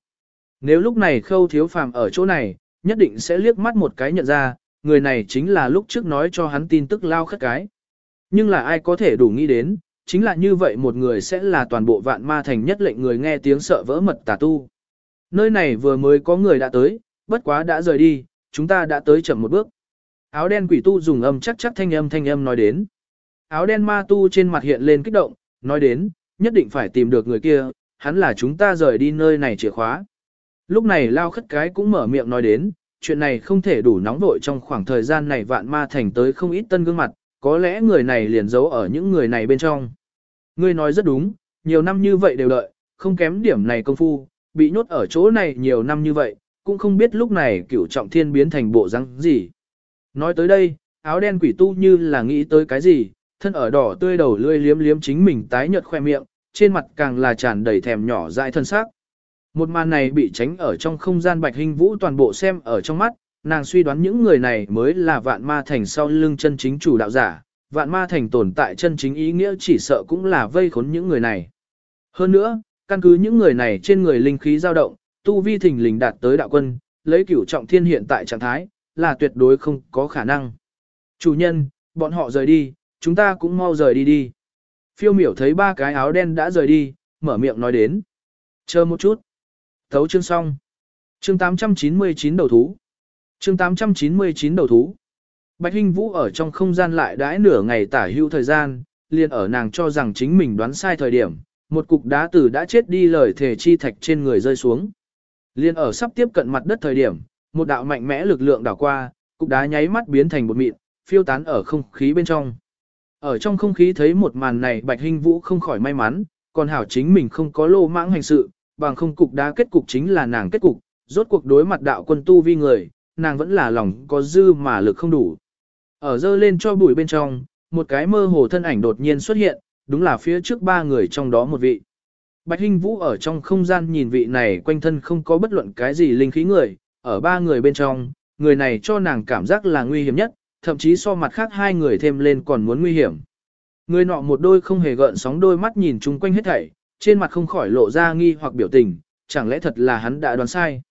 Nếu lúc này khâu thiếu phàm ở chỗ này, nhất định sẽ liếc mắt một cái nhận ra, người này chính là lúc trước nói cho hắn tin tức lao khất cái. Nhưng là ai có thể đủ nghĩ đến, chính là như vậy một người sẽ là toàn bộ vạn ma thành nhất lệnh người nghe tiếng sợ vỡ mật tà tu. Nơi này vừa mới có người đã tới, bất quá đã rời đi, chúng ta đã tới chậm một bước. Áo đen quỷ tu dùng âm chắc chắc thanh âm thanh âm nói đến. Áo đen ma tu trên mặt hiện lên kích động, nói đến, nhất định phải tìm được người kia, hắn là chúng ta rời đi nơi này chìa khóa. Lúc này lao khất cái cũng mở miệng nói đến, chuyện này không thể đủ nóng vội trong khoảng thời gian này vạn ma thành tới không ít tân gương mặt, có lẽ người này liền giấu ở những người này bên trong. Ngươi nói rất đúng, nhiều năm như vậy đều đợi, không kém điểm này công phu, bị nhốt ở chỗ này nhiều năm như vậy, cũng không biết lúc này cửu trọng thiên biến thành bộ răng gì. Nói tới đây, áo đen quỷ tu như là nghĩ tới cái gì, thân ở đỏ tươi đầu lươi liếm liếm chính mình tái nhợt khoe miệng, trên mặt càng là tràn đầy thèm nhỏ dại thân xác. Một màn này bị tránh ở trong không gian bạch hình vũ toàn bộ xem ở trong mắt, nàng suy đoán những người này mới là vạn ma thành sau lưng chân chính chủ đạo giả, vạn ma thành tồn tại chân chính ý nghĩa chỉ sợ cũng là vây khốn những người này. Hơn nữa, căn cứ những người này trên người linh khí dao động, tu vi thình lình đạt tới đạo quân, lấy cửu trọng thiên hiện tại trạng thái, là tuyệt đối không có khả năng. Chủ nhân, bọn họ rời đi, chúng ta cũng mau rời đi đi. Phiêu miểu thấy ba cái áo đen đã rời đi, mở miệng nói đến. Chờ một chút. Thấu chương xong. Chương 899 đầu thú. Chương 899 đầu thú. Bạch Hinh Vũ ở trong không gian lại đãi nửa ngày tả hữu thời gian, liền ở nàng cho rằng chính mình đoán sai thời điểm, một cục đá tử đã chết đi lời thể chi thạch trên người rơi xuống. Liên ở sắp tiếp cận mặt đất thời điểm, một đạo mạnh mẽ lực lượng đảo qua, cục đá nháy mắt biến thành bột mịn, phiêu tán ở không khí bên trong. Ở trong không khí thấy một màn này Bạch Hinh Vũ không khỏi may mắn, còn hảo chính mình không có lô mãng hành sự, bằng không cục đá kết cục chính là nàng kết cục, rốt cuộc đối mặt đạo quân tu vi người, nàng vẫn là lòng có dư mà lực không đủ. Ở dơ lên cho bụi bên trong, một cái mơ hồ thân ảnh đột nhiên xuất hiện, đúng là phía trước ba người trong đó một vị. Bạch Hinh Vũ ở trong không gian nhìn vị này quanh thân không có bất luận cái gì linh khí người, ở ba người bên trong, người này cho nàng cảm giác là nguy hiểm nhất, thậm chí so mặt khác hai người thêm lên còn muốn nguy hiểm. Người nọ một đôi không hề gợn sóng đôi mắt nhìn chung quanh hết thảy, trên mặt không khỏi lộ ra nghi hoặc biểu tình, chẳng lẽ thật là hắn đã đoán sai.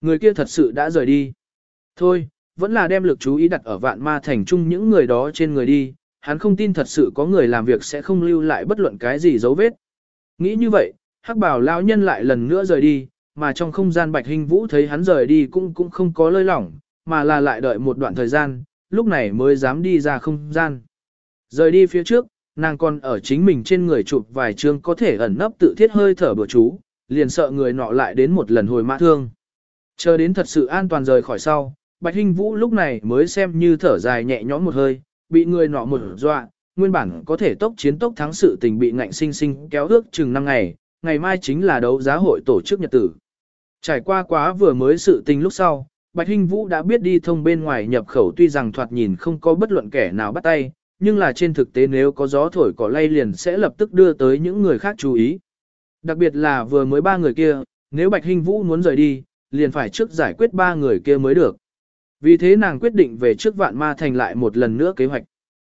Người kia thật sự đã rời đi. Thôi, vẫn là đem lực chú ý đặt ở vạn ma thành chung những người đó trên người đi, hắn không tin thật sự có người làm việc sẽ không lưu lại bất luận cái gì dấu vết. Nghĩ như vậy, hắc bảo lão nhân lại lần nữa rời đi, mà trong không gian bạch hình vũ thấy hắn rời đi cũng cũng không có lơi lỏng, mà là lại đợi một đoạn thời gian, lúc này mới dám đi ra không gian. Rời đi phía trước, nàng còn ở chính mình trên người chụp vài chương có thể ẩn nấp tự thiết hơi thở bữa chú, liền sợ người nọ lại đến một lần hồi mã thương. Chờ đến thật sự an toàn rời khỏi sau, Bạch Hinh Vũ lúc này mới xem như thở dài nhẹ nhõm một hơi, bị người nọ một dọa, nguyên bản có thể tốc chiến tốc thắng sự tình bị ngạnh sinh sinh kéo ước chừng 5 ngày, ngày mai chính là đấu giá hội tổ chức nhật tử. Trải qua quá vừa mới sự tình lúc sau, Bạch Hinh Vũ đã biết đi thông bên ngoài nhập khẩu tuy rằng thoạt nhìn không có bất luận kẻ nào bắt tay, nhưng là trên thực tế nếu có gió thổi cỏ lay liền sẽ lập tức đưa tới những người khác chú ý. Đặc biệt là vừa mới ba người kia, nếu Bạch Hinh Vũ muốn rời đi, liền phải trước giải quyết ba người kia mới được. Vì thế nàng quyết định về trước vạn ma thành lại một lần nữa kế hoạch.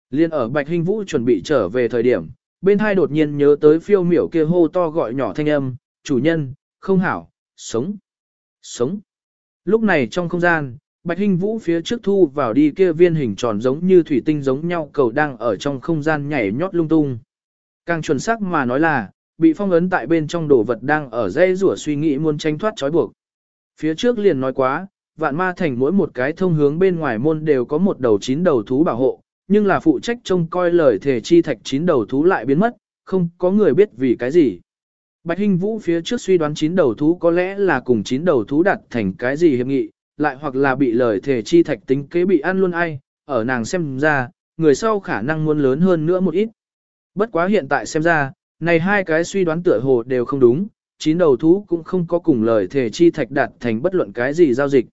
Liên ở Bạch Hinh Vũ chuẩn bị trở về thời điểm, bên hai đột nhiên nhớ tới phiêu miểu kia hô to gọi nhỏ thanh âm, chủ nhân, không hảo, sống, sống. Lúc này trong không gian, Bạch Hinh Vũ phía trước thu vào đi kia viên hình tròn giống như thủy tinh giống nhau cầu đang ở trong không gian nhảy nhót lung tung. Càng chuẩn xác mà nói là, bị phong ấn tại bên trong đồ vật đang ở dây rủa suy nghĩ muốn tranh thoát trói buộc. Phía trước liền nói quá, vạn ma thành mỗi một cái thông hướng bên ngoài môn đều có một đầu chín đầu thú bảo hộ, nhưng là phụ trách trông coi lời thể chi thạch chín đầu thú lại biến mất, không có người biết vì cái gì. Bạch Hinh Vũ phía trước suy đoán chín đầu thú có lẽ là cùng chín đầu thú đặt thành cái gì hiệp nghị, lại hoặc là bị lời thể chi thạch tính kế bị ăn luôn ai, ở nàng xem ra, người sau khả năng muốn lớn hơn nữa một ít. Bất quá hiện tại xem ra, này hai cái suy đoán tựa hồ đều không đúng, chín đầu thú cũng không có cùng lời thể chi thạch đạt thành bất luận cái gì giao dịch.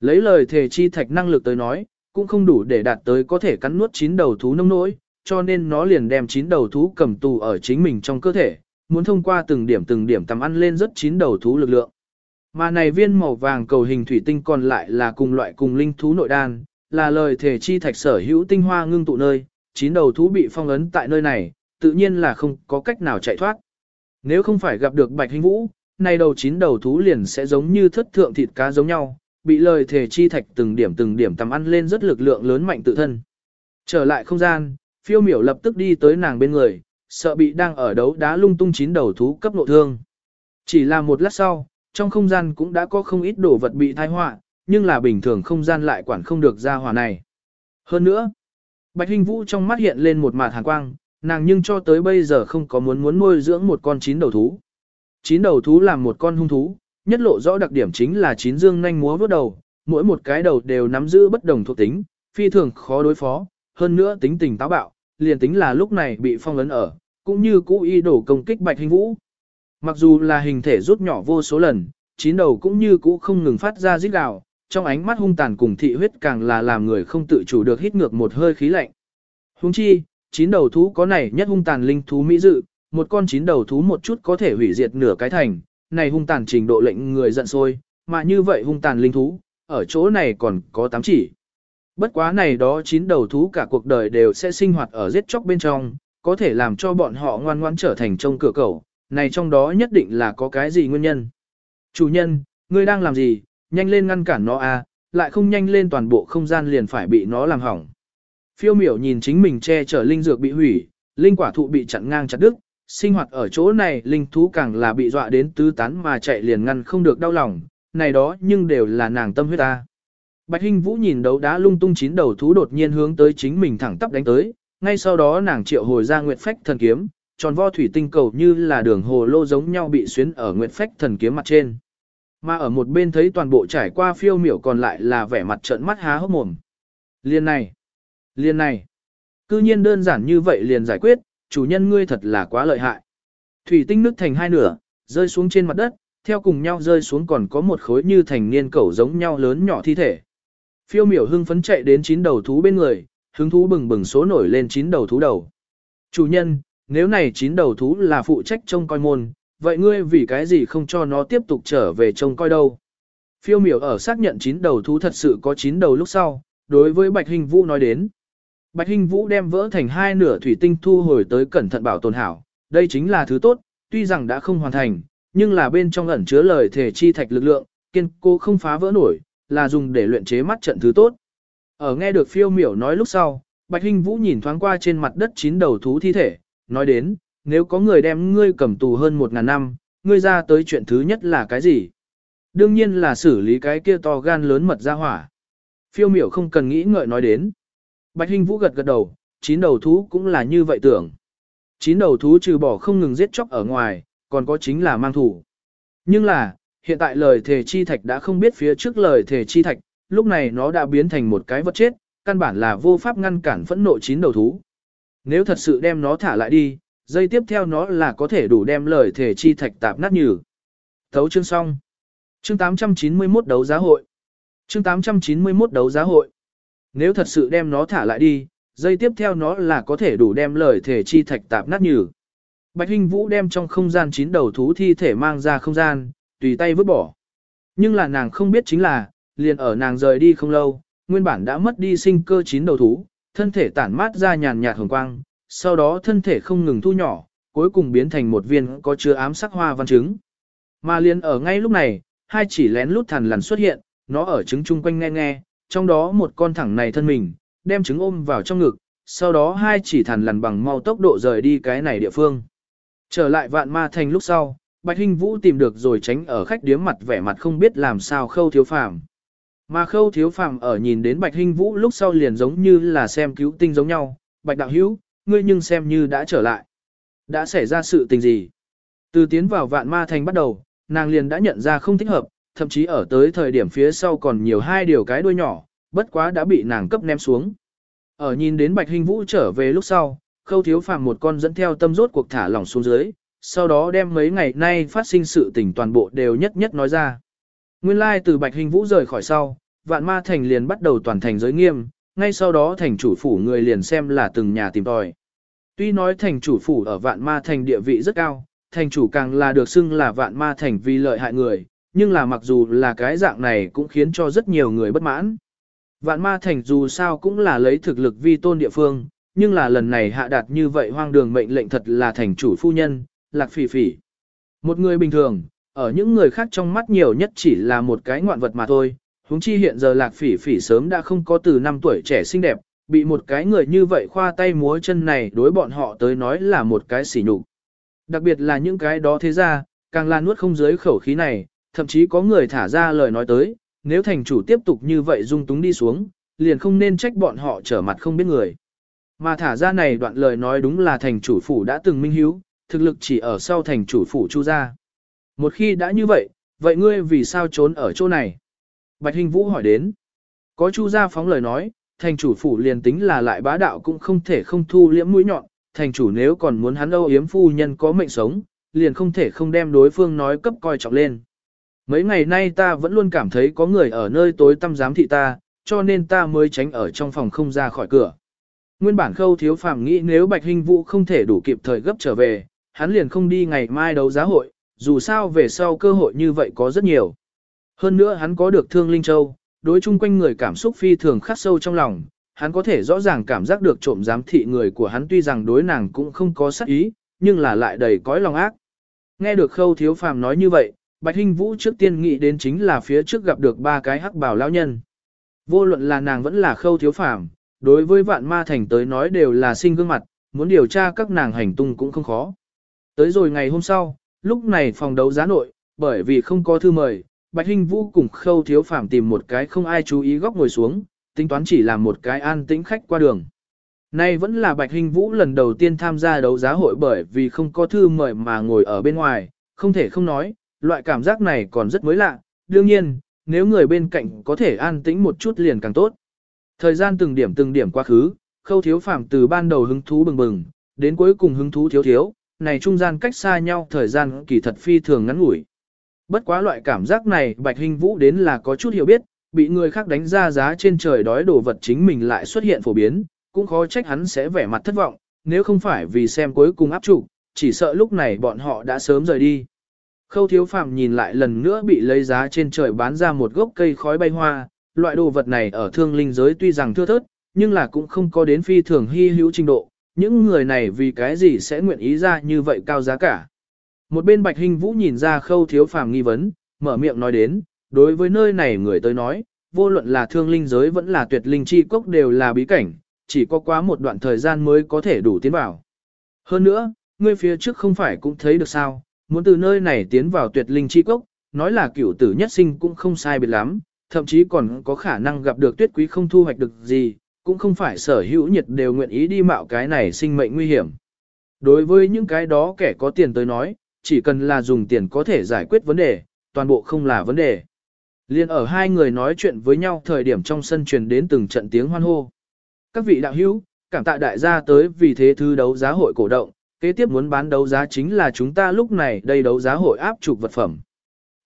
Lấy lời thể chi thạch năng lực tới nói, cũng không đủ để đạt tới có thể cắn nuốt chín đầu thú nông nỗi, cho nên nó liền đem chín đầu thú cầm tù ở chính mình trong cơ thể, muốn thông qua từng điểm từng điểm tầm ăn lên rất chín đầu thú lực lượng. Mà này viên màu vàng cầu hình thủy tinh còn lại là cùng loại cùng linh thú nội đan, là lời thể chi thạch sở hữu tinh hoa ngưng tụ nơi, chín đầu thú bị phong ấn tại nơi này, tự nhiên là không có cách nào chạy thoát. Nếu không phải gặp được bạch hình vũ, này đầu chín đầu thú liền sẽ giống như thất thượng thịt cá giống nhau, bị lời thể chi thạch từng điểm từng điểm tầm ăn lên rất lực lượng lớn mạnh tự thân. Trở lại không gian, phiêu miểu lập tức đi tới nàng bên người, sợ bị đang ở đấu đá lung tung chín đầu thú cấp nội thương. Chỉ là một lát sau, trong không gian cũng đã có không ít đồ vật bị thai họa, nhưng là bình thường không gian lại quản không được ra hỏa này. Hơn nữa, Bạch Hình Vũ trong mắt hiện lên một mạt hàn quang, nàng nhưng cho tới bây giờ không có muốn muốn nuôi dưỡng một con chín đầu thú. Chín đầu thú là một con hung thú, nhất lộ rõ đặc điểm chính là chín dương nhanh múa vút đầu, mỗi một cái đầu đều nắm giữ bất đồng thuộc tính, phi thường khó đối phó, hơn nữa tính tình táo bạo, liền tính là lúc này bị phong ấn ở, cũng như cũ y đổ công kích Bạch Hình Vũ. Mặc dù là hình thể rút nhỏ vô số lần, chín đầu cũng như cũ không ngừng phát ra rít gào, trong ánh mắt hung tàn cùng thị huyết càng là làm người không tự chủ được hít ngược một hơi khí lạnh. Hung chi, chín đầu thú có này nhất hung tàn linh thú mỹ dự, một con chín đầu thú một chút có thể hủy diệt nửa cái thành, này hung tàn trình độ lệnh người giận sôi, mà như vậy hung tàn linh thú, ở chỗ này còn có tám chỉ. Bất quá này đó chín đầu thú cả cuộc đời đều sẽ sinh hoạt ở giết chóc bên trong, có thể làm cho bọn họ ngoan ngoãn trở thành trông cửa cầu, này trong đó nhất định là có cái gì nguyên nhân. Chủ nhân, ngươi đang làm gì, nhanh lên ngăn cản nó à, lại không nhanh lên toàn bộ không gian liền phải bị nó làm hỏng. Phiêu miểu nhìn chính mình che chở linh dược bị hủy, linh quả thụ bị chặn ngang chặt đứt, sinh hoạt ở chỗ này linh thú càng là bị dọa đến tứ tán mà chạy liền ngăn không được đau lòng, này đó nhưng đều là nàng tâm huyết ta. Bạch Hinh Vũ nhìn đấu đá lung tung chín đầu thú đột nhiên hướng tới chính mình thẳng tắp đánh tới, ngay sau đó nàng triệu hồi ra nguyệt phách thần kiếm, tròn vo thủy tinh cầu như là đường hồ lô giống nhau bị xuyến ở nguyệt phách thần kiếm mặt trên. Mà ở một bên thấy toàn bộ trải qua phiêu miểu còn lại là vẻ mặt trợn mắt há hốc mồm. Liên này, liên này, cư nhiên đơn giản như vậy liền giải quyết, chủ nhân ngươi thật là quá lợi hại. Thủy tinh nứt thành hai nửa, rơi xuống trên mặt đất, theo cùng nhau rơi xuống còn có một khối như thành niên cẩu giống nhau lớn nhỏ thi thể. Phiêu miểu hưng phấn chạy đến chín đầu thú bên người, hứng thú bừng bừng số nổi lên chín đầu thú đầu. Chủ nhân, nếu này chín đầu thú là phụ trách trông coi môn, vậy ngươi vì cái gì không cho nó tiếp tục trở về trông coi đâu? Phiêu miểu ở xác nhận chín đầu thú thật sự có chín đầu lúc sau, đối với Bạch Hình Vũ nói đến. Bạch Hinh Vũ đem vỡ thành hai nửa thủy tinh thu hồi tới cẩn thận bảo tồn hảo, đây chính là thứ tốt, tuy rằng đã không hoàn thành, nhưng là bên trong ẩn chứa lời thể chi thạch lực lượng, kiên cố không phá vỡ nổi, là dùng để luyện chế mắt trận thứ tốt. Ở nghe được phiêu miểu nói lúc sau, Bạch Hinh Vũ nhìn thoáng qua trên mặt đất chín đầu thú thi thể, nói đến, nếu có người đem ngươi cầm tù hơn một ngàn năm, ngươi ra tới chuyện thứ nhất là cái gì? Đương nhiên là xử lý cái kia to gan lớn mật ra hỏa. Phiêu miểu không cần nghĩ ngợi nói đến. Bạch Hinh Vũ gật gật đầu, chín đầu thú cũng là như vậy tưởng. Chín đầu thú trừ bỏ không ngừng giết chóc ở ngoài, còn có chính là mang thủ. Nhưng là, hiện tại lời thề chi thạch đã không biết phía trước lời thề chi thạch, lúc này nó đã biến thành một cái vật chết, căn bản là vô pháp ngăn cản phẫn nộ chín đầu thú. Nếu thật sự đem nó thả lại đi, dây tiếp theo nó là có thể đủ đem lời thể chi thạch tạp nát nhừ. Thấu chương xong. Chương 891 đấu giá hội. Chương 891 đấu giá hội. Nếu thật sự đem nó thả lại đi, dây tiếp theo nó là có thể đủ đem lời thể chi thạch tạp nát nhừ. Bạch Hinh Vũ đem trong không gian chín đầu thú thi thể mang ra không gian, tùy tay vứt bỏ. Nhưng là nàng không biết chính là, liền ở nàng rời đi không lâu, nguyên bản đã mất đi sinh cơ chín đầu thú, thân thể tản mát ra nhàn nhạt hồng quang, sau đó thân thể không ngừng thu nhỏ, cuối cùng biến thành một viên có chứa ám sắc hoa văn trứng. Mà liền ở ngay lúc này, hai chỉ lén lút thằn lằn xuất hiện, nó ở trứng chung quanh nghe nghe, trong đó một con thẳng này thân mình, đem trứng ôm vào trong ngực, sau đó hai chỉ thằn lằn bằng mau tốc độ rời đi cái này địa phương. Trở lại vạn ma thành lúc sau, Bạch Hinh Vũ tìm được rồi tránh ở khách điếm mặt vẻ mặt không biết làm sao khâu thiếu phàm. Mà khâu thiếu phàm ở nhìn đến Bạch Hinh Vũ lúc sau liền giống như là xem cứu tinh giống nhau, Bạch Đạo Hữu ngươi nhưng xem như đã trở lại. Đã xảy ra sự tình gì? Từ tiến vào vạn ma thành bắt đầu, nàng liền đã nhận ra không thích hợp, thậm chí ở tới thời điểm phía sau còn nhiều hai điều cái đuôi nhỏ, bất quá đã bị nàng cấp ném xuống. Ở nhìn đến Bạch Hình Vũ trở về lúc sau, khâu thiếu phàm một con dẫn theo tâm rốt cuộc thả lỏng xuống dưới, sau đó đem mấy ngày nay phát sinh sự tình toàn bộ đều nhất nhất nói ra. Nguyên lai like từ Bạch Hình Vũ rời khỏi sau, vạn ma thành liền bắt đầu toàn thành giới nghiêm, ngay sau đó thành chủ phủ người liền xem là từng nhà tìm tòi. Tuy nói thành chủ phủ ở vạn ma thành địa vị rất cao, thành chủ càng là được xưng là vạn ma thành vì lợi hại người, nhưng là mặc dù là cái dạng này cũng khiến cho rất nhiều người bất mãn. Vạn ma thành dù sao cũng là lấy thực lực vi tôn địa phương, nhưng là lần này hạ đạt như vậy hoang đường mệnh lệnh thật là thành chủ phu nhân, lạc phỉ phỉ. Một người bình thường, ở những người khác trong mắt nhiều nhất chỉ là một cái ngoạn vật mà thôi, huống chi hiện giờ lạc phỉ phỉ sớm đã không có từ năm tuổi trẻ xinh đẹp, bị một cái người như vậy khoa tay múa chân này đối bọn họ tới nói là một cái sỉ nhục. Đặc biệt là những cái đó thế ra, càng là nuốt không dưới khẩu khí này, thậm chí có người thả ra lời nói tới, nếu thành chủ tiếp tục như vậy dung túng đi xuống, liền không nên trách bọn họ trở mặt không biết người. Mà thả ra này đoạn lời nói đúng là thành chủ phủ đã từng minh hiếu, thực lực chỉ ở sau thành chủ phủ chu ra. Một khi đã như vậy, vậy ngươi vì sao trốn ở chỗ này? Bạch Hình Vũ hỏi đến. Có chu gia phóng lời nói, thành chủ phủ liền tính là lại bá đạo cũng không thể không thu liễm mũi nhọn, thành chủ nếu còn muốn hắn âu yếm phu nhân có mệnh sống, liền không thể không đem đối phương nói cấp coi trọng lên. Mấy ngày nay ta vẫn luôn cảm thấy có người ở nơi tối tăm giám thị ta, cho nên ta mới tránh ở trong phòng không ra khỏi cửa. Nguyên bản khâu thiếu phàm nghĩ nếu Bạch Hình Vũ không thể đủ kịp thời gấp trở về, hắn liền không đi ngày mai đấu giá hội, dù sao về sau cơ hội như vậy có rất nhiều. Hơn nữa hắn có được thương Linh Châu, đối chung quanh người cảm xúc phi thường khắc sâu trong lòng, hắn có thể rõ ràng cảm giác được trộm giám thị người của hắn tuy rằng đối nàng cũng không có sát ý, nhưng là lại đầy cõi lòng ác. Nghe được khâu thiếu phàm nói như vậy, Bạch Hinh Vũ trước tiên nghĩ đến chính là phía trước gặp được ba cái hắc bảo lão nhân. Vô luận là nàng vẫn là khâu thiếu phàm, đối với vạn ma thành tới nói đều là sinh gương mặt, muốn điều tra các nàng hành tung cũng không khó. Tới rồi ngày hôm sau, lúc này phòng đấu giá nội, bởi vì không có thư mời, Bạch Hinh Vũ cùng Khâu Thiếu Phàm tìm một cái không ai chú ý góc ngồi xuống, tính toán chỉ là một cái an tĩnh khách qua đường. Nay vẫn là Bạch Hinh Vũ lần đầu tiên tham gia đấu giá hội bởi vì không có thư mời mà ngồi ở bên ngoài, không thể không nói, loại cảm giác này còn rất mới lạ, đương nhiên, nếu người bên cạnh có thể an tĩnh một chút liền càng tốt. Thời gian từng điểm từng điểm quá khứ, Khâu Thiếu Phàm từ ban đầu hứng thú bừng bừng, đến cuối cùng hứng thú thiếu thiếu, này trung gian cách xa nhau thời gian kỳ thật phi thường ngắn ngủi. Bất quá loại cảm giác này Bạch Hình Vũ đến là có chút hiểu biết, bị người khác đánh ra giá trên trời đói đồ vật chính mình lại xuất hiện phổ biến, cũng khó trách hắn sẽ vẻ mặt thất vọng, nếu không phải vì xem cuối cùng áp trụ, chỉ sợ lúc này bọn họ đã sớm rời đi. Khâu thiếu phạm nhìn lại lần nữa bị lấy giá trên trời bán ra một gốc cây khói bay hoa, loại đồ vật này ở thương linh giới tuy rằng thưa thớt, nhưng là cũng không có đến phi thường hy hữu trình độ, những người này vì cái gì sẽ nguyện ý ra như vậy cao giá cả. Một bên Bạch Hình Vũ nhìn ra khâu thiếu phàm nghi vấn, mở miệng nói đến, đối với nơi này người tới nói, vô luận là thương linh giới vẫn là tuyệt linh chi cốc đều là bí cảnh, chỉ có quá một đoạn thời gian mới có thể đủ tiến vào. Hơn nữa, ngươi phía trước không phải cũng thấy được sao, muốn từ nơi này tiến vào tuyệt linh chi cốc, nói là cửu tử nhất sinh cũng không sai biệt lắm, thậm chí còn có khả năng gặp được tuyết quý không thu hoạch được gì, cũng không phải sở hữu nhiệt đều nguyện ý đi mạo cái này sinh mệnh nguy hiểm. Đối với những cái đó kẻ có tiền tới nói, chỉ cần là dùng tiền có thể giải quyết vấn đề, toàn bộ không là vấn đề. Liên ở hai người nói chuyện với nhau thời điểm trong sân truyền đến từng trận tiếng hoan hô. Các vị đạo hữu, cảm tạ đại gia tới vì thế thư đấu giá hội cổ động, kế tiếp muốn bán đấu giá chính là chúng ta lúc này đây đấu giá hội áp trục vật phẩm.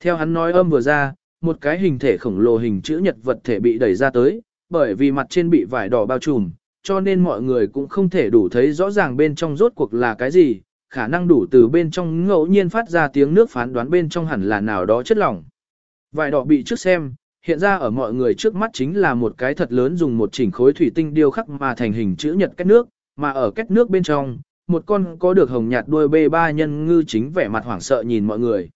Theo hắn nói âm vừa ra, một cái hình thể khổng lồ hình chữ nhật vật thể bị đẩy ra tới, bởi vì mặt trên bị vải đỏ bao trùm, cho nên mọi người cũng không thể đủ thấy rõ ràng bên trong rốt cuộc là cái gì, khả năng đủ từ bên trong ngẫu nhiên phát ra tiếng nước phán đoán bên trong hẳn là nào đó chất lỏng. Vải đỏ bị trước xem, hiện ra ở mọi người trước mắt chính là một cái thật lớn dùng một chỉnh khối thủy tinh điêu khắc mà thành hình chữ nhật cách nước, mà ở cách nước bên trong, một con có được hồng nhạt đuôi bê ba nhân ngư chính vẻ mặt hoảng sợ nhìn mọi người.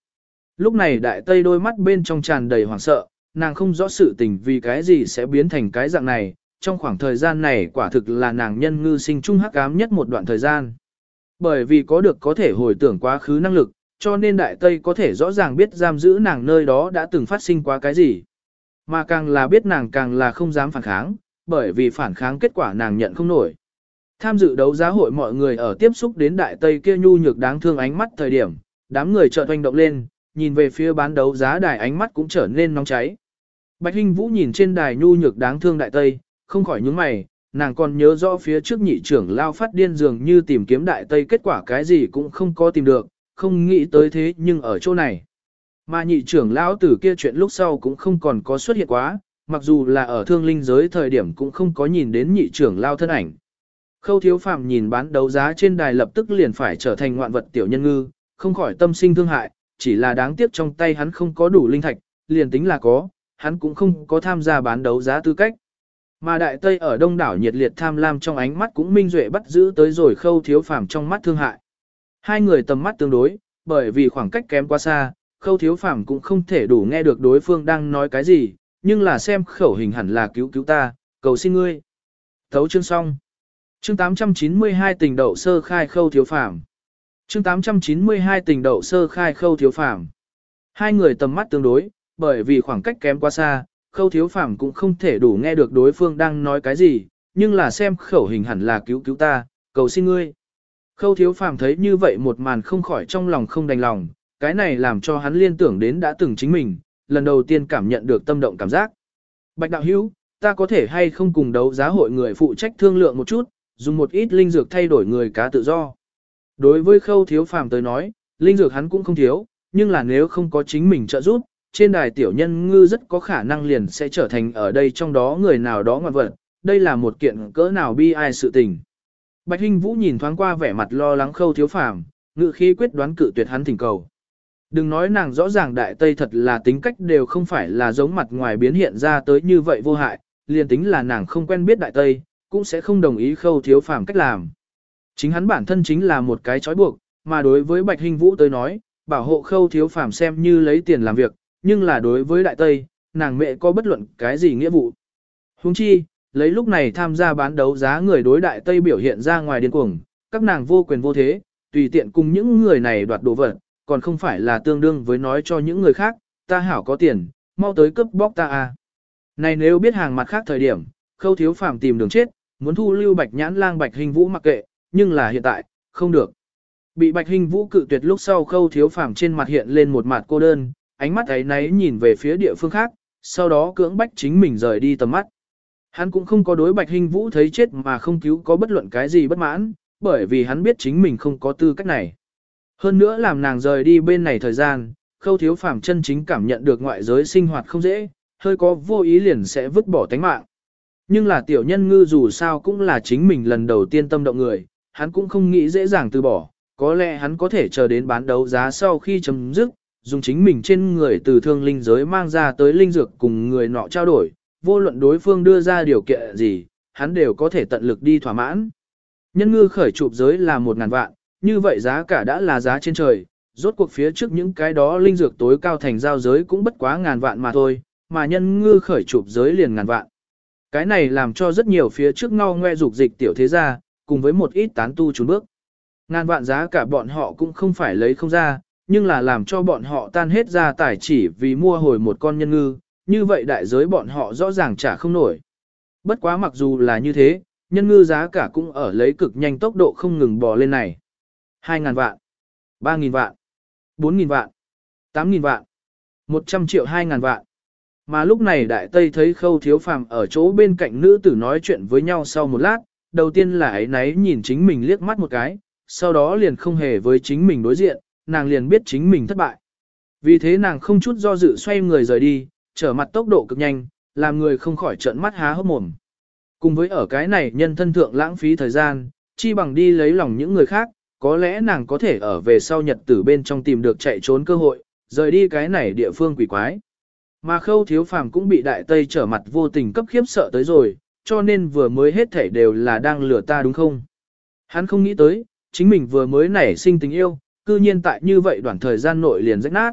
Lúc này đại tây đôi mắt bên trong tràn đầy hoảng sợ, nàng không rõ sự tình vì cái gì sẽ biến thành cái dạng này, trong khoảng thời gian này quả thực là nàng nhân ngư sinh trung hắc ám nhất một đoạn thời gian. Bởi vì có được có thể hồi tưởng quá khứ năng lực, cho nên đại tây có thể rõ ràng biết giam giữ nàng nơi đó đã từng phát sinh quá cái gì. Mà càng là biết nàng càng là không dám phản kháng, bởi vì phản kháng kết quả nàng nhận không nổi. Tham dự đấu giá hội mọi người ở tiếp xúc đến đại tây kia nhu nhược đáng thương ánh mắt thời điểm, đám người chợt hoành động lên, nhìn về phía bán đấu giá đài ánh mắt cũng trở nên nóng cháy. Bạch Hinh Vũ nhìn trên đài nhu nhược đáng thương đại tây, không khỏi nhướng mày, nàng còn nhớ rõ phía trước nhị trưởng lao phát điên dường như tìm kiếm đại tây kết quả cái gì cũng không có tìm được, không nghĩ tới thế nhưng ở chỗ này. Mà nhị trưởng lão từ kia chuyện lúc sau cũng không còn có xuất hiện quá, mặc dù là ở thương linh giới thời điểm cũng không có nhìn đến nhị trưởng lao thân ảnh. Khâu thiếu phàm nhìn bán đấu giá trên đài lập tức liền phải trở thành ngoạn vật tiểu nhân ngư, không khỏi tâm sinh thương hại, chỉ là đáng tiếc trong tay hắn không có đủ linh thạch, liền tính là có, hắn cũng không có tham gia bán đấu giá tư cách. Mà đại tây ở đông đảo nhiệt liệt tham lam trong ánh mắt cũng minh duệ bắt giữ tới rồi khâu thiếu phàm trong mắt thương hại. Hai người tầm mắt tương đối, bởi vì khoảng cách kém quá xa, khâu thiếu phàm cũng không thể đủ nghe được đối phương đang nói cái gì, nhưng là xem khẩu hình hẳn là cứu cứu ta, cầu xin ngươi. Thấu chương xong. Chương 892 tình đậu sơ khai khâu thiếu phàm. Chương 892 tình đậu sơ khai khâu thiếu phàm. Hai người tầm mắt tương đối, bởi vì khoảng cách kém quá xa, khâu thiếu phàm cũng không thể đủ nghe được đối phương đang nói cái gì, nhưng là xem khẩu hình hẳn là cứu cứu ta, cầu xin ngươi. Khâu thiếu phàm thấy như vậy một màn không khỏi trong lòng không đành lòng, cái này làm cho hắn liên tưởng đến đã từng chính mình, lần đầu tiên cảm nhận được tâm động cảm giác. Bạch đạo hữu, ta có thể hay không cùng đấu giá hội người phụ trách thương lượng một chút, dùng một ít linh dược thay đổi người cá tự do. Đối với khâu thiếu phàm tới nói, linh dược hắn cũng không thiếu, nhưng là nếu không có chính mình trợ giúp, trên đài tiểu nhân ngư rất có khả năng liền sẽ trở thành ở đây trong đó người nào đó ngoan vật, đây là một kiện cỡ nào bi ai sự tình. Bạch Hinh Vũ nhìn thoáng qua vẻ mặt lo lắng khâu thiếu phàm, ngự khí quyết đoán cự tuyệt hắn thỉnh cầu. Đừng nói nàng rõ ràng đại tây thật là tính cách đều không phải là giống mặt ngoài biến hiện ra tới như vậy vô hại, liền tính là nàng không quen biết đại tây, cũng sẽ không đồng ý khâu thiếu phàm cách làm. Chính hắn bản thân chính là một cái trói buộc, mà đối với Bạch hình Vũ tới nói, bảo hộ khâu thiếu phàm xem như lấy tiền làm việc, nhưng là đối với đại tây, nàng mẹ có bất luận cái gì nghĩa vụ. Huống chi, lấy lúc này tham gia bán đấu giá người đối đại tây biểu hiện ra ngoài điên cuồng, các nàng vô quyền vô thế, tùy tiện cùng những người này đoạt đồ vật, còn không phải là tương đương với nói cho những người khác, ta hảo có tiền, mau tới cướp bóc ta à. Này nếu biết hàng mặt khác thời điểm, khâu thiếu phàm tìm đường chết, muốn thu lưu bạch nhãn lang bạch hình vũ mặc kệ, nhưng là hiện tại, không được. Bị bạch hình vũ cự tuyệt lúc sau khâu thiếu phàm trên mặt hiện lên một mặt cô đơn, ánh mắt ấy náy nhìn về phía địa phương khác, sau đó cưỡng bách chính mình rời đi tầm mắt. Hắn cũng không có đối bạch hình vũ thấy chết mà không cứu có bất luận cái gì bất mãn, bởi vì hắn biết chính mình không có tư cách này. Hơn nữa làm nàng rời đi bên này thời gian, khâu thiếu phàm chân chính cảm nhận được ngoại giới sinh hoạt không dễ, hơi có vô ý liền sẽ vứt bỏ tánh mạng. Nhưng là tiểu nhân ngư dù sao cũng là chính mình lần đầu tiên tâm động người, hắn cũng không nghĩ dễ dàng từ bỏ, có lẽ hắn có thể chờ đến bán đấu giá sau khi chấm dứt, dùng chính mình trên người từ thương linh giới mang ra tới linh dược cùng người nọ trao đổi, vô luận đối phương đưa ra điều kiện gì, hắn đều có thể tận lực đi thỏa mãn. Nhân ngư khởi chụp giới là một ngàn vạn, như vậy giá cả đã là giá trên trời, rốt cuộc phía trước những cái đó linh dược tối cao thành giao giới cũng bất quá ngàn vạn mà thôi, mà nhân ngư khởi chụp giới liền ngàn vạn. Cái này làm cho rất nhiều phía trước ngao ngoe dục dịch tiểu thế gia, cùng với một ít tán tu trốn bước. Ngàn vạn giá cả bọn họ cũng không phải lấy không ra, nhưng là làm cho bọn họ tan hết ra tài chỉ vì mua hồi một con nhân ngư, như vậy đại giới bọn họ rõ ràng trả không nổi. Bất quá mặc dù là như thế, nhân ngư giá cả cũng ở lấy cực nhanh tốc độ không ngừng bò lên này. 2.000 vạn, 3.000 vạn, 4.000 vạn, 8.000 vạn, 100 triệu 2.000 vạn. Mà lúc này đại tây thấy khâu thiếu phàm ở chỗ bên cạnh nữ tử nói chuyện với nhau sau một lát, đầu tiên là ấy náy nhìn chính mình liếc mắt một cái, sau đó liền không hề với chính mình đối diện, nàng liền biết chính mình thất bại. Vì thế nàng không chút do dự xoay người rời đi, trở mặt tốc độ cực nhanh, làm người không khỏi trợn mắt há hốc mồm. Cùng với ở cái này nhân thân thượng lãng phí thời gian, chi bằng đi lấy lòng những người khác, có lẽ nàng có thể ở về sau nhật tử bên trong tìm được chạy trốn cơ hội, rời đi cái này địa phương quỷ quái. Mà khâu thiếu phàm cũng bị đại tây trở mặt vô tình cấp khiếp sợ tới rồi, cho nên vừa mới hết thể đều là đang lừa ta đúng không? Hắn không nghĩ tới, chính mình vừa mới nảy sinh tình yêu, cư nhiên tại như vậy đoạn thời gian nội liền rách nát.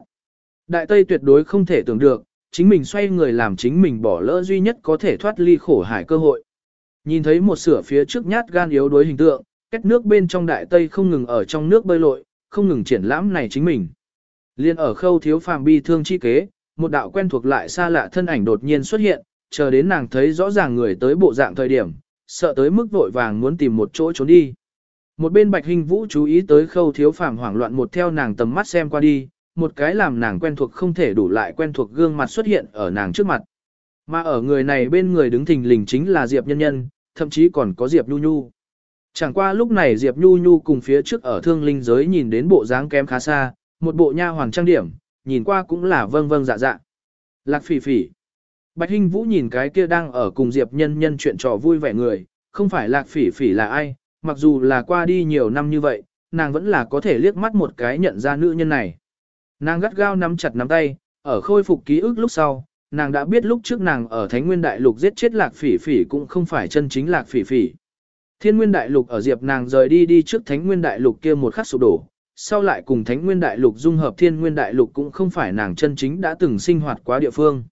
Đại tây tuyệt đối không thể tưởng được, chính mình xoay người làm chính mình bỏ lỡ duy nhất có thể thoát ly khổ hải cơ hội. Nhìn thấy một sửa phía trước nhát gan yếu đối hình tượng, cách nước bên trong đại tây không ngừng ở trong nước bơi lội, không ngừng triển lãm này chính mình. Liên ở khâu thiếu phàm bi thương chi kế, một đạo quen thuộc lại xa lạ thân ảnh đột nhiên xuất hiện, chờ đến nàng thấy rõ ràng người tới bộ dạng thời điểm, sợ tới mức vội vàng muốn tìm một chỗ trốn đi. Một bên bạch hình vũ chú ý tới khâu thiếu phàm hoảng loạn một theo nàng tầm mắt xem qua đi, một cái làm nàng quen thuộc không thể đủ lại quen thuộc gương mặt xuất hiện ở nàng trước mặt. Mà ở người này bên người đứng thình lình chính là Diệp Nhân Nhân, thậm chí còn có Diệp Nhu Nhu. Chẳng qua lúc này Diệp Nhu Nhu cùng phía trước ở thương linh giới nhìn đến bộ dáng kém khá xa, một bộ nha hoàng trang điểm, nhìn qua cũng là vâng vâng dạ dạ. Lạc phỉ phỉ. Bạch Hinh Vũ nhìn cái kia đang ở cùng Diệp Nhân Nhân chuyện trò vui vẻ người, không phải Lạc phỉ phỉ là ai, mặc dù là qua đi nhiều năm như vậy, nàng vẫn là có thể liếc mắt một cái nhận ra nữ nhân này. Nàng gắt gao nắm chặt nắm tay, ở khôi phục ký ức lúc sau, nàng đã biết lúc trước nàng ở Thánh Nguyên Đại Lục giết chết Lạc Phỉ Phỉ cũng không phải chân chính Lạc Phỉ Phỉ. Thiên Nguyên Đại Lục ở Diệp nàng rời đi đi trước Thánh Nguyên Đại Lục kia một khắc sụp đổ, sau lại cùng Thánh Nguyên Đại Lục dung hợp Thiên Nguyên Đại Lục cũng không phải nàng chân chính đã từng sinh hoạt quá địa phương.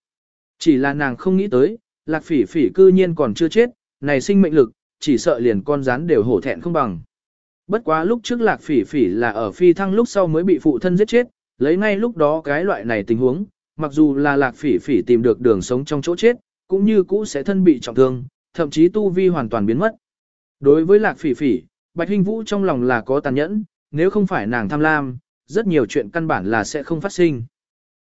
Chỉ là nàng không nghĩ tới, Lạc Phỉ Phỉ cư nhiên còn chưa chết, này sinh mệnh lực, chỉ sợ liền con rắn đều hổ thẹn không bằng. Bất quá lúc trước Lạc Phỉ Phỉ là ở phi thăng lúc sau mới bị phụ thân giết chết, lấy ngay lúc đó cái loại này tình huống, mặc dù là Lạc Phỉ Phỉ tìm được đường sống trong chỗ chết, cũng như cũ sẽ thân bị trọng thương, thậm chí tu vi hoàn toàn biến mất. Đối với Lạc Phỉ Phỉ, Bạch Hinh Vũ trong lòng là có tàn nhẫn, nếu không phải nàng tham lam, rất nhiều chuyện căn bản là sẽ không phát sinh.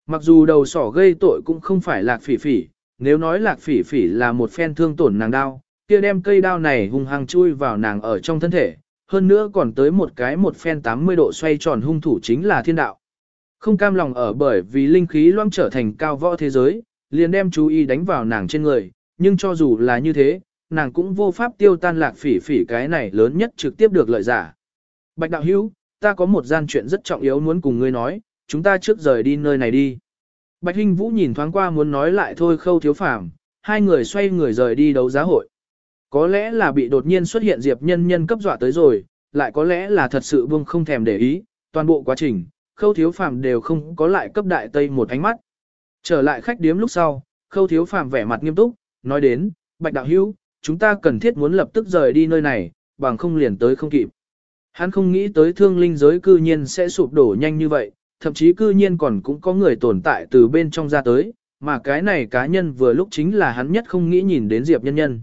Mặc dù đầu sỏ gây tội cũng không phải Lạc Phỉ Phỉ, nếu nói Lạc Phỉ Phỉ là một phen thương tổn nàng đau, kia đem cây đao này hung hăng chui vào nàng ở trong thân thể, hơn nữa còn tới một cái một phen 80 độ xoay tròn hung thủ chính là thiên đạo. Không cam lòng ở bởi vì linh khí loang trở thành cao võ thế giới, liền đem chú ý đánh vào nàng trên người, nhưng cho dù là như thế, nàng cũng vô pháp tiêu tan lạc phỉ phỉ cái này lớn nhất trực tiếp được lợi giả. Bạch đạo hữu, ta có một gian chuyện rất trọng yếu muốn cùng ngươi nói, chúng ta trước rời đi nơi này đi. Bạch Hinh Vũ nhìn thoáng qua muốn nói lại thôi khâu thiếu phàm, hai người xoay người rời đi đấu giá hội. Có lẽ là bị đột nhiên xuất hiện Diệp Nhân Nhân cấp dọa tới rồi, lại có lẽ là thật sự vương không thèm để ý, toàn bộ quá trình, khâu thiếu phàm đều không có lại cấp đại tây một ánh mắt. Trở lại khách điếm lúc sau, khâu thiếu phàm vẻ mặt nghiêm túc, nói đến, bạch đạo hữu, chúng ta cần thiết muốn lập tức rời đi nơi này, bằng không liền tới không kịp. Hắn không nghĩ tới thương linh giới cư nhiên sẽ sụp đổ nhanh như vậy, thậm chí cư nhiên còn cũng có người tồn tại từ bên trong ra tới, mà cái này cá nhân vừa lúc chính là hắn nhất không nghĩ nhìn đến Diệp nhân nhân.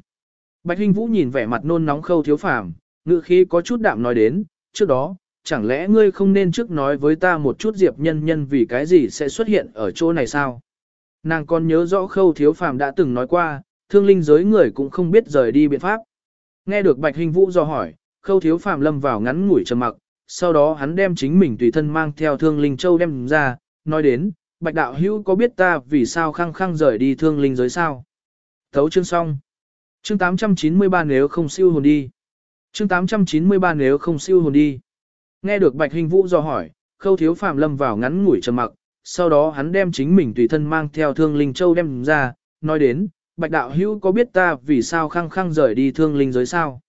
Bạch Hinh Vũ nhìn vẻ mặt nôn nóng khâu thiếu phàm, ngự khí có chút đạm nói đến, trước đó, chẳng lẽ ngươi không nên trước nói với ta một chút diệp nhân nhân vì cái gì sẽ xuất hiện ở chỗ này sao? Nàng còn nhớ rõ khâu thiếu phàm đã từng nói qua, thương linh giới người cũng không biết rời đi biện pháp. Nghe được Bạch Hinh Vũ do hỏi, khâu thiếu phàm lâm vào ngắn ngủi trầm mặc, sau đó hắn đem chính mình tùy thân mang theo thương linh châu đem ra, nói đến, Bạch Đạo Hữu có biết ta vì sao khăng khăng rời đi thương linh giới sao? Thấu chương xong. Chương 893 nếu không siêu hồn đi. Chương 893 nếu không siêu hồn đi. Nghe được Bạch Hình Vũ do hỏi, khâu thiếu phàm lâm vào ngắn ngủi trầm mặc, sau đó hắn đem chính mình tùy thân mang theo thương linh châu đem ra, nói đến, Bạch Đạo Hữu có biết ta vì sao khăng khăng rời đi thương linh giới sao?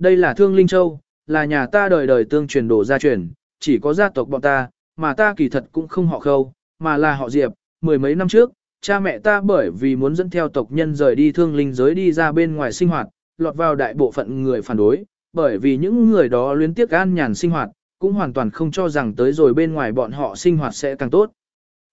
Đây là thương linh châu, là nhà ta đời đời tương truyền đổ gia truyền, chỉ có gia tộc bọn ta, mà ta kỳ thật cũng không họ khâu, mà là họ Diệp, mười mấy năm trước, cha mẹ ta bởi vì muốn dẫn theo tộc nhân rời đi thương linh giới đi ra bên ngoài sinh hoạt, lọt vào đại bộ phận người phản đối, bởi vì những người đó luyến tiếc an nhàn sinh hoạt, cũng hoàn toàn không cho rằng tới rồi bên ngoài bọn họ sinh hoạt sẽ càng tốt.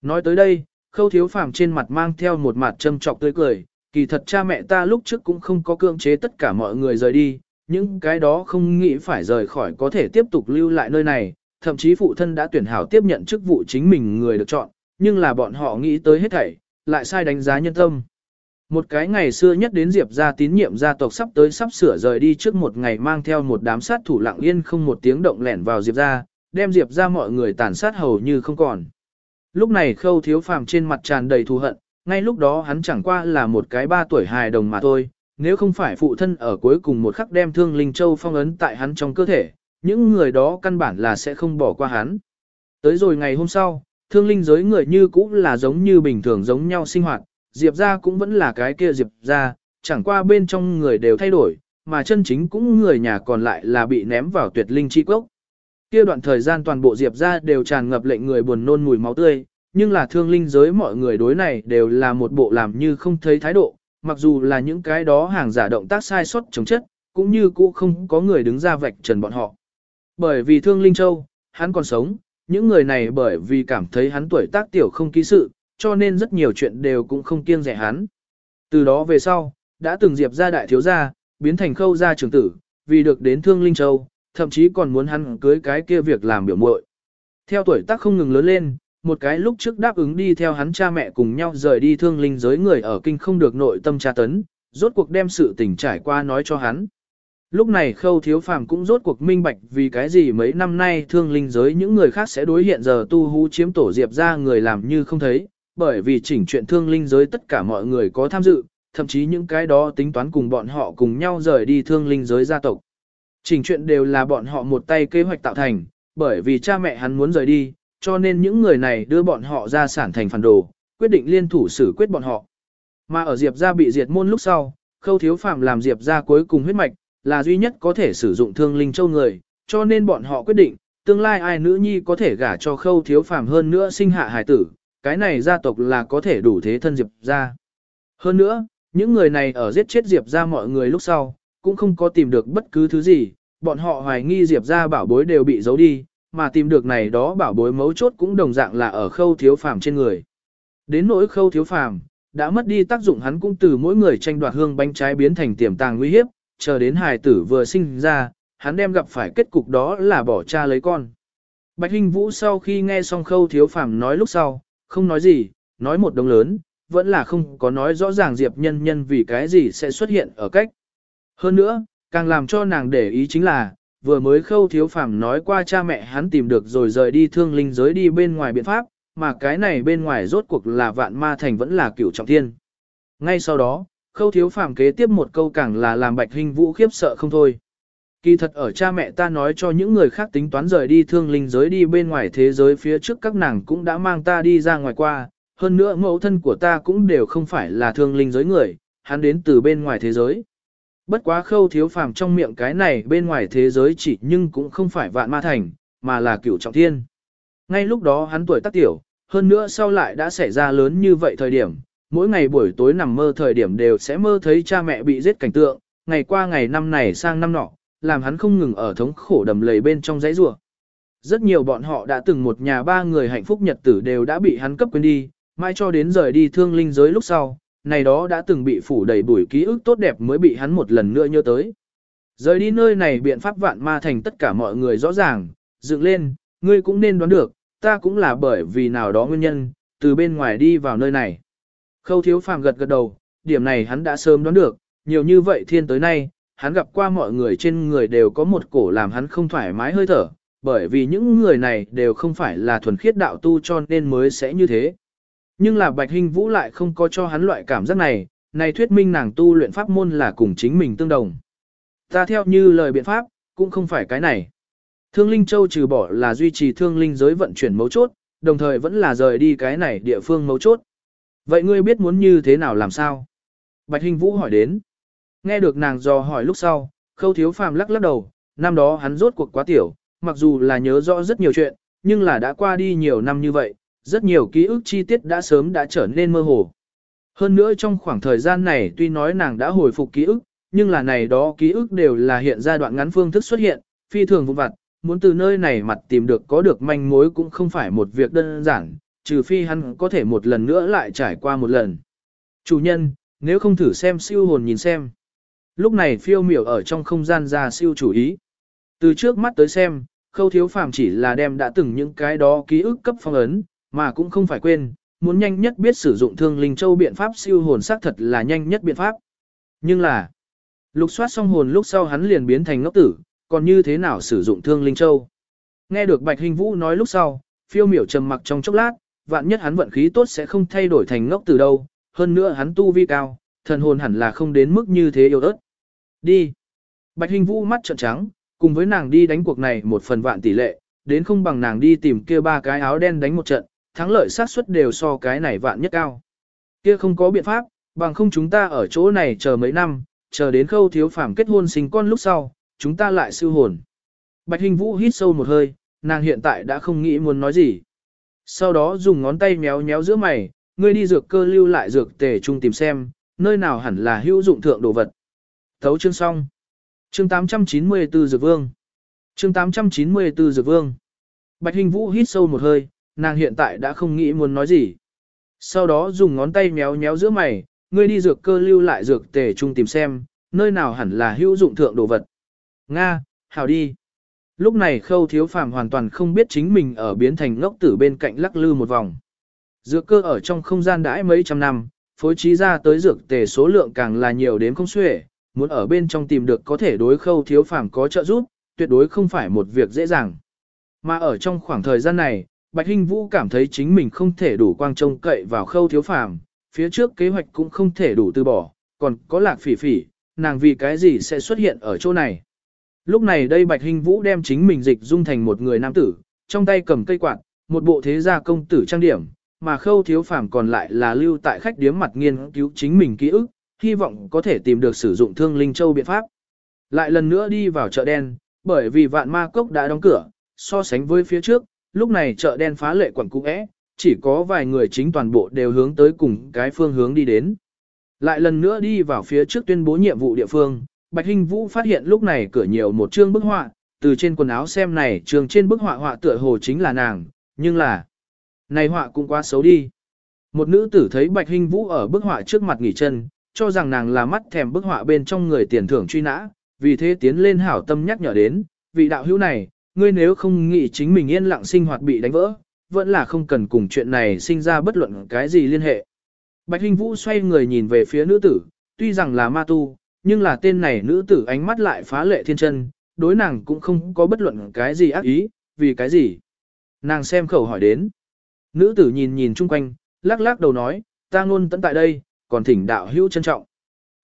Nói tới đây, khâu thiếu phàm trên mặt mang theo một mặt châm trọc tươi cười, kỳ thật cha mẹ ta lúc trước cũng không có cưỡng chế tất cả mọi người rời đi, những cái đó không nghĩ phải rời khỏi có thể tiếp tục lưu lại nơi này, thậm chí phụ thân đã tuyển hảo tiếp nhận chức vụ chính mình người được chọn, nhưng là bọn họ nghĩ tới hết thảy, lại sai đánh giá nhân tâm. Một cái ngày xưa nhất đến Diệp gia tín nhiệm gia tộc sắp tới sắp sửa rời đi trước một ngày mang theo một đám sát thủ lặng yên không một tiếng động lẻn vào Diệp gia, đem Diệp gia mọi người tàn sát hầu như không còn. Lúc này khâu thiếu phàm trên mặt tràn đầy thù hận, ngay lúc đó hắn chẳng qua là một cái ba tuổi hài đồng mà thôi, nếu không phải phụ thân ở cuối cùng một khắc đem thương linh châu phong ấn tại hắn trong cơ thể, những người đó căn bản là sẽ không bỏ qua hắn. Tới rồi ngày hôm sau, thương linh giới người như cũ là giống như bình thường giống nhau sinh hoạt, Diệp ra cũng vẫn là cái kia Diệp ra, chẳng qua bên trong người đều thay đổi, mà chân chính cũng người nhà còn lại là bị ném vào tuyệt linh chi cốc. Kia đoạn thời gian toàn bộ Diệp ra đều tràn ngập lệnh người buồn nôn mùi máu tươi, nhưng là thương linh giới mọi người đối này đều là một bộ làm như không thấy thái độ, mặc dù là những cái đó hàng giả động tác sai sót chống chất, cũng như cũ không có người đứng ra vạch trần bọn họ. Bởi vì thương linh châu, hắn còn sống, những người này bởi vì cảm thấy hắn tuổi tác tiểu không ký sự, cho nên rất nhiều chuyện đều cũng không kiêng rẻ hắn. Từ đó về sau, đã từng diệp ra đại thiếu gia, biến thành khâu gia trưởng tử, vì được đến thương linh châu, thậm chí còn muốn hắn cưới cái kia việc làm biểu muội. Theo tuổi tác không ngừng lớn lên, một cái lúc trước đáp ứng đi theo hắn cha mẹ cùng nhau rời đi thương linh giới người ở kinh không được nội tâm tra tấn, rốt cuộc đem sự tình trải qua nói cho hắn. Lúc này khâu thiếu phàm cũng rốt cuộc minh bạch vì cái gì mấy năm nay thương linh giới những người khác sẽ đối hiện giờ tu hú chiếm tổ diệp ra người làm như không thấy, bởi vì chỉnh chuyện thương linh giới tất cả mọi người có tham dự, thậm chí những cái đó tính toán cùng bọn họ cùng nhau rời đi thương linh giới gia tộc. Chỉnh chuyện đều là bọn họ một tay kế hoạch tạo thành, bởi vì cha mẹ hắn muốn rời đi, cho nên những người này đưa bọn họ ra sản thành phản đồ, quyết định liên thủ xử quyết bọn họ. Mà ở Diệp gia bị diệt môn lúc sau, khâu thiếu phạm làm Diệp gia cuối cùng huyết mạch, là duy nhất có thể sử dụng thương linh châu người, cho nên bọn họ quyết định, tương lai ai nữ nhi có thể gả cho khâu thiếu phạm hơn nữa sinh hạ hải tử, cái này gia tộc là có thể đủ thế thân Diệp gia. Hơn nữa, những người này ở giết chết Diệp gia mọi người lúc sau, cũng không có tìm được bất cứ thứ gì, bọn họ hoài nghi Diệp gia bảo bối đều bị giấu đi, mà tìm được này đó bảo bối mấu chốt cũng đồng dạng là ở khâu thiếu phàm trên người. Đến nỗi khâu thiếu phàm, đã mất đi tác dụng hắn cũng từ mỗi người tranh đoạt hương bánh trái biến thành tiềm tàng nguy hiếp, chờ đến hài tử vừa sinh ra, hắn đem gặp phải kết cục đó là bỏ cha lấy con. Bạch Hinh Vũ sau khi nghe xong khâu thiếu phàm nói lúc sau, không nói gì, nói một đồng lớn, vẫn là không có nói rõ ràng Diệp nhân nhân vì cái gì sẽ xuất hiện ở cách. Hơn nữa, càng làm cho nàng để ý chính là, vừa mới khâu thiếu phàm nói qua cha mẹ hắn tìm được rồi rời đi thương linh giới đi bên ngoài biện pháp, mà cái này bên ngoài rốt cuộc là vạn ma thành vẫn là cửu trọng thiên. Ngay sau đó, khâu thiếu phàm kế tiếp một câu càng là làm bạch hình vũ khiếp sợ không thôi. Kỳ thật ở cha mẹ ta nói cho những người khác tính toán rời đi thương linh giới đi bên ngoài thế giới phía trước các nàng cũng đã mang ta đi ra ngoài qua, hơn nữa mẫu thân của ta cũng đều không phải là thương linh giới người, hắn đến từ bên ngoài thế giới. Bất quá khâu thiếu phàm trong miệng cái này bên ngoài thế giới chỉ nhưng cũng không phải vạn ma thành, mà là cửu trọng thiên. Ngay lúc đó hắn tuổi tác tiểu, hơn nữa sau lại đã xảy ra lớn như vậy thời điểm, mỗi ngày buổi tối nằm mơ thời điểm đều sẽ mơ thấy cha mẹ bị giết cảnh tượng, ngày qua ngày năm này sang năm nọ, làm hắn không ngừng ở thống khổ đầm lầy bên trong dãy rủa. Rất nhiều bọn họ đã từng một nhà ba người hạnh phúc nhật tử đều đã bị hắn cấp quên đi, mai cho đến rời đi thương linh giới lúc sau, này đó đã từng bị phủ đầy bụi ký ức tốt đẹp mới bị hắn một lần nữa nhớ tới. Rời đi nơi này biện pháp vạn ma thành tất cả mọi người rõ ràng, dựng lên, ngươi cũng nên đoán được, ta cũng là bởi vì nào đó nguyên nhân, từ bên ngoài đi vào nơi này. Khâu thiếu phàm gật gật đầu, điểm này hắn đã sớm đoán được, nhiều như vậy thiên tới nay, hắn gặp qua mọi người trên người đều có một cổ làm hắn không thoải mái hơi thở, bởi vì những người này đều không phải là thuần khiết đạo tu cho nên mới sẽ như thế. Nhưng là Bạch Hinh Vũ lại không có cho hắn loại cảm giác này, này thuyết minh nàng tu luyện pháp môn là cùng chính mình tương đồng. Ta theo như lời biện pháp, cũng không phải cái này. Thương Linh Châu trừ bỏ là duy trì thương linh giới vận chuyển mấu chốt, đồng thời vẫn là rời đi cái này địa phương mấu chốt. Vậy ngươi biết muốn như thế nào làm sao? Bạch Hinh Vũ hỏi đến. Nghe được nàng dò hỏi lúc sau, khâu thiếu phàm lắc lắc đầu, năm đó hắn rốt cuộc quá tiểu, mặc dù là nhớ rõ rất nhiều chuyện, nhưng là đã qua đi nhiều năm như vậy, rất nhiều ký ức chi tiết đã sớm đã trở nên mơ hồ. Hơn nữa trong khoảng thời gian này tuy nói nàng đã hồi phục ký ức, nhưng là này đó ký ức đều là hiện giai đoạn ngắn phương thức xuất hiện, phi thường vụn vặt, muốn từ nơi này mặt tìm được có được manh mối cũng không phải một việc đơn giản, trừ phi hắn có thể một lần nữa lại trải qua một lần. Chủ nhân, nếu không thử xem siêu hồn nhìn xem. Lúc này phiêu miểu ở trong không gian ra siêu chủ ý. Từ trước mắt tới xem, khâu thiếu phàm chỉ là đem đã từng những cái đó ký ức cấp phong ấn, mà cũng không phải quên, muốn nhanh nhất biết sử dụng thương linh châu biện pháp siêu hồn xác thật là nhanh nhất biện pháp. Nhưng là, lục soát xong hồn lúc sau hắn liền biến thành ngốc tử, còn như thế nào sử dụng thương linh châu. Nghe được Bạch Hình Vũ nói lúc sau, phiêu miểu trầm mặc trong chốc lát, vạn nhất hắn vận khí tốt sẽ không thay đổi thành ngốc tử đâu, hơn nữa hắn tu vi cao, thần hồn hẳn là không đến mức như thế yếu ớt. Đi. Bạch Hình Vũ mắt trợn trắng, cùng với nàng đi đánh cuộc này một phần vạn tỷ lệ, đến không bằng nàng đi tìm kia ba cái áo đen đánh một trận, thắng lợi xác suất đều so cái này vạn nhất cao. Kia không có biện pháp, bằng không chúng ta ở chỗ này chờ mấy năm, chờ đến khâu thiếu phàm kết hôn sinh con lúc sau, chúng ta lại siêu hồn. Bạch Hình Vũ hít sâu một hơi, nàng hiện tại đã không nghĩ muốn nói gì. Sau đó dùng ngón tay méo méo giữa mày, ngươi đi dược cơ lưu lại dược tề trung tìm xem, nơi nào hẳn là hữu dụng thượng đồ vật. Thấu chương xong. Chương 894 Dược Vương. Chương 894 Dược Vương. Bạch Hình Vũ hít sâu một hơi, nàng hiện tại đã không nghĩ muốn nói gì. Sau đó dùng ngón tay méo méo giữa mày, ngươi đi dược cơ lưu lại dược tề chung tìm xem, nơi nào hẳn là hữu dụng thượng đồ vật. Nga, hào đi. Lúc này khâu thiếu phàm hoàn toàn không biết chính mình ở biến thành ngốc tử bên cạnh lắc lư một vòng. Dược cơ ở trong không gian đãi mấy trăm năm, phối trí ra tới dược tề số lượng càng là nhiều đến không xuể, muốn ở bên trong tìm được có thể đối khâu thiếu phàm có trợ giúp, tuyệt đối không phải một việc dễ dàng. Mà ở trong khoảng thời gian này, Bạch Hinh Vũ cảm thấy chính mình không thể đủ quang trông cậy vào khâu thiếu phàm, phía trước kế hoạch cũng không thể đủ từ bỏ, còn có lạc phỉ phỉ, nàng vì cái gì sẽ xuất hiện ở chỗ này. Lúc này đây Bạch Hinh Vũ đem chính mình dịch dung thành một người nam tử, trong tay cầm cây quạt, một bộ thế gia công tử trang điểm, mà khâu thiếu phàm còn lại là lưu tại khách điếm mặt nghiên cứu chính mình ký ức, hy vọng có thể tìm được sử dụng thương linh châu biện pháp. Lại lần nữa đi vào chợ đen, bởi vì vạn ma cốc đã đóng cửa, so sánh với phía trước, lúc này chợ đen phá lệ quẩn cũ é, chỉ có vài người chính toàn bộ đều hướng tới cùng cái phương hướng đi đến. Lại lần nữa đi vào phía trước tuyên bố nhiệm vụ địa phương, Bạch Hinh Vũ phát hiện lúc này cửa nhiều một chương bức họa, từ trên quần áo xem này trường trên bức họa họa tựa hồ chính là nàng, nhưng là này họa cũng quá xấu đi. Một nữ tử thấy Bạch Hinh Vũ ở bức họa trước mặt nghỉ chân, cho rằng nàng là mắt thèm bức họa bên trong người tiền thưởng truy nã, vì thế tiến lên hảo tâm nhắc nhở đến, vị đạo hữu này, ngươi nếu không nghĩ chính mình yên lặng sinh hoạt bị đánh vỡ, vẫn là không cần cùng chuyện này sinh ra bất luận cái gì liên hệ. Bạch Hinh Vũ xoay người nhìn về phía nữ tử, tuy rằng là ma tu, nhưng là tên này nữ tử ánh mắt lại phá lệ thiên chân, đối nàng cũng không có bất luận cái gì ác ý, vì cái gì. Nàng xem khẩu hỏi đến. Nữ tử nhìn nhìn chung quanh, lắc lắc đầu nói, ta ngôn tận tại đây, còn thỉnh đạo hữu trân trọng.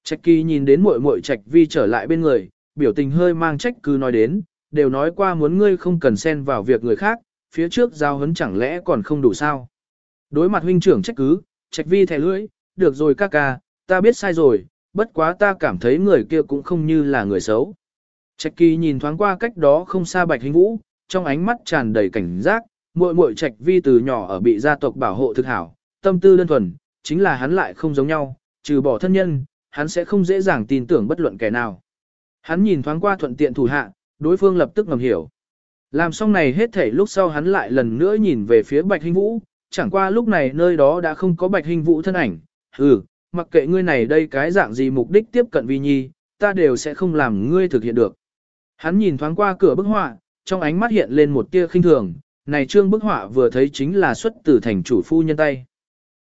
Trạch kỳ nhìn đến muội muội trạch vi trở lại bên người, biểu tình hơi mang trách cứ nói đến, đều nói qua muốn ngươi không cần xen vào việc người khác, phía trước giao hấn chẳng lẽ còn không đủ sao. Đối mặt huynh trưởng trách cứ, trạch vi thẻ lưỡi, được rồi ca ca, ta biết sai rồi, bất quá ta cảm thấy người kia cũng không như là người xấu. Trạch kỳ nhìn thoáng qua cách đó không xa bạch hình vũ, trong ánh mắt tràn đầy cảnh giác, muội muội trạch vi từ nhỏ ở bị gia tộc bảo hộ thực hảo, tâm tư đơn thuần, chính là hắn lại không giống nhau, trừ bỏ thân nhân, hắn sẽ không dễ dàng tin tưởng bất luận kẻ nào. Hắn nhìn thoáng qua thuận tiện thủ hạ, đối phương lập tức ngầm hiểu. Làm xong này hết thảy lúc sau hắn lại lần nữa nhìn về phía Bạch Hinh Vũ, chẳng qua lúc này nơi đó đã không có Bạch Hinh Vũ thân ảnh. Ừ, mặc kệ ngươi này đây cái dạng gì mục đích tiếp cận Vi Nhi, ta đều sẽ không làm ngươi thực hiện được. Hắn nhìn thoáng qua cửa bức họa, trong ánh mắt hiện lên một tia khinh thường, này trương bức họa vừa thấy chính là xuất từ thành chủ phu nhân tay.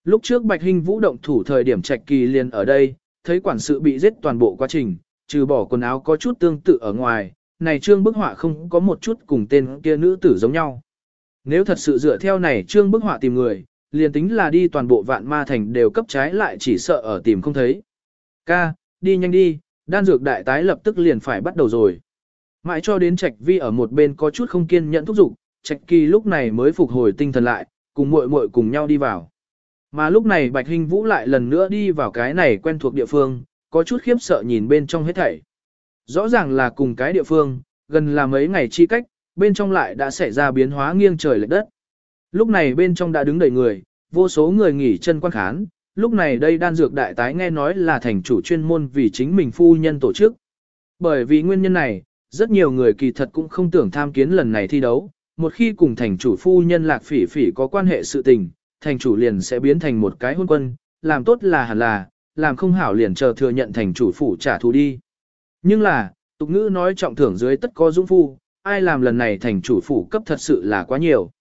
Lúc trước Bạch Hinh Vũ động thủ thời điểm Trạch Kỳ liền ở đây, thấy quản sự bị giết toàn bộ quá trình, trừ bỏ quần áo có chút tương tự ở ngoài, này trương bức họa không có một chút cùng tên kia nữ tử giống nhau. Nếu thật sự dựa theo này trương bức họa tìm người, liền tính là đi toàn bộ vạn ma thành đều cấp trái lại chỉ sợ ở tìm không thấy. Ca, đi nhanh đi, đan dược đại tái lập tức liền phải bắt đầu rồi. Mãi cho đến Trạch Vi ở một bên có chút không kiên nhẫn thúc giục, Trạch Kỳ lúc này mới phục hồi tinh thần lại, cùng muội muội cùng nhau đi vào. Mà lúc này Bạch Hinh Vũ lại lần nữa đi vào cái này quen thuộc địa phương, có chút khiếp sợ nhìn bên trong hết thảy. Rõ ràng là cùng cái địa phương, gần là mấy ngày chi cách, bên trong lại đã xảy ra biến hóa nghiêng trời lệch đất. Lúc này bên trong đã đứng đầy người, vô số người nghỉ chân quan khán, lúc này đây đan dược đại tái nghe nói là thành chủ chuyên môn vì chính mình phu nhân tổ chức. Bởi vì nguyên nhân này, rất nhiều người kỳ thật cũng không tưởng tham kiến lần này thi đấu, một khi cùng thành chủ phu nhân lạc phỉ phỉ có quan hệ sự tình, thành chủ liền sẽ biến thành một cái hôn quân, làm tốt là hẳn là, làm không hảo liền chờ thừa nhận thành chủ phủ trả thù đi. Nhưng là, tục ngữ nói trọng thưởng dưới tất có dũng phu, ai làm lần này thành chủ phủ cấp thật sự là quá nhiều.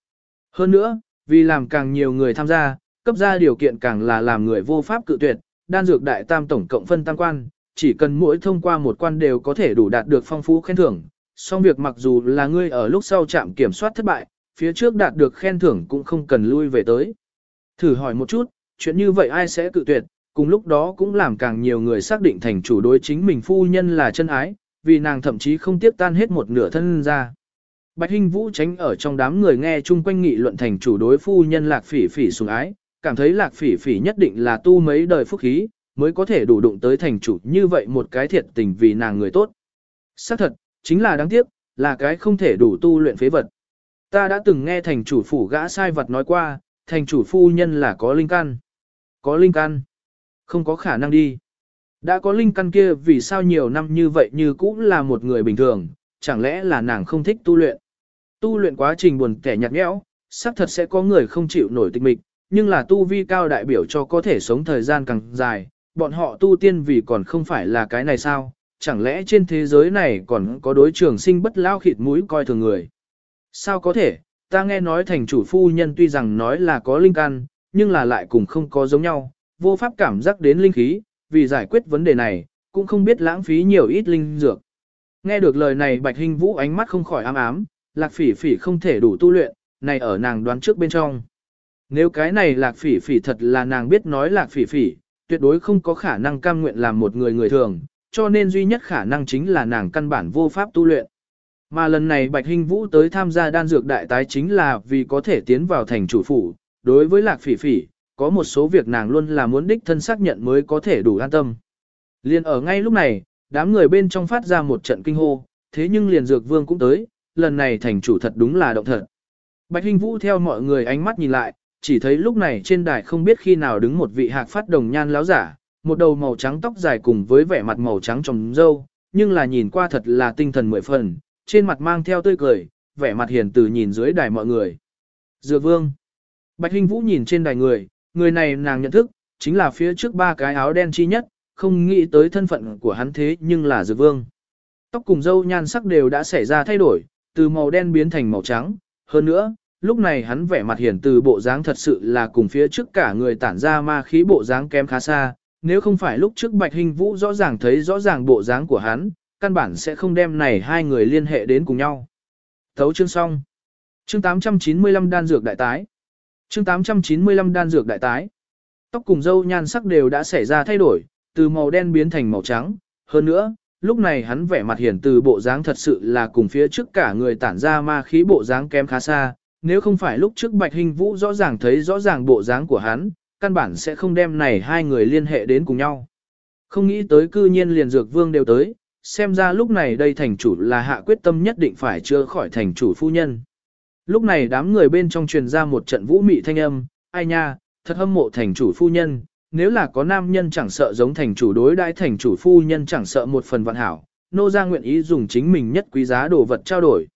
Hơn nữa, vì làm càng nhiều người tham gia, cấp ra điều kiện càng là làm người vô pháp cự tuyệt, đan dược đại tam tổng cộng phân tam quan, chỉ cần mỗi thông qua một quan đều có thể đủ đạt được phong phú khen thưởng. Song việc mặc dù là ngươi ở lúc sau chạm kiểm soát thất bại, phía trước đạt được khen thưởng cũng không cần lui về tới. Thử hỏi một chút, chuyện như vậy ai sẽ cự tuyệt, cùng lúc đó cũng làm càng nhiều người xác định thành chủ đối chính mình phu nhân là chân ái, vì nàng thậm chí không tiếp tan hết một nửa thân ra. Bạch Hinh Vũ tránh ở trong đám người nghe chung quanh nghị luận thành chủ đối phu nhân lạc phỉ phỉ sủng ái, cảm thấy lạc phỉ phỉ nhất định là tu mấy đời phúc khí, mới có thể đủ đụng tới thành chủ như vậy một cái thiệt tình vì nàng người tốt. Xác thật, chính là đáng tiếc, là cái không thể đủ tu luyện phế vật. Ta đã từng nghe thành chủ phủ gã sai vật nói qua, thành chủ phu nhân là có linh căn. Có linh căn. Không có khả năng đi. Đã có linh căn kia vì sao nhiều năm như vậy như cũng là một người bình thường, chẳng lẽ là nàng không thích tu luyện. Tu luyện quá trình buồn kẻ nhạt nhẽo, xác thật sẽ có người không chịu nổi tịch mịch, nhưng là tu vi cao đại biểu cho có thể sống thời gian càng dài, bọn họ tu tiên vì còn không phải là cái này sao, chẳng lẽ trên thế giới này còn có đối trường sinh bất lao khịt mũi coi thường người. Sao có thể, ta nghe nói thành chủ phu nhân tuy rằng nói là có linh căn, nhưng là lại cùng không có giống nhau, vô pháp cảm giác đến linh khí, vì giải quyết vấn đề này, cũng không biết lãng phí nhiều ít linh dược. Nghe được lời này Bạch Hinh Vũ ánh mắt không khỏi ám ám, Lạc Phỉ Phỉ không thể đủ tu luyện, này ở nàng đoán trước bên trong. Nếu cái này Lạc Phỉ Phỉ thật là nàng biết nói Lạc Phỉ Phỉ, tuyệt đối không có khả năng cam nguyện làm một người người thường, cho nên duy nhất khả năng chính là nàng căn bản vô pháp tu luyện. Mà lần này Bạch Hinh Vũ tới tham gia đan dược đại tái chính là vì có thể tiến vào thành chủ phủ, đối với Lạc Phỉ Phỉ, có một số việc nàng luôn là muốn đích thân xác nhận mới có thể đủ an tâm. Liên ở ngay lúc này, đám người bên trong phát ra một trận kinh hô, thế nhưng liền dược vương cũng tới, lần này thành chủ thật đúng là động thật. Bạch Hinh Vũ theo mọi người ánh mắt nhìn lại, chỉ thấy lúc này trên đài không biết khi nào đứng một vị hạc phát đồng nhan láo giả, một đầu màu trắng tóc dài cùng với vẻ mặt màu trắng trong râu, nhưng là nhìn qua thật là tinh thần mười phần, trên mặt mang theo tươi cười, vẻ mặt hiền từ nhìn dưới đài mọi người. Dược vương. Bạch Hinh Vũ nhìn trên đài người, người này nàng nhận thức, chính là phía trước ba cái áo đen chi nhất, không nghĩ tới thân phận của hắn thế nhưng là dược vương. Tóc cùng dâu nhan sắc đều đã xảy ra thay đổi, từ màu đen biến thành màu trắng, hơn nữa, lúc này hắn vẻ mặt hiển từ bộ dáng thật sự là cùng phía trước cả người tản ra ma khí bộ dáng kém khá xa, nếu không phải lúc trước Bạch Hình Vũ rõ ràng thấy rõ ràng bộ dáng của hắn, căn bản sẽ không đem này hai người liên hệ đến cùng nhau. Thấu chương xong. Chương 895 đan dược đại tái. Chương 895 đan dược đại tái. Tóc cùng dâu nhan sắc đều đã xảy ra thay đổi, từ màu đen biến thành màu trắng. Hơn nữa, lúc này hắn vẻ mặt hiển từ bộ dáng thật sự là cùng phía trước cả người tản ra ma khí bộ dáng kém khá xa. Nếu không phải lúc trước Bạch Hình Vũ rõ ràng thấy rõ ràng bộ dáng của hắn, căn bản sẽ không đem này hai người liên hệ đến cùng nhau. Không nghĩ tới cư nhiên liền dược vương đều tới, xem ra lúc này đây thành chủ là hạ quyết tâm nhất định phải chữa khỏi thành chủ phu nhân. Lúc này đám người bên trong truyền ra một trận vũ mị thanh âm, ai nha, thật hâm mộ thành chủ phu nhân, nếu là có nam nhân chẳng sợ giống thành chủ đối đãi thành chủ phu nhân chẳng sợ một phần vạn hảo, nô ra nguyện ý dùng chính mình nhất quý giá đồ vật trao đổi.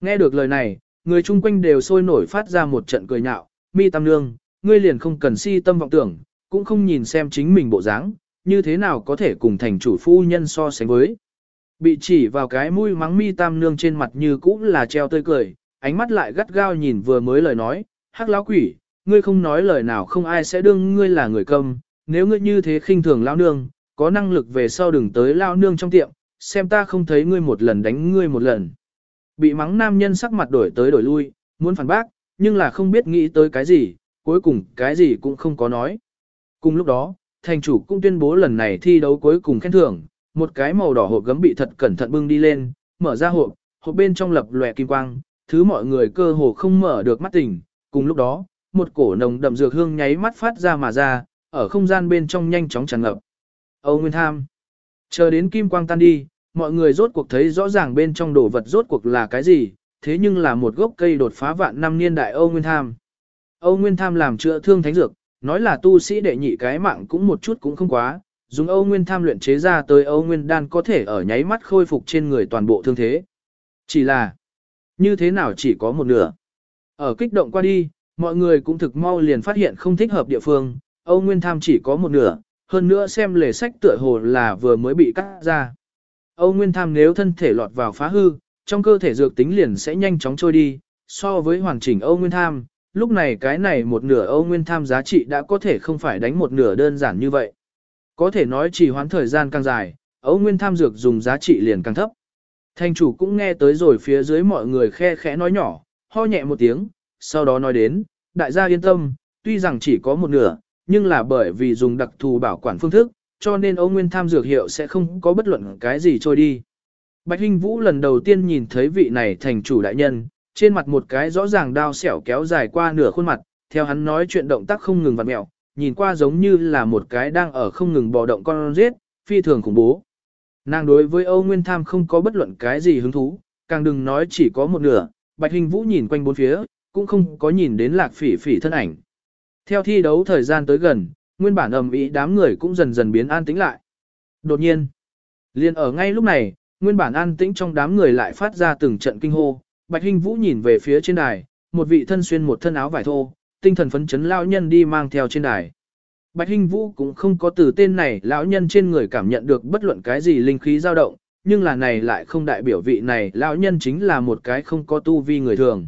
Nghe được lời này, người chung quanh đều sôi nổi phát ra một trận cười nhạo, mi tam nương, ngươi liền không cần si tâm vọng tưởng, cũng không nhìn xem chính mình bộ dáng, như thế nào có thể cùng thành chủ phu nhân so sánh với. Bị chỉ vào cái mũi mắng mi tam nương trên mặt như cũng là treo tươi cười, ánh mắt lại gắt gao nhìn vừa mới lời nói, hắc lão quỷ, ngươi không nói lời nào không ai sẽ đương ngươi là người cầm. nếu ngươi như thế khinh thường lão nương, có năng lực về sau đừng tới lão nương trong tiệm, xem ta không thấy ngươi một lần đánh ngươi một lần. Bị mắng nam nhân sắc mặt đổi tới đổi lui, muốn phản bác, nhưng là không biết nghĩ tới cái gì, cuối cùng cái gì cũng không có nói. Cùng lúc đó, thành chủ cũng tuyên bố lần này thi đấu cuối cùng khen thưởng, một cái màu đỏ hộp gấm bị thật cẩn thận bưng đi lên, mở ra hộp, hộp bên trong lập lòe kim quang, thứ mọi người cơ hồ không mở được mắt tỉnh, cùng lúc đó, một cổ nồng đậm dược hương nháy mắt phát ra mà ra, ở không gian bên trong nhanh chóng tràn ngập. Âu Nguyên Tham. Chờ đến kim quang tan đi, mọi người rốt cuộc thấy rõ ràng bên trong đồ vật rốt cuộc là cái gì, thế nhưng là một gốc cây đột phá vạn năm niên đại Âu Nguyên Tham. Âu Nguyên Tham làm chữa thương thánh dược, nói là tu sĩ đệ nhị cái mạng cũng một chút cũng không quá, dùng Âu Nguyên Tham luyện chế ra tới Âu Nguyên Đan có thể ở nháy mắt khôi phục trên người toàn bộ thương thế. Chỉ là, như thế nào chỉ có một nửa. Ở kích động qua đi, mọi người cũng thực mau liền phát hiện không thích hợp địa phương, Âu Nguyên Tham chỉ có một nửa, hơn nữa xem lề sách tựa hồ là vừa mới bị cắt ra. Âu Nguyên Tham nếu thân thể lọt vào phá hư, trong cơ thể dược tính liền sẽ nhanh chóng trôi đi, so với hoàn chỉnh Âu Nguyên Tham, lúc này cái này một nửa Âu Nguyên Tham giá trị đã có thể không phải đánh một nửa đơn giản như vậy. Có thể nói chỉ hoán thời gian càng dài, Âu Nguyên Tham dược dùng giá trị liền càng thấp. Thanh chủ cũng nghe tới rồi phía dưới mọi người khe khẽ nói nhỏ, ho nhẹ một tiếng, sau đó nói đến, đại gia yên tâm, tuy rằng chỉ có một nửa, nhưng là bởi vì dùng đặc thù bảo quản phương thức, cho nên Âu Nguyên Tham dược hiệu sẽ không có bất luận cái gì trôi đi. Bạch Hinh Vũ lần đầu tiên nhìn thấy vị này thành chủ đại nhân, trên mặt một cái rõ ràng đao xẻo kéo dài qua nửa khuôn mặt, theo hắn nói chuyện động tác không ngừng vặn mẹo, nhìn qua giống như là một cái đang ở không ngừng bò động con rết phi thường khủng bố. Nàng đối với Âu Nguyên Tham không có bất luận cái gì hứng thú, càng đừng nói chỉ có một nửa, Bạch Hình Vũ nhìn quanh bốn phía, cũng không có nhìn đến lạc phỉ phỉ thân ảnh. Theo thi đấu thời gian tới gần, nguyên bản ầm ĩ đám người cũng dần dần biến an tĩnh lại. Đột nhiên, liền ở ngay lúc này, nguyên bản an tĩnh trong đám người lại phát ra từng trận kinh hô, Bạch Hinh Vũ nhìn về phía trên đài, một vị thân xuyên một thân áo vải thô, tinh thần phấn chấn lão nhân đi mang theo trên đài. Bạch Hinh Vũ cũng không có từ tên này lão nhân trên người cảm nhận được bất luận cái gì linh khí dao động, nhưng là này lại không đại biểu vị này lão nhân chính là một cái không có tu vi người thường.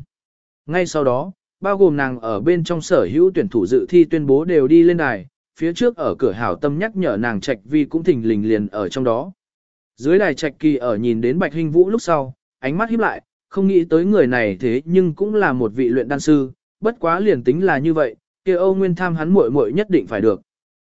Ngay sau đó, bao gồm nàng ở bên trong sở hữu tuyển thủ dự thi tuyên bố đều đi lên đài, phía trước ở cửa hảo tâm nhắc nhở nàng Trạch Vi cũng thỉnh lình liền ở trong đó. Dưới đài Trạch Kỳ ở nhìn đến Bạch Hinh Vũ lúc sau, ánh mắt híp lại, không nghĩ tới người này thế nhưng cũng là một vị luyện đan sư, bất quá liền tính là như vậy, kia Âu Nguyên Tham hắn muội muội nhất định phải được.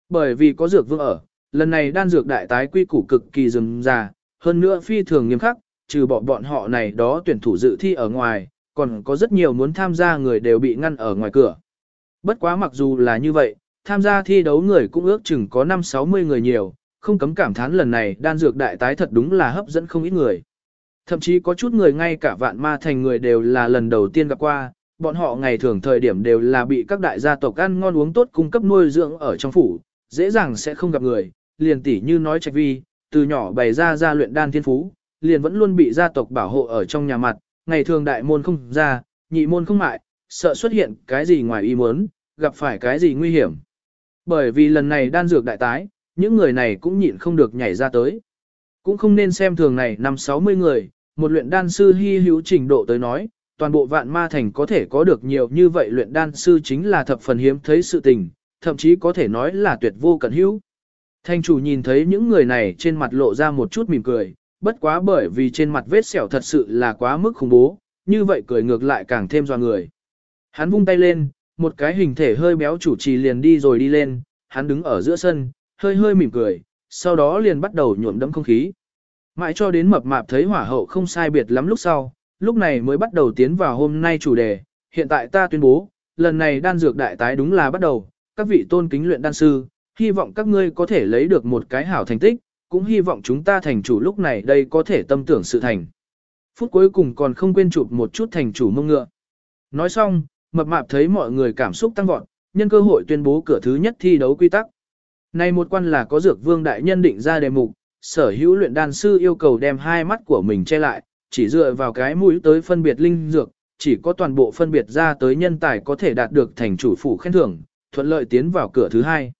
Bởi vì có dược vương ở, lần này đan dược đại tái quy củ cực kỳ rườm rà, hơn nữa phi thường nghiêm khắc, trừ bỏ bọn họ này đó tuyển thủ dự thi ở ngoài, còn có rất nhiều muốn tham gia người đều bị ngăn ở ngoài cửa. Bất quá mặc dù là như vậy, tham gia thi đấu người cũng ước chừng có 5-60 người nhiều, không cấm cảm thán lần này đan dược đại tái thật đúng là hấp dẫn không ít người. Thậm chí có chút người ngay cả vạn ma thành người đều là lần đầu tiên gặp qua, bọn họ ngày thường thời điểm đều là bị các đại gia tộc ăn ngon uống tốt cung cấp nuôi dưỡng ở trong phủ, dễ dàng sẽ không gặp người, liền tỉ như nói trạch vi, từ nhỏ bày ra ra luyện đan thiên phú, liền vẫn luôn bị gia tộc bảo hộ ở trong nhà mặt, ngày thường đại môn không ra, nhị môn không mại, sợ xuất hiện cái gì ngoài ý muốn, gặp phải cái gì nguy hiểm. Bởi vì lần này đan dược đại tái, những người này cũng nhịn không được nhảy ra tới. Cũng không nên xem thường này năm 60 người, một luyện đan sư hy hữu trình độ tới nói, toàn bộ vạn ma thành có thể có được nhiều như vậy luyện đan sư chính là thập phần hiếm thấy sự tình, thậm chí có thể nói là tuyệt vô cận hữu. Thanh chủ nhìn thấy những người này trên mặt lộ ra một chút mỉm cười, bất quá bởi vì trên mặt vết sẹo thật sự là quá mức khủng bố, như vậy cười ngược lại càng thêm doa người. Hắn vung tay lên, một cái hình thể hơi béo chủ trì liền đi rồi đi lên, hắn đứng ở giữa sân, hơi hơi mỉm cười, sau đó liền bắt đầu nhuộm đẫm không khí. Mãi cho đến mập mạp thấy hỏa hậu không sai biệt lắm lúc sau, lúc này mới bắt đầu tiến vào hôm nay chủ đề, hiện tại ta tuyên bố, lần này đan dược đại tái đúng là bắt đầu, các vị tôn kính luyện đan sư, hy vọng các ngươi có thể lấy được một cái hảo thành tích, cũng hy vọng chúng ta thành chủ lúc này đây có thể tâm tưởng sự thành. Phút cuối cùng còn không quên chụp một chút thành chủ mông ngựa. Nói xong, mập mạp thấy mọi người cảm xúc tăng vọt, nhân cơ hội tuyên bố cửa thứ nhất thi đấu quy tắc. Này một quan là có dược vương đại nhân định ra đề mục, sở hữu luyện đan sư yêu cầu đem hai mắt của mình che lại, chỉ dựa vào cái mũi tới phân biệt linh dược, chỉ có toàn bộ phân biệt ra tới nhân tài có thể đạt được thành chủ phủ khen thưởng, thuận lợi tiến vào cửa thứ hai.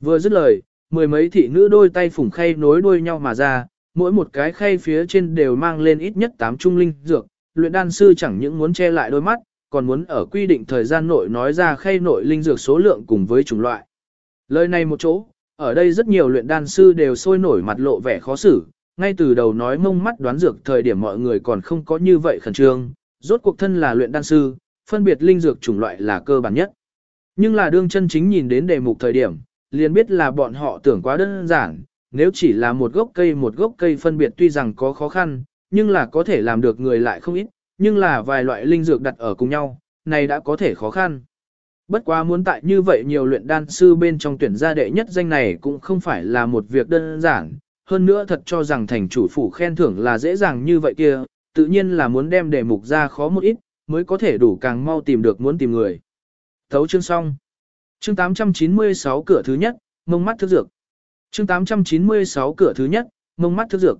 Vừa dứt lời, mười mấy thị nữ đôi tay phủng khay nối đuôi nhau mà ra, mỗi một cái khay phía trên đều mang lên ít nhất 8 trung linh dược, luyện đan sư chẳng những muốn che lại đôi mắt, còn muốn ở quy định thời gian nội nói ra khay nội linh dược số lượng cùng với chủng loại. Lời này một chỗ, ở đây rất nhiều luyện đan sư đều sôi nổi mặt lộ vẻ khó xử, ngay từ đầu nói mông mắt đoán dược thời điểm mọi người còn không có như vậy khẩn trương, rốt cuộc thân là luyện đan sư, phân biệt linh dược chủng loại là cơ bản nhất. Nhưng là đương chân chính nhìn đến đề mục thời điểm, liền biết là bọn họ tưởng quá đơn giản, nếu chỉ là một gốc cây một gốc cây phân biệt tuy rằng có khó khăn, nhưng là có thể làm được người lại không ít, nhưng là vài loại linh dược đặt ở cùng nhau, này đã có thể khó khăn. Bất quá muốn tại như vậy nhiều luyện đan sư bên trong tuyển gia đệ nhất danh này cũng không phải là một việc đơn giản, hơn nữa thật cho rằng thành chủ phủ khen thưởng là dễ dàng như vậy kia, tự nhiên là muốn đem đề mục ra khó một ít, mới có thể đủ càng mau tìm được muốn tìm người. Thấu chương xong. Chương 896 cửa thứ nhất, mông mắt thức dược. Chương 896 cửa thứ nhất, mông mắt thức dược.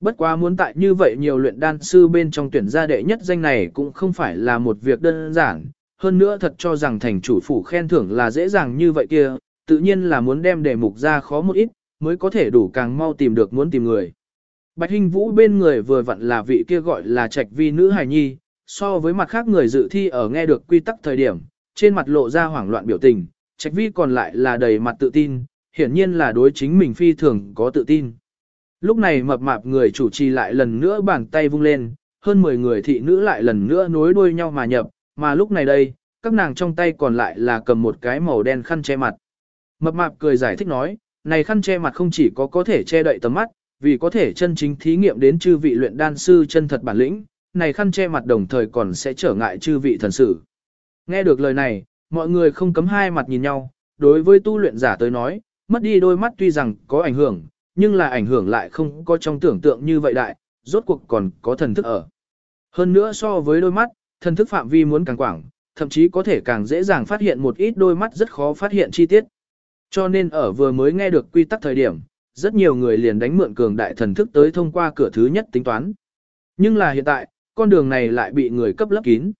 Bất quá muốn tại như vậy nhiều luyện đan sư bên trong tuyển gia đệ nhất danh này cũng không phải là một việc đơn giản, hơn nữa thật cho rằng thành chủ phủ khen thưởng là dễ dàng như vậy kia, tự nhiên là muốn đem đề mục ra khó một ít, mới có thể đủ càng mau tìm được muốn tìm người. Bạch Hinh Vũ bên người vừa vặn là vị kia gọi là trạch vi nữ hài nhi, so với mặt khác người dự thi ở nghe được quy tắc thời điểm, trên mặt lộ ra hoảng loạn biểu tình, trạch vi còn lại là đầy mặt tự tin, hiển nhiên là đối chính mình phi thường có tự tin. Lúc này mập mạp người chủ trì lại lần nữa bàn tay vung lên, hơn 10 người thị nữ lại lần nữa nối đuôi nhau mà nhập, mà lúc này đây, các nàng trong tay còn lại là cầm một cái màu đen khăn che mặt. Mập mạp cười giải thích nói, này khăn che mặt không chỉ có có thể che đậy tầm mắt, vì có thể chân chính thí nghiệm đến chư vị luyện đan sư chân thật bản lĩnh, này khăn che mặt đồng thời còn sẽ trở ngại chư vị thần sử. Nghe được lời này, mọi người không cấm hai mặt nhìn nhau, đối với tu luyện giả tới nói, mất đi đôi mắt tuy rằng có ảnh hưởng, nhưng là ảnh hưởng lại không có trong tưởng tượng như vậy đại, rốt cuộc còn có thần thức ở. Hơn nữa so với đôi mắt, thần thức phạm vi muốn càng quảng, thậm chí có thể càng dễ dàng phát hiện một ít đôi mắt rất khó phát hiện chi tiết. Cho nên ở vừa mới nghe được quy tắc thời điểm, rất nhiều người liền đánh mượn cường đại thần thức tới thông qua cửa thứ nhất tính toán. Nhưng là hiện tại, con đường này lại bị người cấp lấp kín.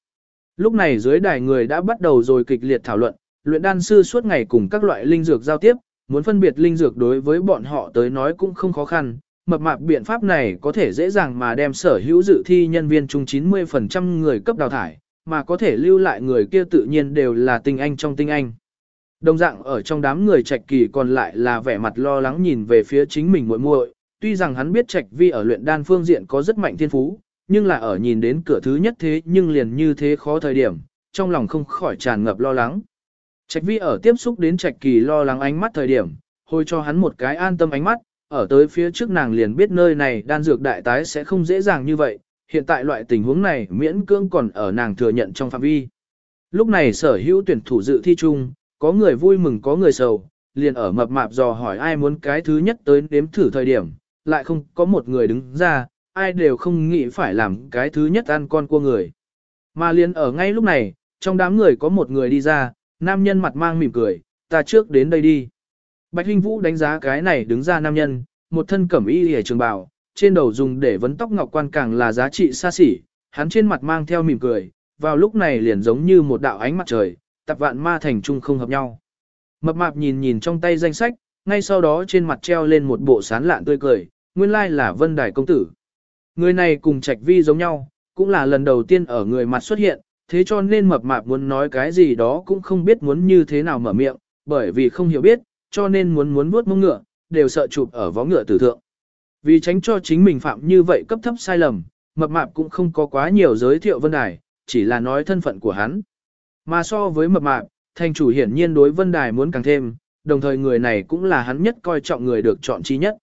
Lúc này dưới đài người đã bắt đầu rồi kịch liệt thảo luận, luyện đan sư suốt ngày cùng các loại linh dược giao tiếp, muốn phân biệt linh dược đối với bọn họ tới nói cũng không khó khăn. Mập mạp biện pháp này có thể dễ dàng mà đem sở hữu dự thi nhân viên chung 90% người cấp đào thải, mà có thể lưu lại người kia tự nhiên đều là tinh anh trong tinh anh. Đồng dạng ở trong đám người trạch kỳ còn lại là vẻ mặt lo lắng nhìn về phía chính mình muội muội, tuy rằng hắn biết trạch vi ở luyện đan phương diện có rất mạnh thiên phú, nhưng là ở nhìn đến cửa thứ nhất thế nhưng liền như thế khó thời điểm, trong lòng không khỏi tràn ngập lo lắng. Trạch vi ở tiếp xúc đến trạch kỳ lo lắng ánh mắt thời điểm, hồi cho hắn một cái an tâm ánh mắt, ở tới phía trước nàng liền biết nơi này đan dược đại tái sẽ không dễ dàng như vậy, hiện tại loại tình huống này miễn cưỡng còn ở nàng thừa nhận trong phạm vi. Lúc này sở hữu tuyển thủ dự thi chung, có người vui mừng có người sầu, liền ở mập mạp dò hỏi ai muốn cái thứ nhất tới nếm thử thời điểm, lại không có một người đứng ra, ai đều không nghĩ phải làm cái thứ nhất ăn con cua người. Mà liền ở ngay lúc này, trong đám người có một người đi ra, nam nhân mặt mang mỉm cười, ta trước đến đây đi. Bạch Hinh Vũ đánh giá cái này đứng ra nam nhân, một thân cẩm y hề trường bào, trên đầu dùng để vấn tóc ngọc quan càng là giá trị xa xỉ, hắn trên mặt mang theo mỉm cười, vào lúc này liền giống như một đạo ánh mặt trời, tập vạn ma thành trung không hợp nhau. Mập mạp nhìn nhìn trong tay danh sách, ngay sau đó trên mặt treo lên một bộ sán lạn tươi cười, nguyên lai là Vân Đài công tử. Người này cùng Trạch Vi giống nhau, cũng là lần đầu tiên ở người mặt xuất hiện, thế cho nên mập mạp muốn nói cái gì đó cũng không biết muốn như thế nào mở miệng, bởi vì không hiểu biết, cho nên muốn muốn vuốt mông ngựa, đều sợ chụp ở vó ngựa tử thượng. Vì tránh cho chính mình phạm như vậy cấp thấp sai lầm, mập mạp cũng không có quá nhiều giới thiệu Vân Đài, chỉ là nói thân phận của hắn. Mà so với mập mạp, thành chủ hiển nhiên đối Vân Đài muốn càng thêm, đồng thời người này cũng là hắn nhất coi trọng người được chọn chi nhất.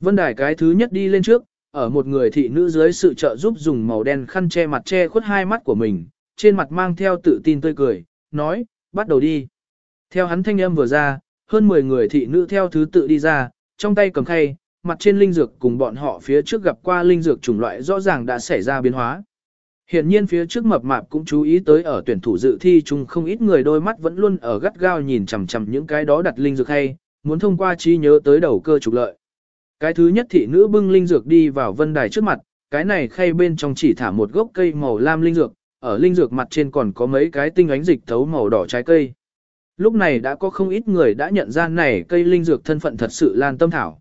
Vân Đài cái thứ nhất đi lên trước, ở một người thị nữ dưới sự trợ giúp dùng màu đen khăn che mặt che khuất hai mắt của mình, trên mặt mang theo tự tin tươi cười, nói, bắt đầu đi. Theo hắn thanh âm vừa ra, hơn 10 người thị nữ theo thứ tự đi ra, trong tay cầm khay, mặt trên linh dược cùng bọn họ phía trước gặp qua linh dược chủng loại rõ ràng đã xảy ra biến hóa. Hiện nhiên phía trước mập mạp cũng chú ý tới ở tuyển thủ dự thi chung không ít người đôi mắt vẫn luôn ở gắt gao nhìn chằm chằm những cái đó đặt linh dược hay, muốn thông qua trí nhớ tới đầu cơ trục lợi. Cái thứ nhất thị nữ bưng linh dược đi vào vân đài trước mặt, cái này khay bên trong chỉ thả một gốc cây màu lam linh dược, ở linh dược mặt trên còn có mấy cái tinh ánh dịch thấu màu đỏ trái cây. Lúc này đã có không ít người đã nhận ra này cây linh dược thân phận thật sự lan tâm thảo.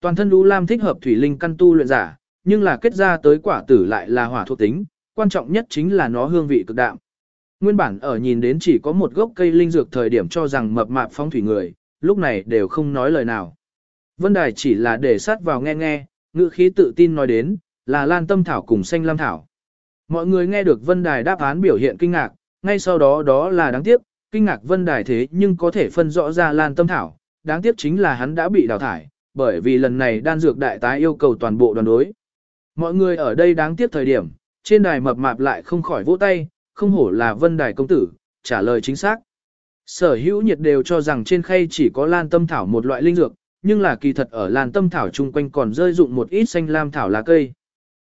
Toàn thân đu lam thích hợp thủy linh căn tu luyện giả, nhưng là kết ra tới quả tử lại là hỏa thuộc tính, quan trọng nhất chính là nó hương vị cực đạm. Nguyên bản ở nhìn đến chỉ có một gốc cây linh dược thời điểm cho rằng mập mạp phong thủy người, lúc này đều không nói lời nào. Vân Đài chỉ là để sát vào nghe nghe, ngữ khí tự tin nói đến, là lan tâm thảo cùng xanh lam thảo. Mọi người nghe được Vân Đài đáp án biểu hiện kinh ngạc, ngay sau đó đó là đáng tiếc, kinh ngạc Vân Đài thế nhưng có thể phân rõ ra lan tâm thảo, đáng tiếc chính là hắn đã bị đào thải, bởi vì lần này đan dược đại tái yêu cầu toàn bộ đoàn đối. Mọi người ở đây đáng tiếc thời điểm, trên đài mập mạp lại không khỏi vỗ tay, không hổ là vân đài công tử, trả lời chính xác. Sở hữu nhiệt đều cho rằng trên khay chỉ có lan tâm thảo một loại linh dược, nhưng là kỳ thật ở lan tâm thảo chung quanh còn rơi dụng một ít xanh lam thảo lá cây.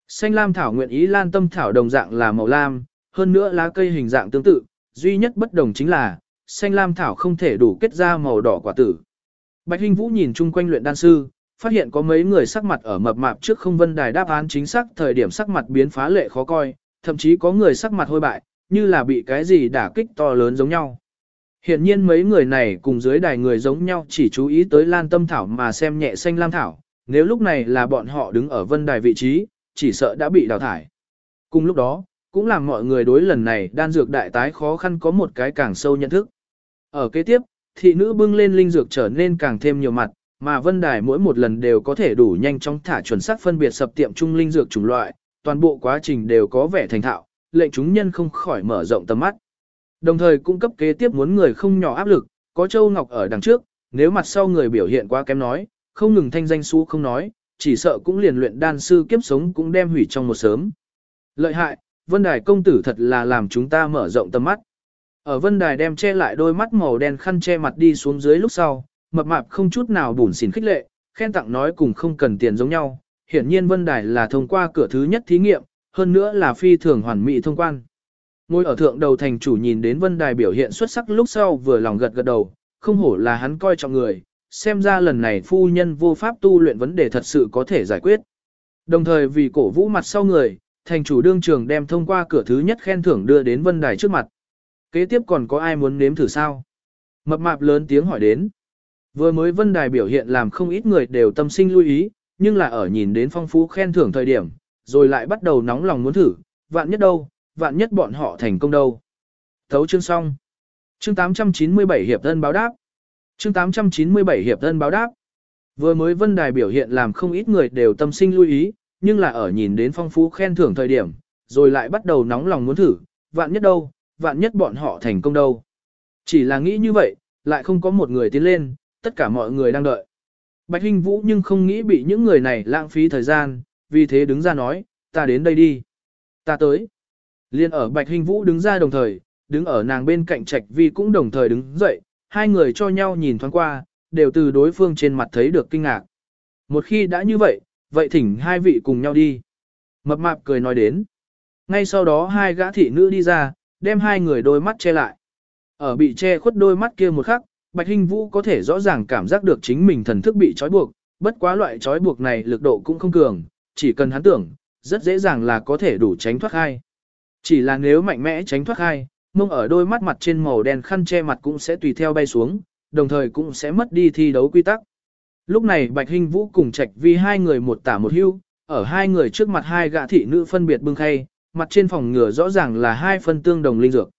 Xanh lam thảo nguyện ý lan tâm thảo đồng dạng là màu lam, hơn nữa lá cây hình dạng tương tự, duy nhất bất đồng chính là, xanh lam thảo không thể đủ kết ra màu đỏ quả tử. Bạch Hinh Vũ nhìn chung quanh luyện đan sư, phát hiện có mấy người sắc mặt ở mập mạp trước không vân đài đáp án chính xác thời điểm sắc mặt biến phá lệ khó coi, thậm chí có người sắc mặt hôi bại, như là bị cái gì đả kích to lớn giống nhau. Hiện nhiên mấy người này cùng dưới đài người giống nhau chỉ chú ý tới lan tâm thảo mà xem nhẹ xanh lam thảo, nếu lúc này là bọn họ đứng ở vân đài vị trí, chỉ sợ đã bị đào thải. Cùng lúc đó, cũng làm mọi người đối lần này đan dược đại tái khó khăn có một cái càng sâu nhận thức. Ở kế tiếp, thị nữ bưng lên linh dược trở nên càng thêm nhiều mặt, mà vân đài mỗi một lần đều có thể đủ nhanh chóng thả chuẩn xác phân biệt sập tiệm trung linh dược chủng loại, toàn bộ quá trình đều có vẻ thành thạo, lệnh chúng nhân không khỏi mở rộng tầm mắt. Đồng thời cung cấp kế tiếp muốn người không nhỏ áp lực, có Châu Ngọc ở đằng trước, nếu mặt sau người biểu hiện quá kém nói, không ngừng thanh danh xú không nói, chỉ sợ cũng liền luyện đan sư kiếp sống cũng đem hủy trong một sớm. Lợi hại, Vân Đài công tử thật là làm chúng ta mở rộng tầm mắt. Ở Vân Đài đem che lại đôi mắt màu đen khăn che mặt đi xuống dưới lúc sau, mập mạp không chút nào bùn xỉn khích lệ, khen tặng nói cùng không cần tiền giống nhau. Hiển nhiên Vân Đài là thông qua cửa thứ nhất thí nghiệm, hơn nữa là phi thường hoàn mỹ thông quan. Ngồi ở thượng đầu thành chủ nhìn đến Vân Đài biểu hiện xuất sắc lúc sau vừa lòng gật gật đầu, không hổ là hắn coi trọng người, xem ra lần này phu nhân vô pháp tu luyện vấn đề thật sự có thể giải quyết. Đồng thời vì cổ vũ mặt sau người, thành chủ đương trường đem thông qua cửa thứ nhất khen thưởng đưa đến Vân Đài trước mặt. Kế tiếp còn có ai muốn nếm thử sao? Mập mạp lớn tiếng hỏi đến. Vừa mới Vân Đài biểu hiện làm không ít người đều tâm sinh lưu ý, nhưng là ở nhìn đến phong phú khen thưởng thời điểm, rồi lại bắt đầu nóng lòng muốn thử, vạn nhất đâu, vạn nhất bọn họ thành công đâu. Thấu chương xong. Chương 897 hiệp thân báo đáp. Chương 897 hiệp thân báo đáp. Vừa mới Vân Đài biểu hiện làm không ít người đều tâm sinh lưu ý, nhưng là ở nhìn đến phong phú khen thưởng thời điểm, rồi lại bắt đầu nóng lòng muốn thử, vạn nhất đâu, vạn nhất bọn họ thành công đâu. Chỉ là nghĩ như vậy, lại không có một người tiến lên, tất cả mọi người đang đợi. Bạch Hinh Vũ nhưng không nghĩ bị những người này lãng phí thời gian, vì thế đứng ra nói, ta đến đây đi. Ta tới. Liên ở Bạch Hinh Vũ đứng ra đồng thời, đứng ở nàng bên cạnh Trạch Vi cũng đồng thời đứng dậy, hai người cho nhau nhìn thoáng qua, đều từ đối phương trên mặt thấy được kinh ngạc. Một khi đã như vậy, vậy thỉnh hai vị cùng nhau đi. Mập mạp cười nói đến. Ngay sau đó hai gã thị nữ đi ra, đem hai người đôi mắt che lại. Ở bị che khuất đôi mắt kia một khắc, Bạch Hinh Vũ có thể rõ ràng cảm giác được chính mình thần thức bị trói buộc, bất quá loại trói buộc này lực độ cũng không cường, chỉ cần hắn tưởng, rất dễ dàng là có thể đủ tránh thoát khai. Chỉ là nếu mạnh mẽ tránh thoát khai, mông ở đôi mắt mặt trên màu đen khăn che mặt cũng sẽ tùy theo bay xuống, đồng thời cũng sẽ mất đi thi đấu quy tắc. Lúc này Bạch Hinh Vũ cùng Trạch Vi hai người một tả một hưu, ở hai người trước mặt hai gã thị nữ phân biệt bưng khay, mặt trên phòng ngừa rõ ràng là hai phân tương đồng linh dược.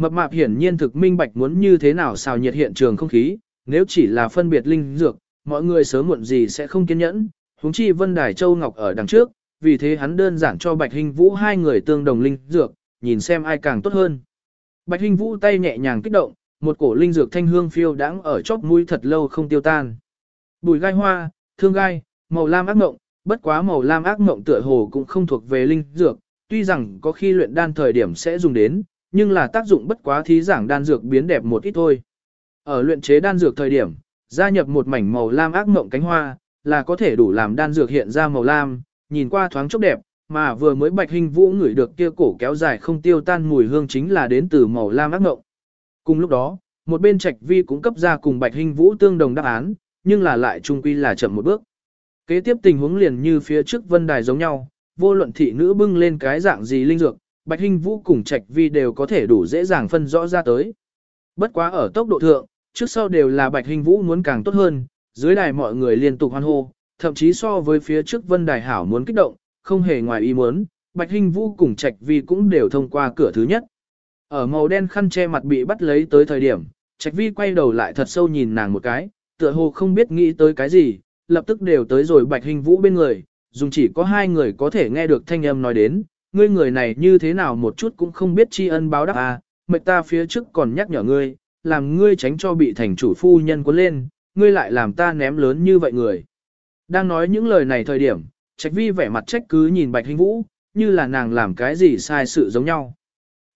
Mập mạp hiển nhiên thực minh bạch muốn như thế nào xào nhiệt hiện trường không khí, nếu chỉ là phân biệt linh dược, mọi người sớm muộn gì sẽ không kiên nhẫn, huống chi Vân Đài Châu Ngọc ở đằng trước, vì thế hắn đơn giản cho Bạch Hinh Vũ hai người tương đồng linh dược, nhìn xem ai càng tốt hơn. Bạch Hinh Vũ tay nhẹ nhàng kích động, một cổ linh dược thanh hương phiêu đãng ở chóp mũi thật lâu không tiêu tan. Bùi gai hoa, thương gai, màu lam ác ngộng, bất quá màu lam ác ngộng tựa hồ cũng không thuộc về linh dược, tuy rằng có khi luyện đan thời điểm sẽ dùng đến, nhưng là tác dụng bất quá thí giảng đan dược biến đẹp một ít thôi. Ở luyện chế đan dược thời điểm, gia nhập một mảnh màu lam ác mộng cánh hoa, là có thể đủ làm đan dược hiện ra màu lam, nhìn qua thoáng chốc đẹp, mà vừa mới Bạch Hình Vũ ngửi được kia cổ kéo dài không tiêu tan mùi hương chính là đến từ màu lam ác mộng. Cùng lúc đó, một bên Trạch Vi cũng cấp ra cùng Bạch Hình Vũ tương đồng đáp án, nhưng là lại trung quy là chậm một bước. Kế tiếp tình huống liền như phía trước vân đài giống nhau, vô luận thị nữ bưng lên cái dạng gì linh dược, Bạch Hinh Vũ cùng Trạch Vi đều có thể đủ dễ dàng phân rõ ra tới. Bất quá ở tốc độ thượng, trước sau đều là Bạch Hinh Vũ muốn càng tốt hơn, dưới đài mọi người liên tục hoan hô, thậm chí so với phía trước Vân Đài Hảo muốn kích động, không hề ngoài ý muốn, Bạch Hinh Vũ cùng Trạch Vi cũng đều thông qua cửa thứ nhất. Ở màu đen khăn che mặt bị bắt lấy tới thời điểm, Trạch Vi quay đầu lại thật sâu nhìn nàng một cái, tựa hồ không biết nghĩ tới cái gì, lập tức đều tới rồi Bạch Hinh Vũ bên người, dùng chỉ có hai người có thể nghe được thanh âm nói đến, ngươi người này như thế nào một chút cũng không biết tri ân báo đáp à, mệt ta phía trước còn nhắc nhở ngươi, làm ngươi tránh cho bị thành chủ phu nhân cuốn lên, ngươi lại làm ta ném lớn như vậy người. Đang nói những lời này thời điểm, Trạch Vi vẻ mặt trách cứ nhìn Bạch Hinh Vũ, như là nàng làm cái gì sai sự giống nhau.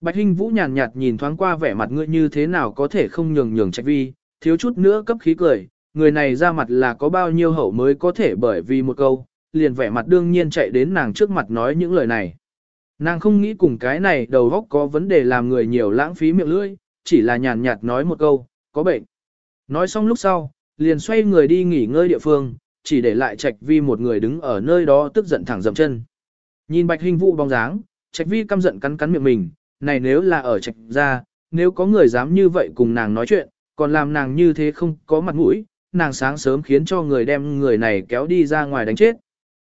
Bạch Hinh Vũ nhàn nhạt nhìn thoáng qua vẻ mặt ngươi như thế nào có thể không nhường nhường Trạch Vi, thiếu chút nữa cấp khí cười, người này ra mặt là có bao nhiêu hậu mới có thể bởi vì một câu, liền vẻ mặt đương nhiên chạy đến nàng trước mặt nói những lời này. Nàng không nghĩ cùng cái này đầu góc có vấn đề làm người nhiều lãng phí miệng lưỡi, chỉ là nhàn nhạt nói một câu, có bệnh. Nói xong lúc sau, liền xoay người đi nghỉ ngơi địa phương, chỉ để lại Trạch Vi một người đứng ở nơi đó tức giận thẳng dậm chân. Nhìn Bạch Hình Vũ bóng dáng, Trạch Vi căm giận cắn cắn miệng mình, này nếu là ở Trạch gia, nếu có người dám như vậy cùng nàng nói chuyện, còn làm nàng như thế không có mặt mũi, nàng sáng sớm khiến cho người đem người này kéo đi ra ngoài đánh chết.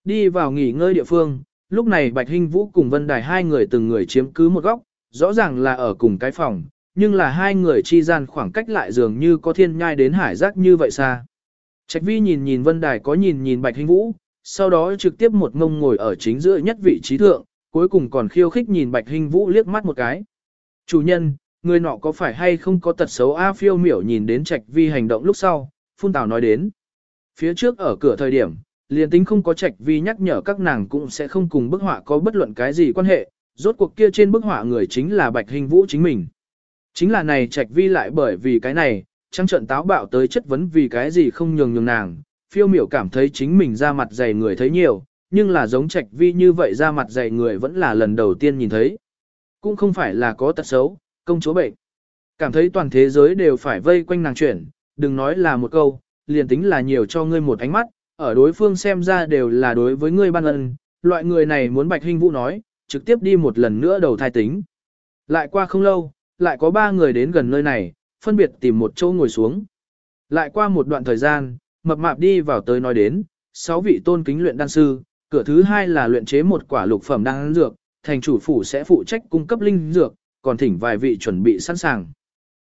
Đi vào nghỉ ngơi địa phương, lúc này Bạch Hinh Vũ cùng Vân Đài hai người từng người chiếm cứ một góc, rõ ràng là ở cùng cái phòng, nhưng là hai người chi gian khoảng cách lại dường như có thiên nhai đến hải giác như vậy xa. Trạch Vi nhìn nhìn Vân Đài có nhìn nhìn Bạch Hinh Vũ, sau đó trực tiếp một ngông ngồi ở chính giữa nhất vị trí thượng, cuối cùng còn khiêu khích nhìn Bạch Hinh Vũ liếc mắt một cái. Chủ nhân, người nọ có phải hay không có tật xấu A phiêu miểu nhìn đến Trạch Vi hành động lúc sau, phun tào nói đến. Phía trước ở cửa thời điểm, liền tính không có Trạch Vi nhắc nhở các nàng cũng sẽ không cùng bức họa có bất luận cái gì quan hệ, rốt cuộc kia trên bức họa người chính là Bạch hình Vũ chính mình. Chính là này Trạch Vi lại bởi vì cái này, trăng trận táo bạo tới chất vấn vì cái gì không nhường nhường nàng, phiêu miểu cảm thấy chính mình ra mặt dày người thấy nhiều, nhưng là giống Trạch Vi như vậy ra mặt dày người vẫn là lần đầu tiên nhìn thấy. Cũng không phải là có tật xấu, công chúa bệnh. Cảm thấy toàn thế giới đều phải vây quanh nàng chuyển, đừng nói là một câu, liền tính là nhiều cho ngươi một ánh mắt, ở đối phương xem ra đều là đối với ngươi ban ân, loại người này muốn Bạch Hinh Vũ nói, trực tiếp đi một lần nữa đầu thai tính. Lại qua không lâu, lại có ba người đến gần nơi này, phân biệt tìm một chỗ ngồi xuống. Lại qua một đoạn thời gian, mập mạp đi vào tới nói đến, sáu vị tôn kính luyện đan sư, cửa thứ hai là luyện chế một quả lục phẩm đan dược, thành chủ phủ sẽ phụ trách cung cấp linh dược, còn thỉnh vài vị chuẩn bị sẵn sàng.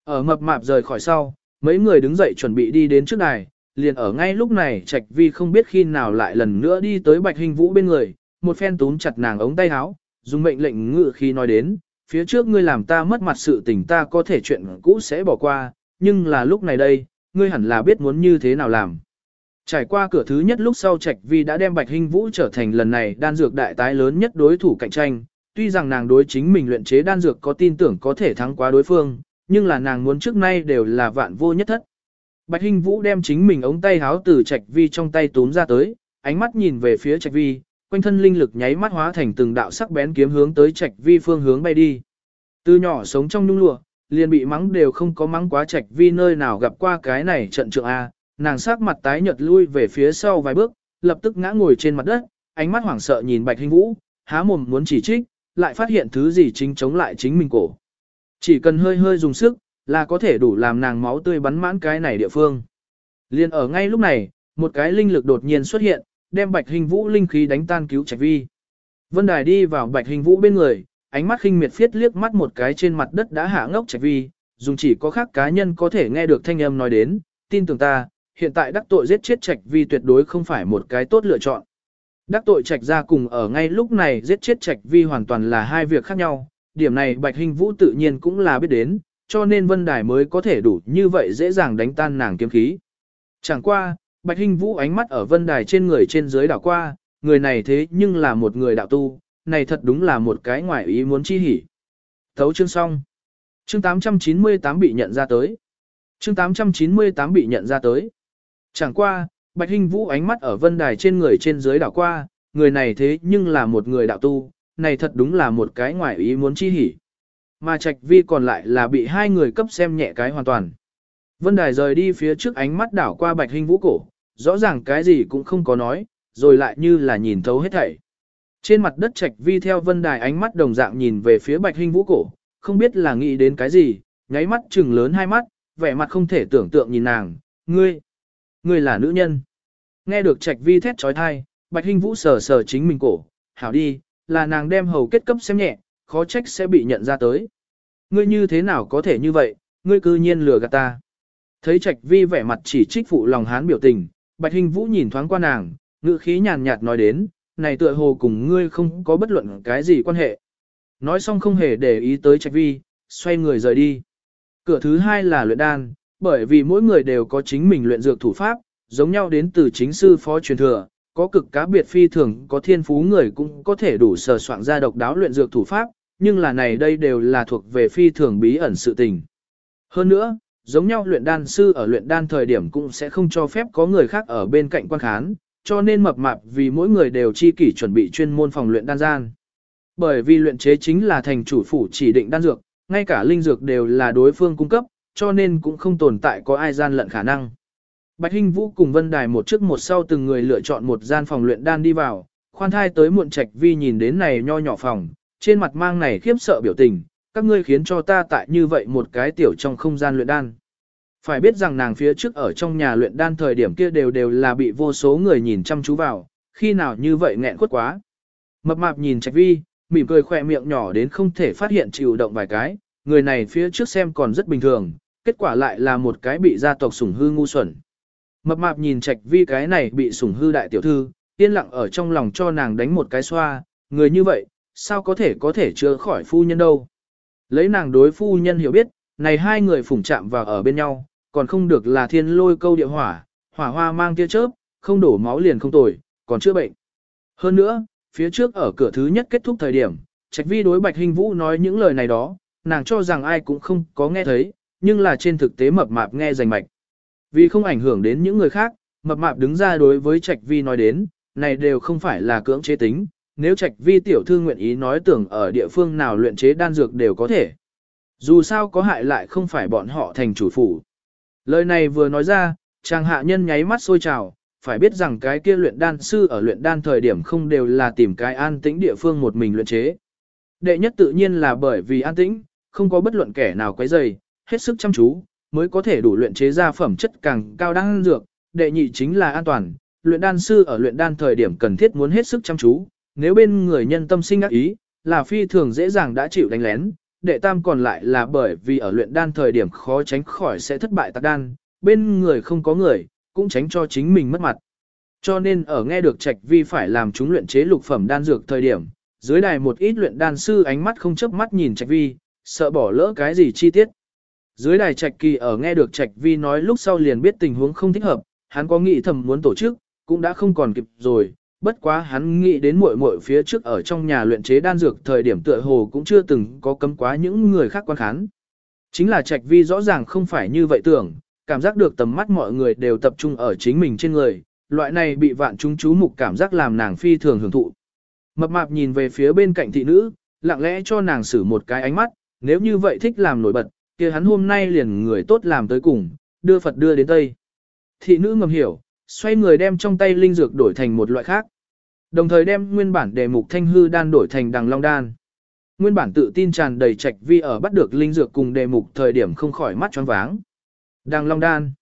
Ở mập mạp rời khỏi sau, mấy người đứng dậy chuẩn bị đi đến trước đài, liền ở ngay lúc này Trạch Vi không biết khi nào lại lần nữa đi tới Bạch Hình Vũ bên người, một phen túm chặt nàng ống tay áo, dùng mệnh lệnh ngự khi nói đến, phía trước ngươi làm ta mất mặt sự tình ta có thể chuyện cũ sẽ bỏ qua, nhưng là lúc này đây, ngươi hẳn là biết muốn như thế nào làm. Trải qua cửa thứ nhất lúc sau Trạch Vi đã đem Bạch Hình Vũ trở thành lần này đan dược đại tái lớn nhất đối thủ cạnh tranh, tuy rằng nàng đối chính mình luyện chế đan dược có tin tưởng có thể thắng qua đối phương, nhưng là nàng muốn trước nay đều là vạn vô nhất thất. Bạch Hinh Vũ đem chính mình ống tay háo từ Trạch Vi trong tay túm ra tới, ánh mắt nhìn về phía Trạch Vi, quanh thân linh lực nháy mắt hóa thành từng đạo sắc bén kiếm hướng tới Trạch Vi phương hướng bay đi. Từ nhỏ sống trong nhung lụa, liền bị mắng đều không có mắng quá Trạch Vi nơi nào gặp qua cái này trận trượng a, nàng sắc mặt tái nhợt lui về phía sau vài bước, lập tức ngã ngồi trên mặt đất, ánh mắt hoảng sợ nhìn Bạch Hinh Vũ, há mồm muốn chỉ trích, lại phát hiện thứ gì chính chống lại chính mình cổ. Chỉ cần hơi hơi dùng sức, là có thể đủ làm nàng máu tươi bắn mãn cái này địa phương. Liên ở ngay lúc này, một cái linh lực đột nhiên xuất hiện, đem Bạch Hình Vũ linh khí đánh tan cứu Trạch Vi. Vân Đài đi vào Bạch Hình Vũ bên người, ánh mắt khinh miệt phiết liếc mắt một cái trên mặt đất đã hạ ngốc Trạch Vi, dùng chỉ có khác cá nhân có thể nghe được thanh âm nói đến, tin tưởng ta, hiện tại đắc tội giết chết Trạch Vi tuyệt đối không phải một cái tốt lựa chọn. Đắc tội Trạch ra cùng ở ngay lúc này giết chết Trạch Vi hoàn toàn là hai việc khác nhau, điểm này Bạch Hình Vũ tự nhiên cũng là biết đến, cho nên Vân Đài mới có thể đủ như vậy dễ dàng đánh tan nàng kiếm khí. Chẳng qua, Bạch Hinh Vũ ánh mắt ở Vân Đài trên người trên dưới đảo qua, người này thế nhưng là một người đạo tu, này thật đúng là một cái ngoại ý muốn chi hỉ. Thấu chương xong. Chương 898 bị nhận ra tới. Chương 898 bị nhận ra tới. Chẳng qua, Bạch Hinh Vũ ánh mắt ở Vân Đài trên người trên dưới đảo qua, người này thế nhưng là một người đạo tu, này thật đúng là một cái ngoại ý muốn chi hỉ. Mà Trạch Vi còn lại là bị hai người cấp xem nhẹ cái hoàn toàn. Vân Đài rời đi phía trước ánh mắt đảo qua Bạch hình Vũ cổ, rõ ràng cái gì cũng không có nói, rồi lại như là nhìn thấu hết thảy. Trên mặt đất Trạch Vi theo Vân Đài ánh mắt đồng dạng nhìn về phía Bạch hình Vũ cổ, không biết là nghĩ đến cái gì, nháy mắt chừng lớn hai mắt, vẻ mặt không thể tưởng tượng nhìn nàng, ngươi, ngươi là nữ nhân. Nghe được Trạch Vi thét trói thai, Bạch hình Vũ sờ sờ chính mình cổ, hảo đi, là nàng đem hầu kết cấp xem nhẹ, khó trách sẽ bị nhận ra tới. Ngươi như thế nào có thể như vậy, ngươi cư nhiên lừa gạt ta. Thấy Trạch Vi vẻ mặt chỉ trích phụ lòng hán biểu tình, Bạch Hình Vũ nhìn thoáng qua nàng, ngữ khí nhàn nhạt nói đến, này tựa hồ cùng ngươi không có bất luận cái gì quan hệ. Nói xong không hề để ý tới Trạch Vi, xoay người rời đi. Cửa thứ hai là luyện đan, bởi vì mỗi người đều có chính mình luyện dược thủ pháp, giống nhau đến từ chính sư phó truyền thừa, có cực cá biệt phi thường có thiên phú người cũng có thể đủ sở soạn ra độc đáo luyện dược thủ pháp, nhưng là này đây đều là thuộc về phi thường bí ẩn sự tình. Hơn nữa, giống nhau luyện đan sư ở luyện đan thời điểm cũng sẽ không cho phép có người khác ở bên cạnh quan khán, cho nên mập mạp vì mỗi người đều chi kỷ chuẩn bị chuyên môn phòng luyện đan gian. Bởi vì luyện chế chính là thành chủ phủ chỉ định đan dược, ngay cả linh dược đều là đối phương cung cấp, cho nên cũng không tồn tại có ai gian lận khả năng. Bạch Hinh Vũ cùng Vân Đài một trước một sau từng người lựa chọn một gian phòng luyện đan đi vào, khoan thai tới muộn trạch vi nhìn đến này nho nhỏ phòng, trên mặt mang này khiếp sợ biểu tình, các ngươi khiến cho ta tại như vậy một cái tiểu trong không gian luyện đan. Phải biết rằng nàng phía trước ở trong nhà luyện đan thời điểm kia đều đều là bị vô số người nhìn chăm chú vào, khi nào như vậy nghẹn khuất quá. Mập mạp nhìn trạch vi, mỉm cười khỏe miệng nhỏ đến không thể phát hiện chịu động vài cái, người này phía trước xem còn rất bình thường, kết quả lại là một cái bị gia tộc sủng hư ngu xuẩn. Mập mạp nhìn trạch vi cái này bị sủng hư đại tiểu thư, yên lặng ở trong lòng cho nàng đánh một cái xoa, người như vậy, sao có thể có thể chữa khỏi phu nhân đâu. Lấy nàng đối phu nhân hiểu biết, này hai người phủng chạm vào ở bên nhau, còn không được là thiên lôi câu địa hỏa, hỏa hoa mang tia chớp, không đổ máu liền không tồi, còn chữa bệnh. Hơn nữa, phía trước ở cửa thứ nhất kết thúc thời điểm, Trạch Vi đối Bạch Hình Vũ nói những lời này đó, nàng cho rằng ai cũng không có nghe thấy, nhưng là trên thực tế mập mạp nghe rành mạch. Vì không ảnh hưởng đến những người khác, mập mạp đứng ra đối với Trạch Vi nói đến, này đều không phải là cưỡng chế tính, nếu Trạch Vi tiểu thư nguyện ý nói tưởng ở địa phương nào luyện chế đan dược đều có thể. Dù sao có hại lại không phải bọn họ thành chủ phủ. Lời này vừa nói ra, chàng hạ nhân nháy mắt sôi trào, phải biết rằng cái kia luyện đan sư ở luyện đan thời điểm không đều là tìm cái an tĩnh địa phương một mình luyện chế. Đệ nhất tự nhiên là bởi vì an tĩnh, không có bất luận kẻ nào quấy rầy, hết sức chăm chú, mới có thể đủ luyện chế ra phẩm chất càng cao đan dược. Đệ nhị chính là an toàn, luyện đan sư ở luyện đan thời điểm cần thiết muốn hết sức chăm chú, nếu bên người nhân tâm sinh ác ý, là phi thường dễ dàng đã chịu đánh lén. Đệ tam còn lại là bởi vì ở luyện đan thời điểm khó tránh khỏi sẽ thất bại tạc đan, bên người không có người, cũng tránh cho chính mình mất mặt. Cho nên ở nghe được Trạch Vi phải làm chúng luyện chế lục phẩm đan dược thời điểm, dưới đài một ít luyện đan sư ánh mắt không chớp mắt nhìn Trạch Vi, sợ bỏ lỡ cái gì chi tiết. Dưới đài Trạch Kỳ ở nghe được Trạch Vi nói lúc sau liền biết tình huống không thích hợp, hắn có nghĩ thầm muốn tổ chức, cũng đã không còn kịp rồi, bất quá hắn nghĩ đến muội muội phía trước ở trong nhà luyện chế đan dược thời điểm tựa hồ cũng chưa từng có cấm quá những người khác quan khán. Chính là Trạch Vi rõ ràng không phải như vậy tưởng, cảm giác được tầm mắt mọi người đều tập trung ở chính mình trên người, loại này bị vạn chúng chú mục cảm giác làm nàng phi thường hưởng thụ. Mập mạp nhìn về phía bên cạnh thị nữ, lặng lẽ cho nàng xử một cái ánh mắt, nếu như vậy thích làm nổi bật, kia hắn hôm nay liền người tốt làm tới cùng, đưa Phật đưa đến Tây. Thị nữ ngầm hiểu, xoay người đem trong tay linh dược đổi thành một loại khác. Đồng thời đem nguyên bản đề mục thanh hư đan đổi thành đằng long đan. Nguyên bản tự tin tràn đầy trạch vi ở bắt được linh dược cùng đề mục thời điểm không khỏi mắt choáng váng. Đằng long đan.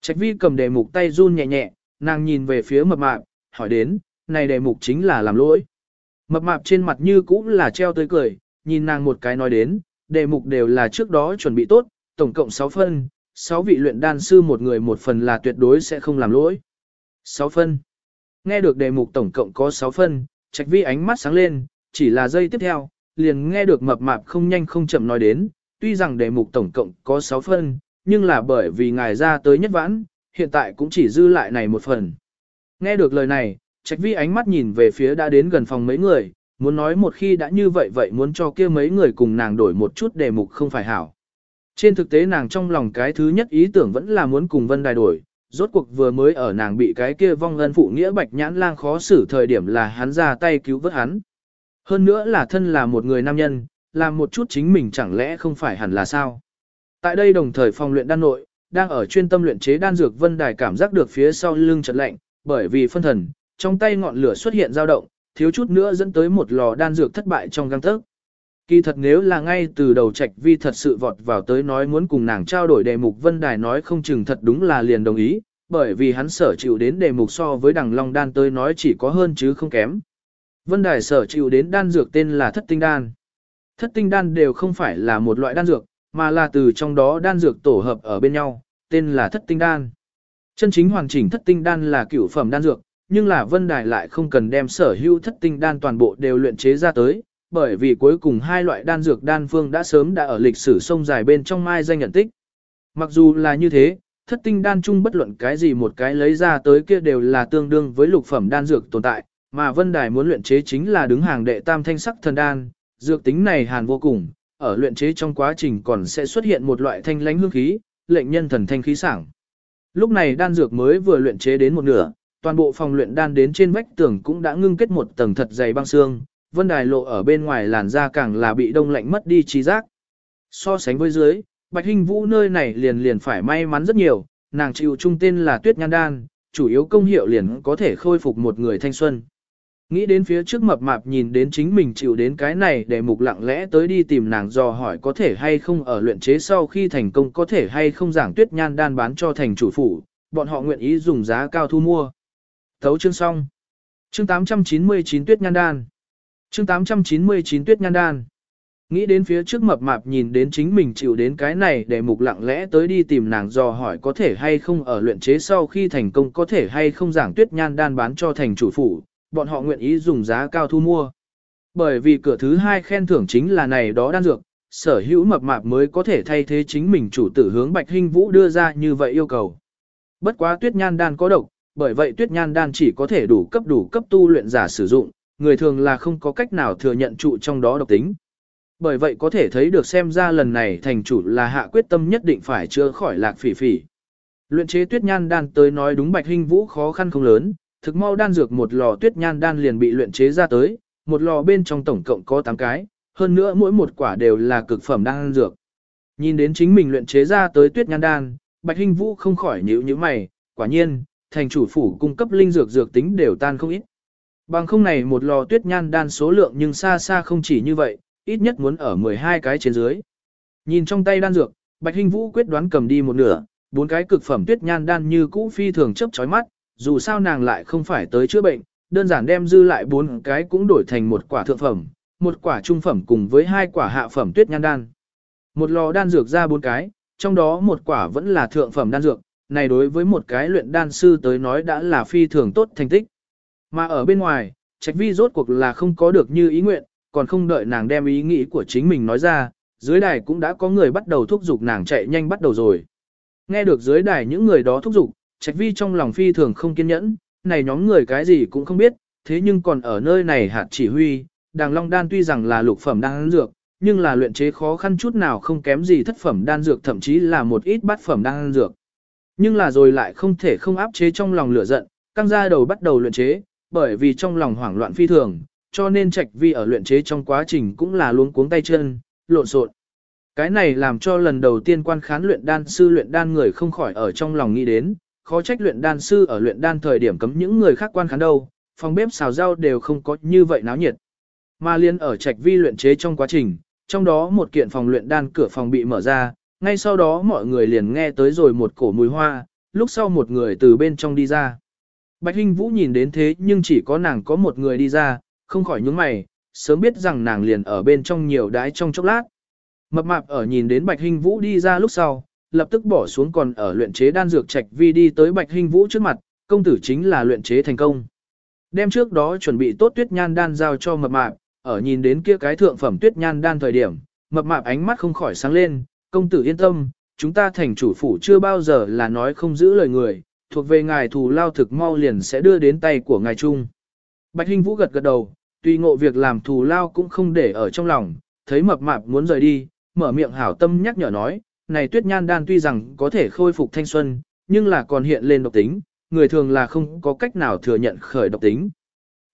Trạch vi cầm đề mục tay run nhẹ nhẹ, nàng nhìn về phía mập mạp, hỏi đến, này đề mục chính là làm lỗi. Mập mạp trên mặt như cũng là treo tươi cười, nhìn nàng một cái nói đến, đề mục đều là trước đó chuẩn bị tốt, tổng cộng 6 phân, 6 vị luyện đan sư một người một phần là tuyệt đối sẽ không làm lỗi. 6 phân. Nghe được đề mục tổng cộng có 6 phân, trạch vi ánh mắt sáng lên, chỉ là giây tiếp theo, liền nghe được mập mạp không nhanh không chậm nói đến, tuy rằng đề mục tổng cộng có 6 phân, nhưng là bởi vì ngài ra tới nhất vãn, hiện tại cũng chỉ dư lại này một phần. Nghe được lời này, trạch vi ánh mắt nhìn về phía đã đến gần phòng mấy người, muốn nói một khi đã như vậy vậy muốn cho kia mấy người cùng nàng đổi một chút đề mục không phải hảo. Trên thực tế nàng trong lòng cái thứ nhất ý tưởng vẫn là muốn cùng Vân Đài đổi, rốt cuộc vừa mới ở nàng bị cái kia vong ân phụ nghĩa bạch nhãn lang khó xử thời điểm là hắn ra tay cứu vớt hắn. Hơn nữa là thân là một người nam nhân, làm một chút chính mình chẳng lẽ không phải hẳn là sao. Tại đây đồng thời phòng luyện đan nội, đang ở chuyên tâm luyện chế đan dược Vân Đài cảm giác được phía sau lưng chợt lạnh, bởi vì phân thần, trong tay ngọn lửa xuất hiện dao động, thiếu chút nữa dẫn tới một lò đan dược thất bại trong gang tấc. Kỳ thật nếu là ngay từ đầu Trạch Vi thật sự vọt vào tới nói muốn cùng nàng trao đổi đề mục Vân Đài nói không chừng thật đúng là liền đồng ý, bởi vì hắn sở chịu đến đề mục so với đằng Long đan tới nói chỉ có hơn chứ không kém. Vân Đài sở chịu đến đan dược tên là Thất Tinh đan. Thất Tinh đan đều không phải là một loại đan dược, mà là từ trong đó đan dược tổ hợp ở bên nhau, tên là Thất Tinh đan. Chân chính hoàn chỉnh Thất Tinh đan là cửu phẩm đan dược, nhưng là Vân Đài lại không cần đem sở hữu Thất Tinh đan toàn bộ đều luyện chế ra tới, bởi vì cuối cùng hai loại đan dược đan phương đã sớm đã ở lịch sử sông dài bên trong mai danh nhận tích. Mặc dù là như thế, thất tinh đan chung bất luận cái gì một cái lấy ra tới kia đều là tương đương với lục phẩm đan dược tồn tại, mà Vân Đài muốn luyện chế chính là đứng hàng đệ tam thanh sắc thần đan, dược tính này hàn vô cùng, ở luyện chế trong quá trình còn sẽ xuất hiện một loại thanh lãnh hương khí, lệnh nhân thần thanh khí sảng. Lúc này đan dược mới vừa luyện chế đến một nửa, toàn bộ phòng luyện đan đến trên vách tường cũng đã ngưng kết một tầng thật dày băng xương, vân đài lộ ở bên ngoài làn da càng là bị đông lạnh mất đi trí giác. So sánh với dưới, Bạch Hinh Vũ nơi này liền liền phải may mắn rất nhiều, nàng chịu trung tên là Tuyết Nhan Đan, chủ yếu công hiệu liền có thể khôi phục một người thanh xuân. Nghĩ đến phía trước mập mạp nhìn đến chính mình chịu đến cái này để mục lặng lẽ tới đi tìm nàng dò hỏi có thể hay không ở luyện chế sau khi thành công có thể hay không giảng tuyết nhan đan bán cho thành chủ phủ, bọn họ nguyện ý dùng giá cao thu mua. Thấu chương xong. Chương 899 tuyết nhan đan. Chương 899 tuyết nhan đan. Nghĩ đến phía trước mập mạp nhìn đến chính mình chịu đến cái này để mục lặng lẽ tới đi tìm nàng dò hỏi có thể hay không ở luyện chế sau khi thành công có thể hay không giảng tuyết nhan đan bán cho thành chủ phủ, bọn họ nguyện ý dùng giá cao thu mua. Bởi vì cửa thứ hai khen thưởng chính là này đó đan dược, sở hữu mập mạp mới có thể thay thế chính mình chủ tử hướng Bạch Hinh Vũ đưa ra như vậy yêu cầu. Bất quá tuyết nhan đan có độc, bởi vậy tuyết nhan đan chỉ có thể đủ cấp đủ cấp tu luyện giả sử dụng, người thường là không có cách nào thừa nhận trụ trong đó độc tính. Bởi vậy có thể thấy được xem ra lần này thành chủ là hạ quyết tâm nhất định phải chữa khỏi lạc phỉ phỉ. Luyện chế tuyết nhan đan tới nói đúng Bạch Hinh Vũ khó khăn không lớn, thực mau đan dược một lò tuyết nhan đan liền bị luyện chế ra tới, một lò bên trong tổng cộng có 8 cái, hơn nữa mỗi một quả đều là cực phẩm đan dược. Nhìn đến chính mình luyện chế ra tới tuyết nhan đan, Bạch Hinh Vũ không khỏi nhíu nhíu mày, quả nhiên, thành chủ phủ cung cấp linh dược dược tính đều tan không ít. Bằng không này một lò tuyết nhan đan số lượng nhưng xa xa không chỉ như vậy, ít nhất muốn ở 12 cái trên dưới. Nhìn trong tay đan dược, Bạch Hinh Vũ quyết đoán cầm đi một nửa, bốn cái cực phẩm tuyết nhan đan như cũ phi thường chớp chói mắt, dù sao nàng lại không phải tới chữa bệnh, đơn giản đem dư lại bốn cái cũng đổi thành một quả thượng phẩm, một quả trung phẩm cùng với hai quả hạ phẩm tuyết nhan đan. Một lò đan dược ra bốn cái, trong đó một quả vẫn là thượng phẩm đan dược, này đối với một cái luyện đan sư tới nói đã là phi thường tốt thành tích. Mà ở bên ngoài, trạch vi rốt cuộc là không có được như ý nguyện, còn không đợi nàng đem ý nghĩ của chính mình nói ra, dưới đài cũng đã có người bắt đầu thúc giục nàng chạy nhanh bắt đầu rồi. Nghe được dưới đài những người đó thúc giục, Trạch Vi trong lòng phi thường không kiên nhẫn, này nhóm người cái gì cũng không biết, thế nhưng còn ở nơi này hạt chỉ huy, đàng long đan tuy rằng là lục phẩm đan dược, nhưng là luyện chế khó khăn chút nào không kém gì thất phẩm đan dược thậm chí là một ít bát phẩm đan dược. Nhưng là rồi lại không thể không áp chế trong lòng lửa giận, căng ra đầu bắt đầu luyện chế, bởi vì trong lòng hoảng loạn phi thường, cho nên Trạch Vi ở luyện chế trong quá trình cũng là luống cuống tay chân, lộn xộn. Cái này làm cho lần đầu tiên quan khán luyện đan sư luyện đan người không khỏi ở trong lòng nghĩ đến, khó trách luyện đan sư ở luyện đan thời điểm cấm những người khác quan khán đâu, phòng bếp xào rau đều không có như vậy náo nhiệt. Mà liên ở trạch vi luyện chế trong quá trình, trong đó một kiện phòng luyện đan cửa phòng bị mở ra, ngay sau đó mọi người liền nghe tới rồi một cổ mùi hoa, lúc sau một người từ bên trong đi ra. Bạch Hinh Vũ nhìn đến thế nhưng chỉ có nàng có một người đi ra, không khỏi nhướng mày, sớm biết rằng nàng liền ở bên trong nhiều đái trong chốc lát. Mập mạp ở nhìn đến Bạch Hinh Vũ đi ra lúc sau, lập tức bỏ xuống còn ở luyện chế đan dược trạch vi đi tới Bạch Hinh Vũ trước mặt, công tử chính là luyện chế thành công. Đem trước đó chuẩn bị tốt tuyết nhan đan giao cho mập mạp, ở nhìn đến kia cái thượng phẩm tuyết nhan đan thời điểm, mập mạp ánh mắt không khỏi sáng lên, công tử yên tâm, chúng ta thành chủ phủ chưa bao giờ là nói không giữ lời người, thuộc về ngài thù lao thực mau liền sẽ đưa đến tay của ngài chung. Bạch Hinh Vũ gật gật đầu, tuy ngộ việc làm thù lao cũng không để ở trong lòng, thấy mập mạp muốn rời đi, mở miệng hảo tâm nhắc nhở nói, này tuyết nhan đan tuy rằng có thể khôi phục thanh xuân, nhưng là còn hiện lên độc tính, người thường là không có cách nào thừa nhận khởi độc tính.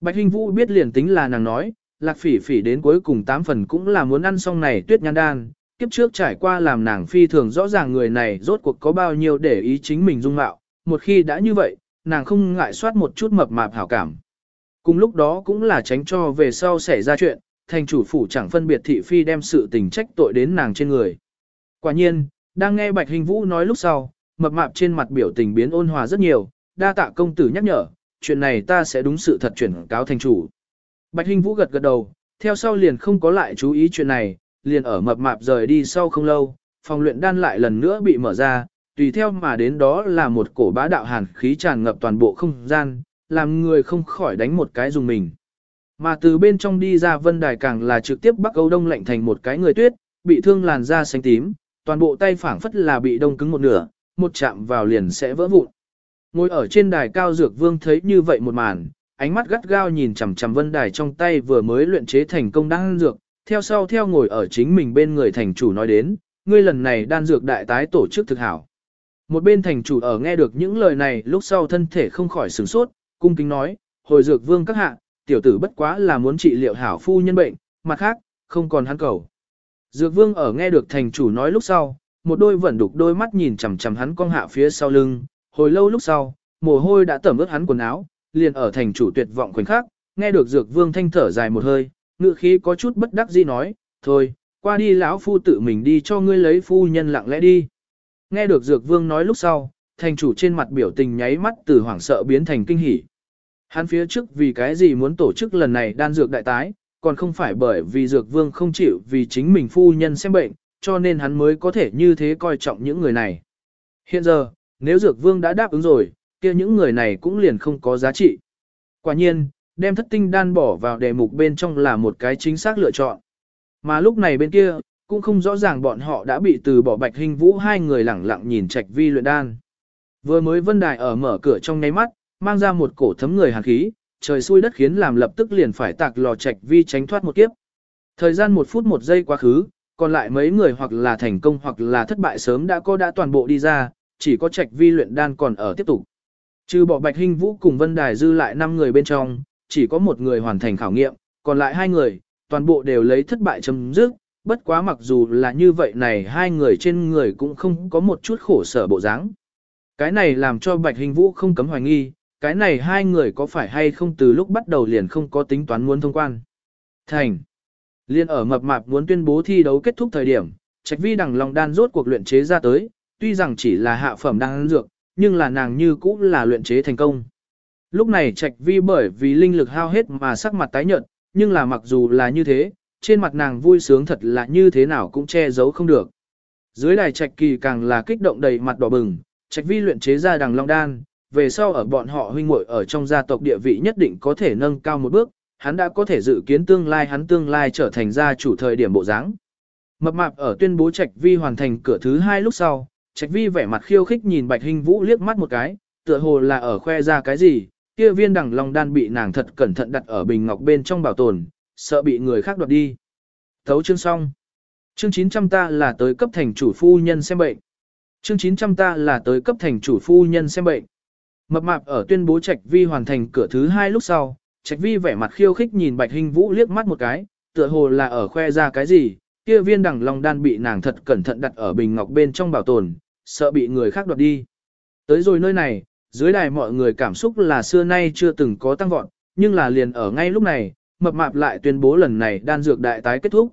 Bạch Hinh Vũ biết liền tính là nàng nói, lạc phỉ phỉ đến cuối cùng tám phần cũng là muốn ăn xong này tuyết nhan đan, kiếp trước trải qua làm nàng phi thường rõ ràng người này rốt cuộc có bao nhiêu để ý chính mình dung mạo, một khi đã như vậy, nàng không ngại soát một chút mập mạp hảo cảm. Cùng lúc đó cũng là tránh cho về sau xảy ra chuyện, thành chủ phủ chẳng phân biệt thị phi đem sự tình trách tội đến nàng trên người. Quả nhiên, đang nghe Bạch Hình Vũ nói lúc sau, mập mạp trên mặt biểu tình biến ôn hòa rất nhiều, đa tạ công tử nhắc nhở, chuyện này ta sẽ đúng sự thật chuyển cáo thành chủ. Bạch Hình Vũ gật gật đầu, theo sau liền không có lại chú ý chuyện này, liền ở mập mạp rời đi sau không lâu, phòng luyện đan lại lần nữa bị mở ra, tùy theo mà đến đó là một cổ bá đạo hàn khí tràn ngập toàn bộ không gian, làm người không khỏi đánh một cái dùng mình. Mà từ bên trong đi ra vân đài càng là trực tiếp bắc Âu Đông lạnh thành một cái người tuyết, bị thương làn da xanh tím, toàn bộ tay phảng phất là bị đông cứng một nửa, một chạm vào liền sẽ vỡ vụn. Ngồi ở trên đài cao dược vương thấy như vậy một màn, ánh mắt gắt gao nhìn chằm chằm vân đài trong tay vừa mới luyện chế thành công đan dược, theo sau theo ngồi ở chính mình bên người thành chủ nói đến, ngươi lần này đan dược đại tái tổ chức thực hảo. Một bên thành chủ ở nghe được những lời này lúc sau thân thể không khỏi sửng sốt, cung kính nói, hồi dược vương các hạ, tiểu tử bất quá là muốn trị liệu hảo phu nhân bệnh, mặt khác, không còn hắn cầu. Dược vương ở nghe được thành chủ nói lúc sau, một đôi vẫn đục đôi mắt nhìn chằm chằm hắn cong hạ phía sau lưng, hồi lâu lúc sau, mồ hôi đã tẩm ướt hắn quần áo, liền ở thành chủ tuyệt vọng khoảnh khắc, nghe được dược vương thanh thở dài một hơi, ngựa khí có chút bất đắc dĩ nói, thôi, qua đi lão phu tự mình đi cho ngươi lấy phu nhân lặng lẽ đi. Nghe được dược vương nói lúc sau, thành chủ trên mặt biểu tình nháy mắt từ hoảng sợ biến thành kinh hỉ. Hắn phía trước vì cái gì muốn tổ chức lần này đan dược đại tái, còn không phải bởi vì dược vương không chịu vì chính mình phu nhân xem bệnh, cho nên hắn mới có thể như thế coi trọng những người này. Hiện giờ, nếu dược vương đã đáp ứng rồi, kia những người này cũng liền không có giá trị. Quả nhiên, đem thất tinh đan bỏ vào đề mục bên trong là một cái chính xác lựa chọn. Mà lúc này bên kia, cũng không rõ ràng bọn họ đã bị từ bỏ bạch hình vũ hai người lẳng lặng nhìn trạch vi luyện đan. Vừa mới vân đài ở mở cửa trong nháy mắt, mang ra một cổ thấm người hàn khí, trời xui đất khiến làm lập tức liền phải tạc lò trạch vi tránh thoát một kiếp. Thời gian một phút một giây quá khứ, còn lại mấy người hoặc là thành công hoặc là thất bại sớm đã có đã toàn bộ đi ra, chỉ có trạch vi luyện đan còn ở tiếp tục. Trừ bỏ bạch hình vũ cùng vân đài dư lại 5 người bên trong, chỉ có một người hoàn thành khảo nghiệm, còn lại hai người, toàn bộ đều lấy thất bại chấm dứt. Bất quá mặc dù là như vậy này hai người trên người cũng không có một chút khổ sở bộ dáng. Cái này làm cho Bạch Hình Vũ không cấm hoài nghi, cái này hai người có phải hay không từ lúc bắt đầu liền không có tính toán muốn thông quan. Thành. Liên ở mập mạp muốn tuyên bố thi đấu kết thúc thời điểm, Trạch Vi đằng lòng đan rốt cuộc luyện chế ra tới, tuy rằng chỉ là hạ phẩm đan dược, nhưng là nàng như cũng là luyện chế thành công. Lúc này Trạch Vi bởi vì linh lực hao hết mà sắc mặt tái nhợt, nhưng là mặc dù là như thế, trên mặt nàng vui sướng thật là như thế nào cũng che giấu không được. Dưới đài Trạch Kỳ càng là kích động đầy mặt đỏ bừng, Trạch Vi luyện chế ra đằng long đan, về sau ở bọn họ huynh muội ở trong gia tộc địa vị nhất định có thể nâng cao một bước, hắn đã có thể dự kiến tương lai hắn tương lai trở thành gia chủ thời điểm bộ dáng. Mập mạp ở tuyên bố Trạch Vi hoàn thành cửa thứ hai lúc sau, Trạch Vi vẻ mặt khiêu khích nhìn Bạch Hinh Vũ liếc mắt một cái, tựa hồ là ở khoe ra cái gì, kia viên đằng long đan bị nàng thật cẩn thận đặt ở bình ngọc bên trong bảo tồn, sợ bị người khác đoạt đi. Thấu chương xong. Chương 900 ta là tới cấp thành chủ phu nhân xem bệnh. Chương 900 ta là tới cấp thành chủ phu nhân xem bệnh. Mập mạp ở tuyên bố Trạch Vi hoàn thành cửa thứ hai lúc sau, Trạch Vi vẻ mặt khiêu khích nhìn Bạch hình Vũ liếc mắt một cái, tựa hồ là ở khoe ra cái gì, kia viên đằng long đan bị nàng thật cẩn thận đặt ở bình ngọc bên trong bảo tồn, sợ bị người khác đoạt đi. Tới rồi nơi này, dưới đài mọi người cảm xúc là xưa nay chưa từng có tăng vọt, nhưng là liền ở ngay lúc này, mập mạp lại tuyên bố lần này đan dược đại tái kết thúc.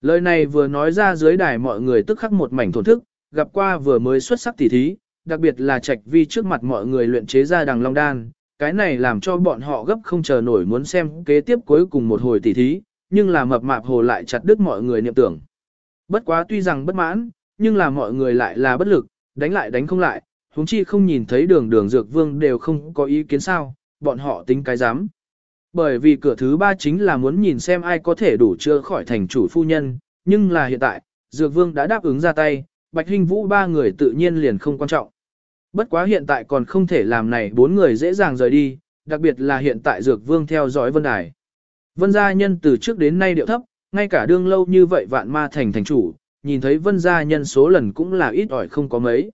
Lời này vừa nói ra dưới đài mọi người tức khắc một mảnh thổn thức, gặp qua vừa mới xuất sắc tỉ thí, đặc biệt là trạch vi trước mặt mọi người luyện chế ra đằng long đan, cái này làm cho bọn họ gấp không chờ nổi muốn xem kế tiếp cuối cùng một hồi tỉ thí, nhưng là mập mạp hồ lại chặt đứt mọi người niệm tưởng. Bất quá tuy rằng bất mãn, nhưng là mọi người lại là bất lực, đánh lại đánh không lại, huống chi không nhìn thấy đường đường dược vương đều không có ý kiến sao, bọn họ tính cái dám. Bởi vì cửa thứ ba chính là muốn nhìn xem ai có thể đủ chữa khỏi thành chủ phu nhân, nhưng là hiện tại, dược vương đã đáp ứng ra tay, bạch Hinh vũ ba người tự nhiên liền không quan trọng. Bất quá hiện tại còn không thể làm này bốn người dễ dàng rời đi, đặc biệt là hiện tại dược vương theo dõi vân đài. Vân gia nhân từ trước đến nay điệu thấp, ngay cả đương lâu như vậy vạn ma thành thành chủ, nhìn thấy vân gia nhân số lần cũng là ít ỏi không có mấy.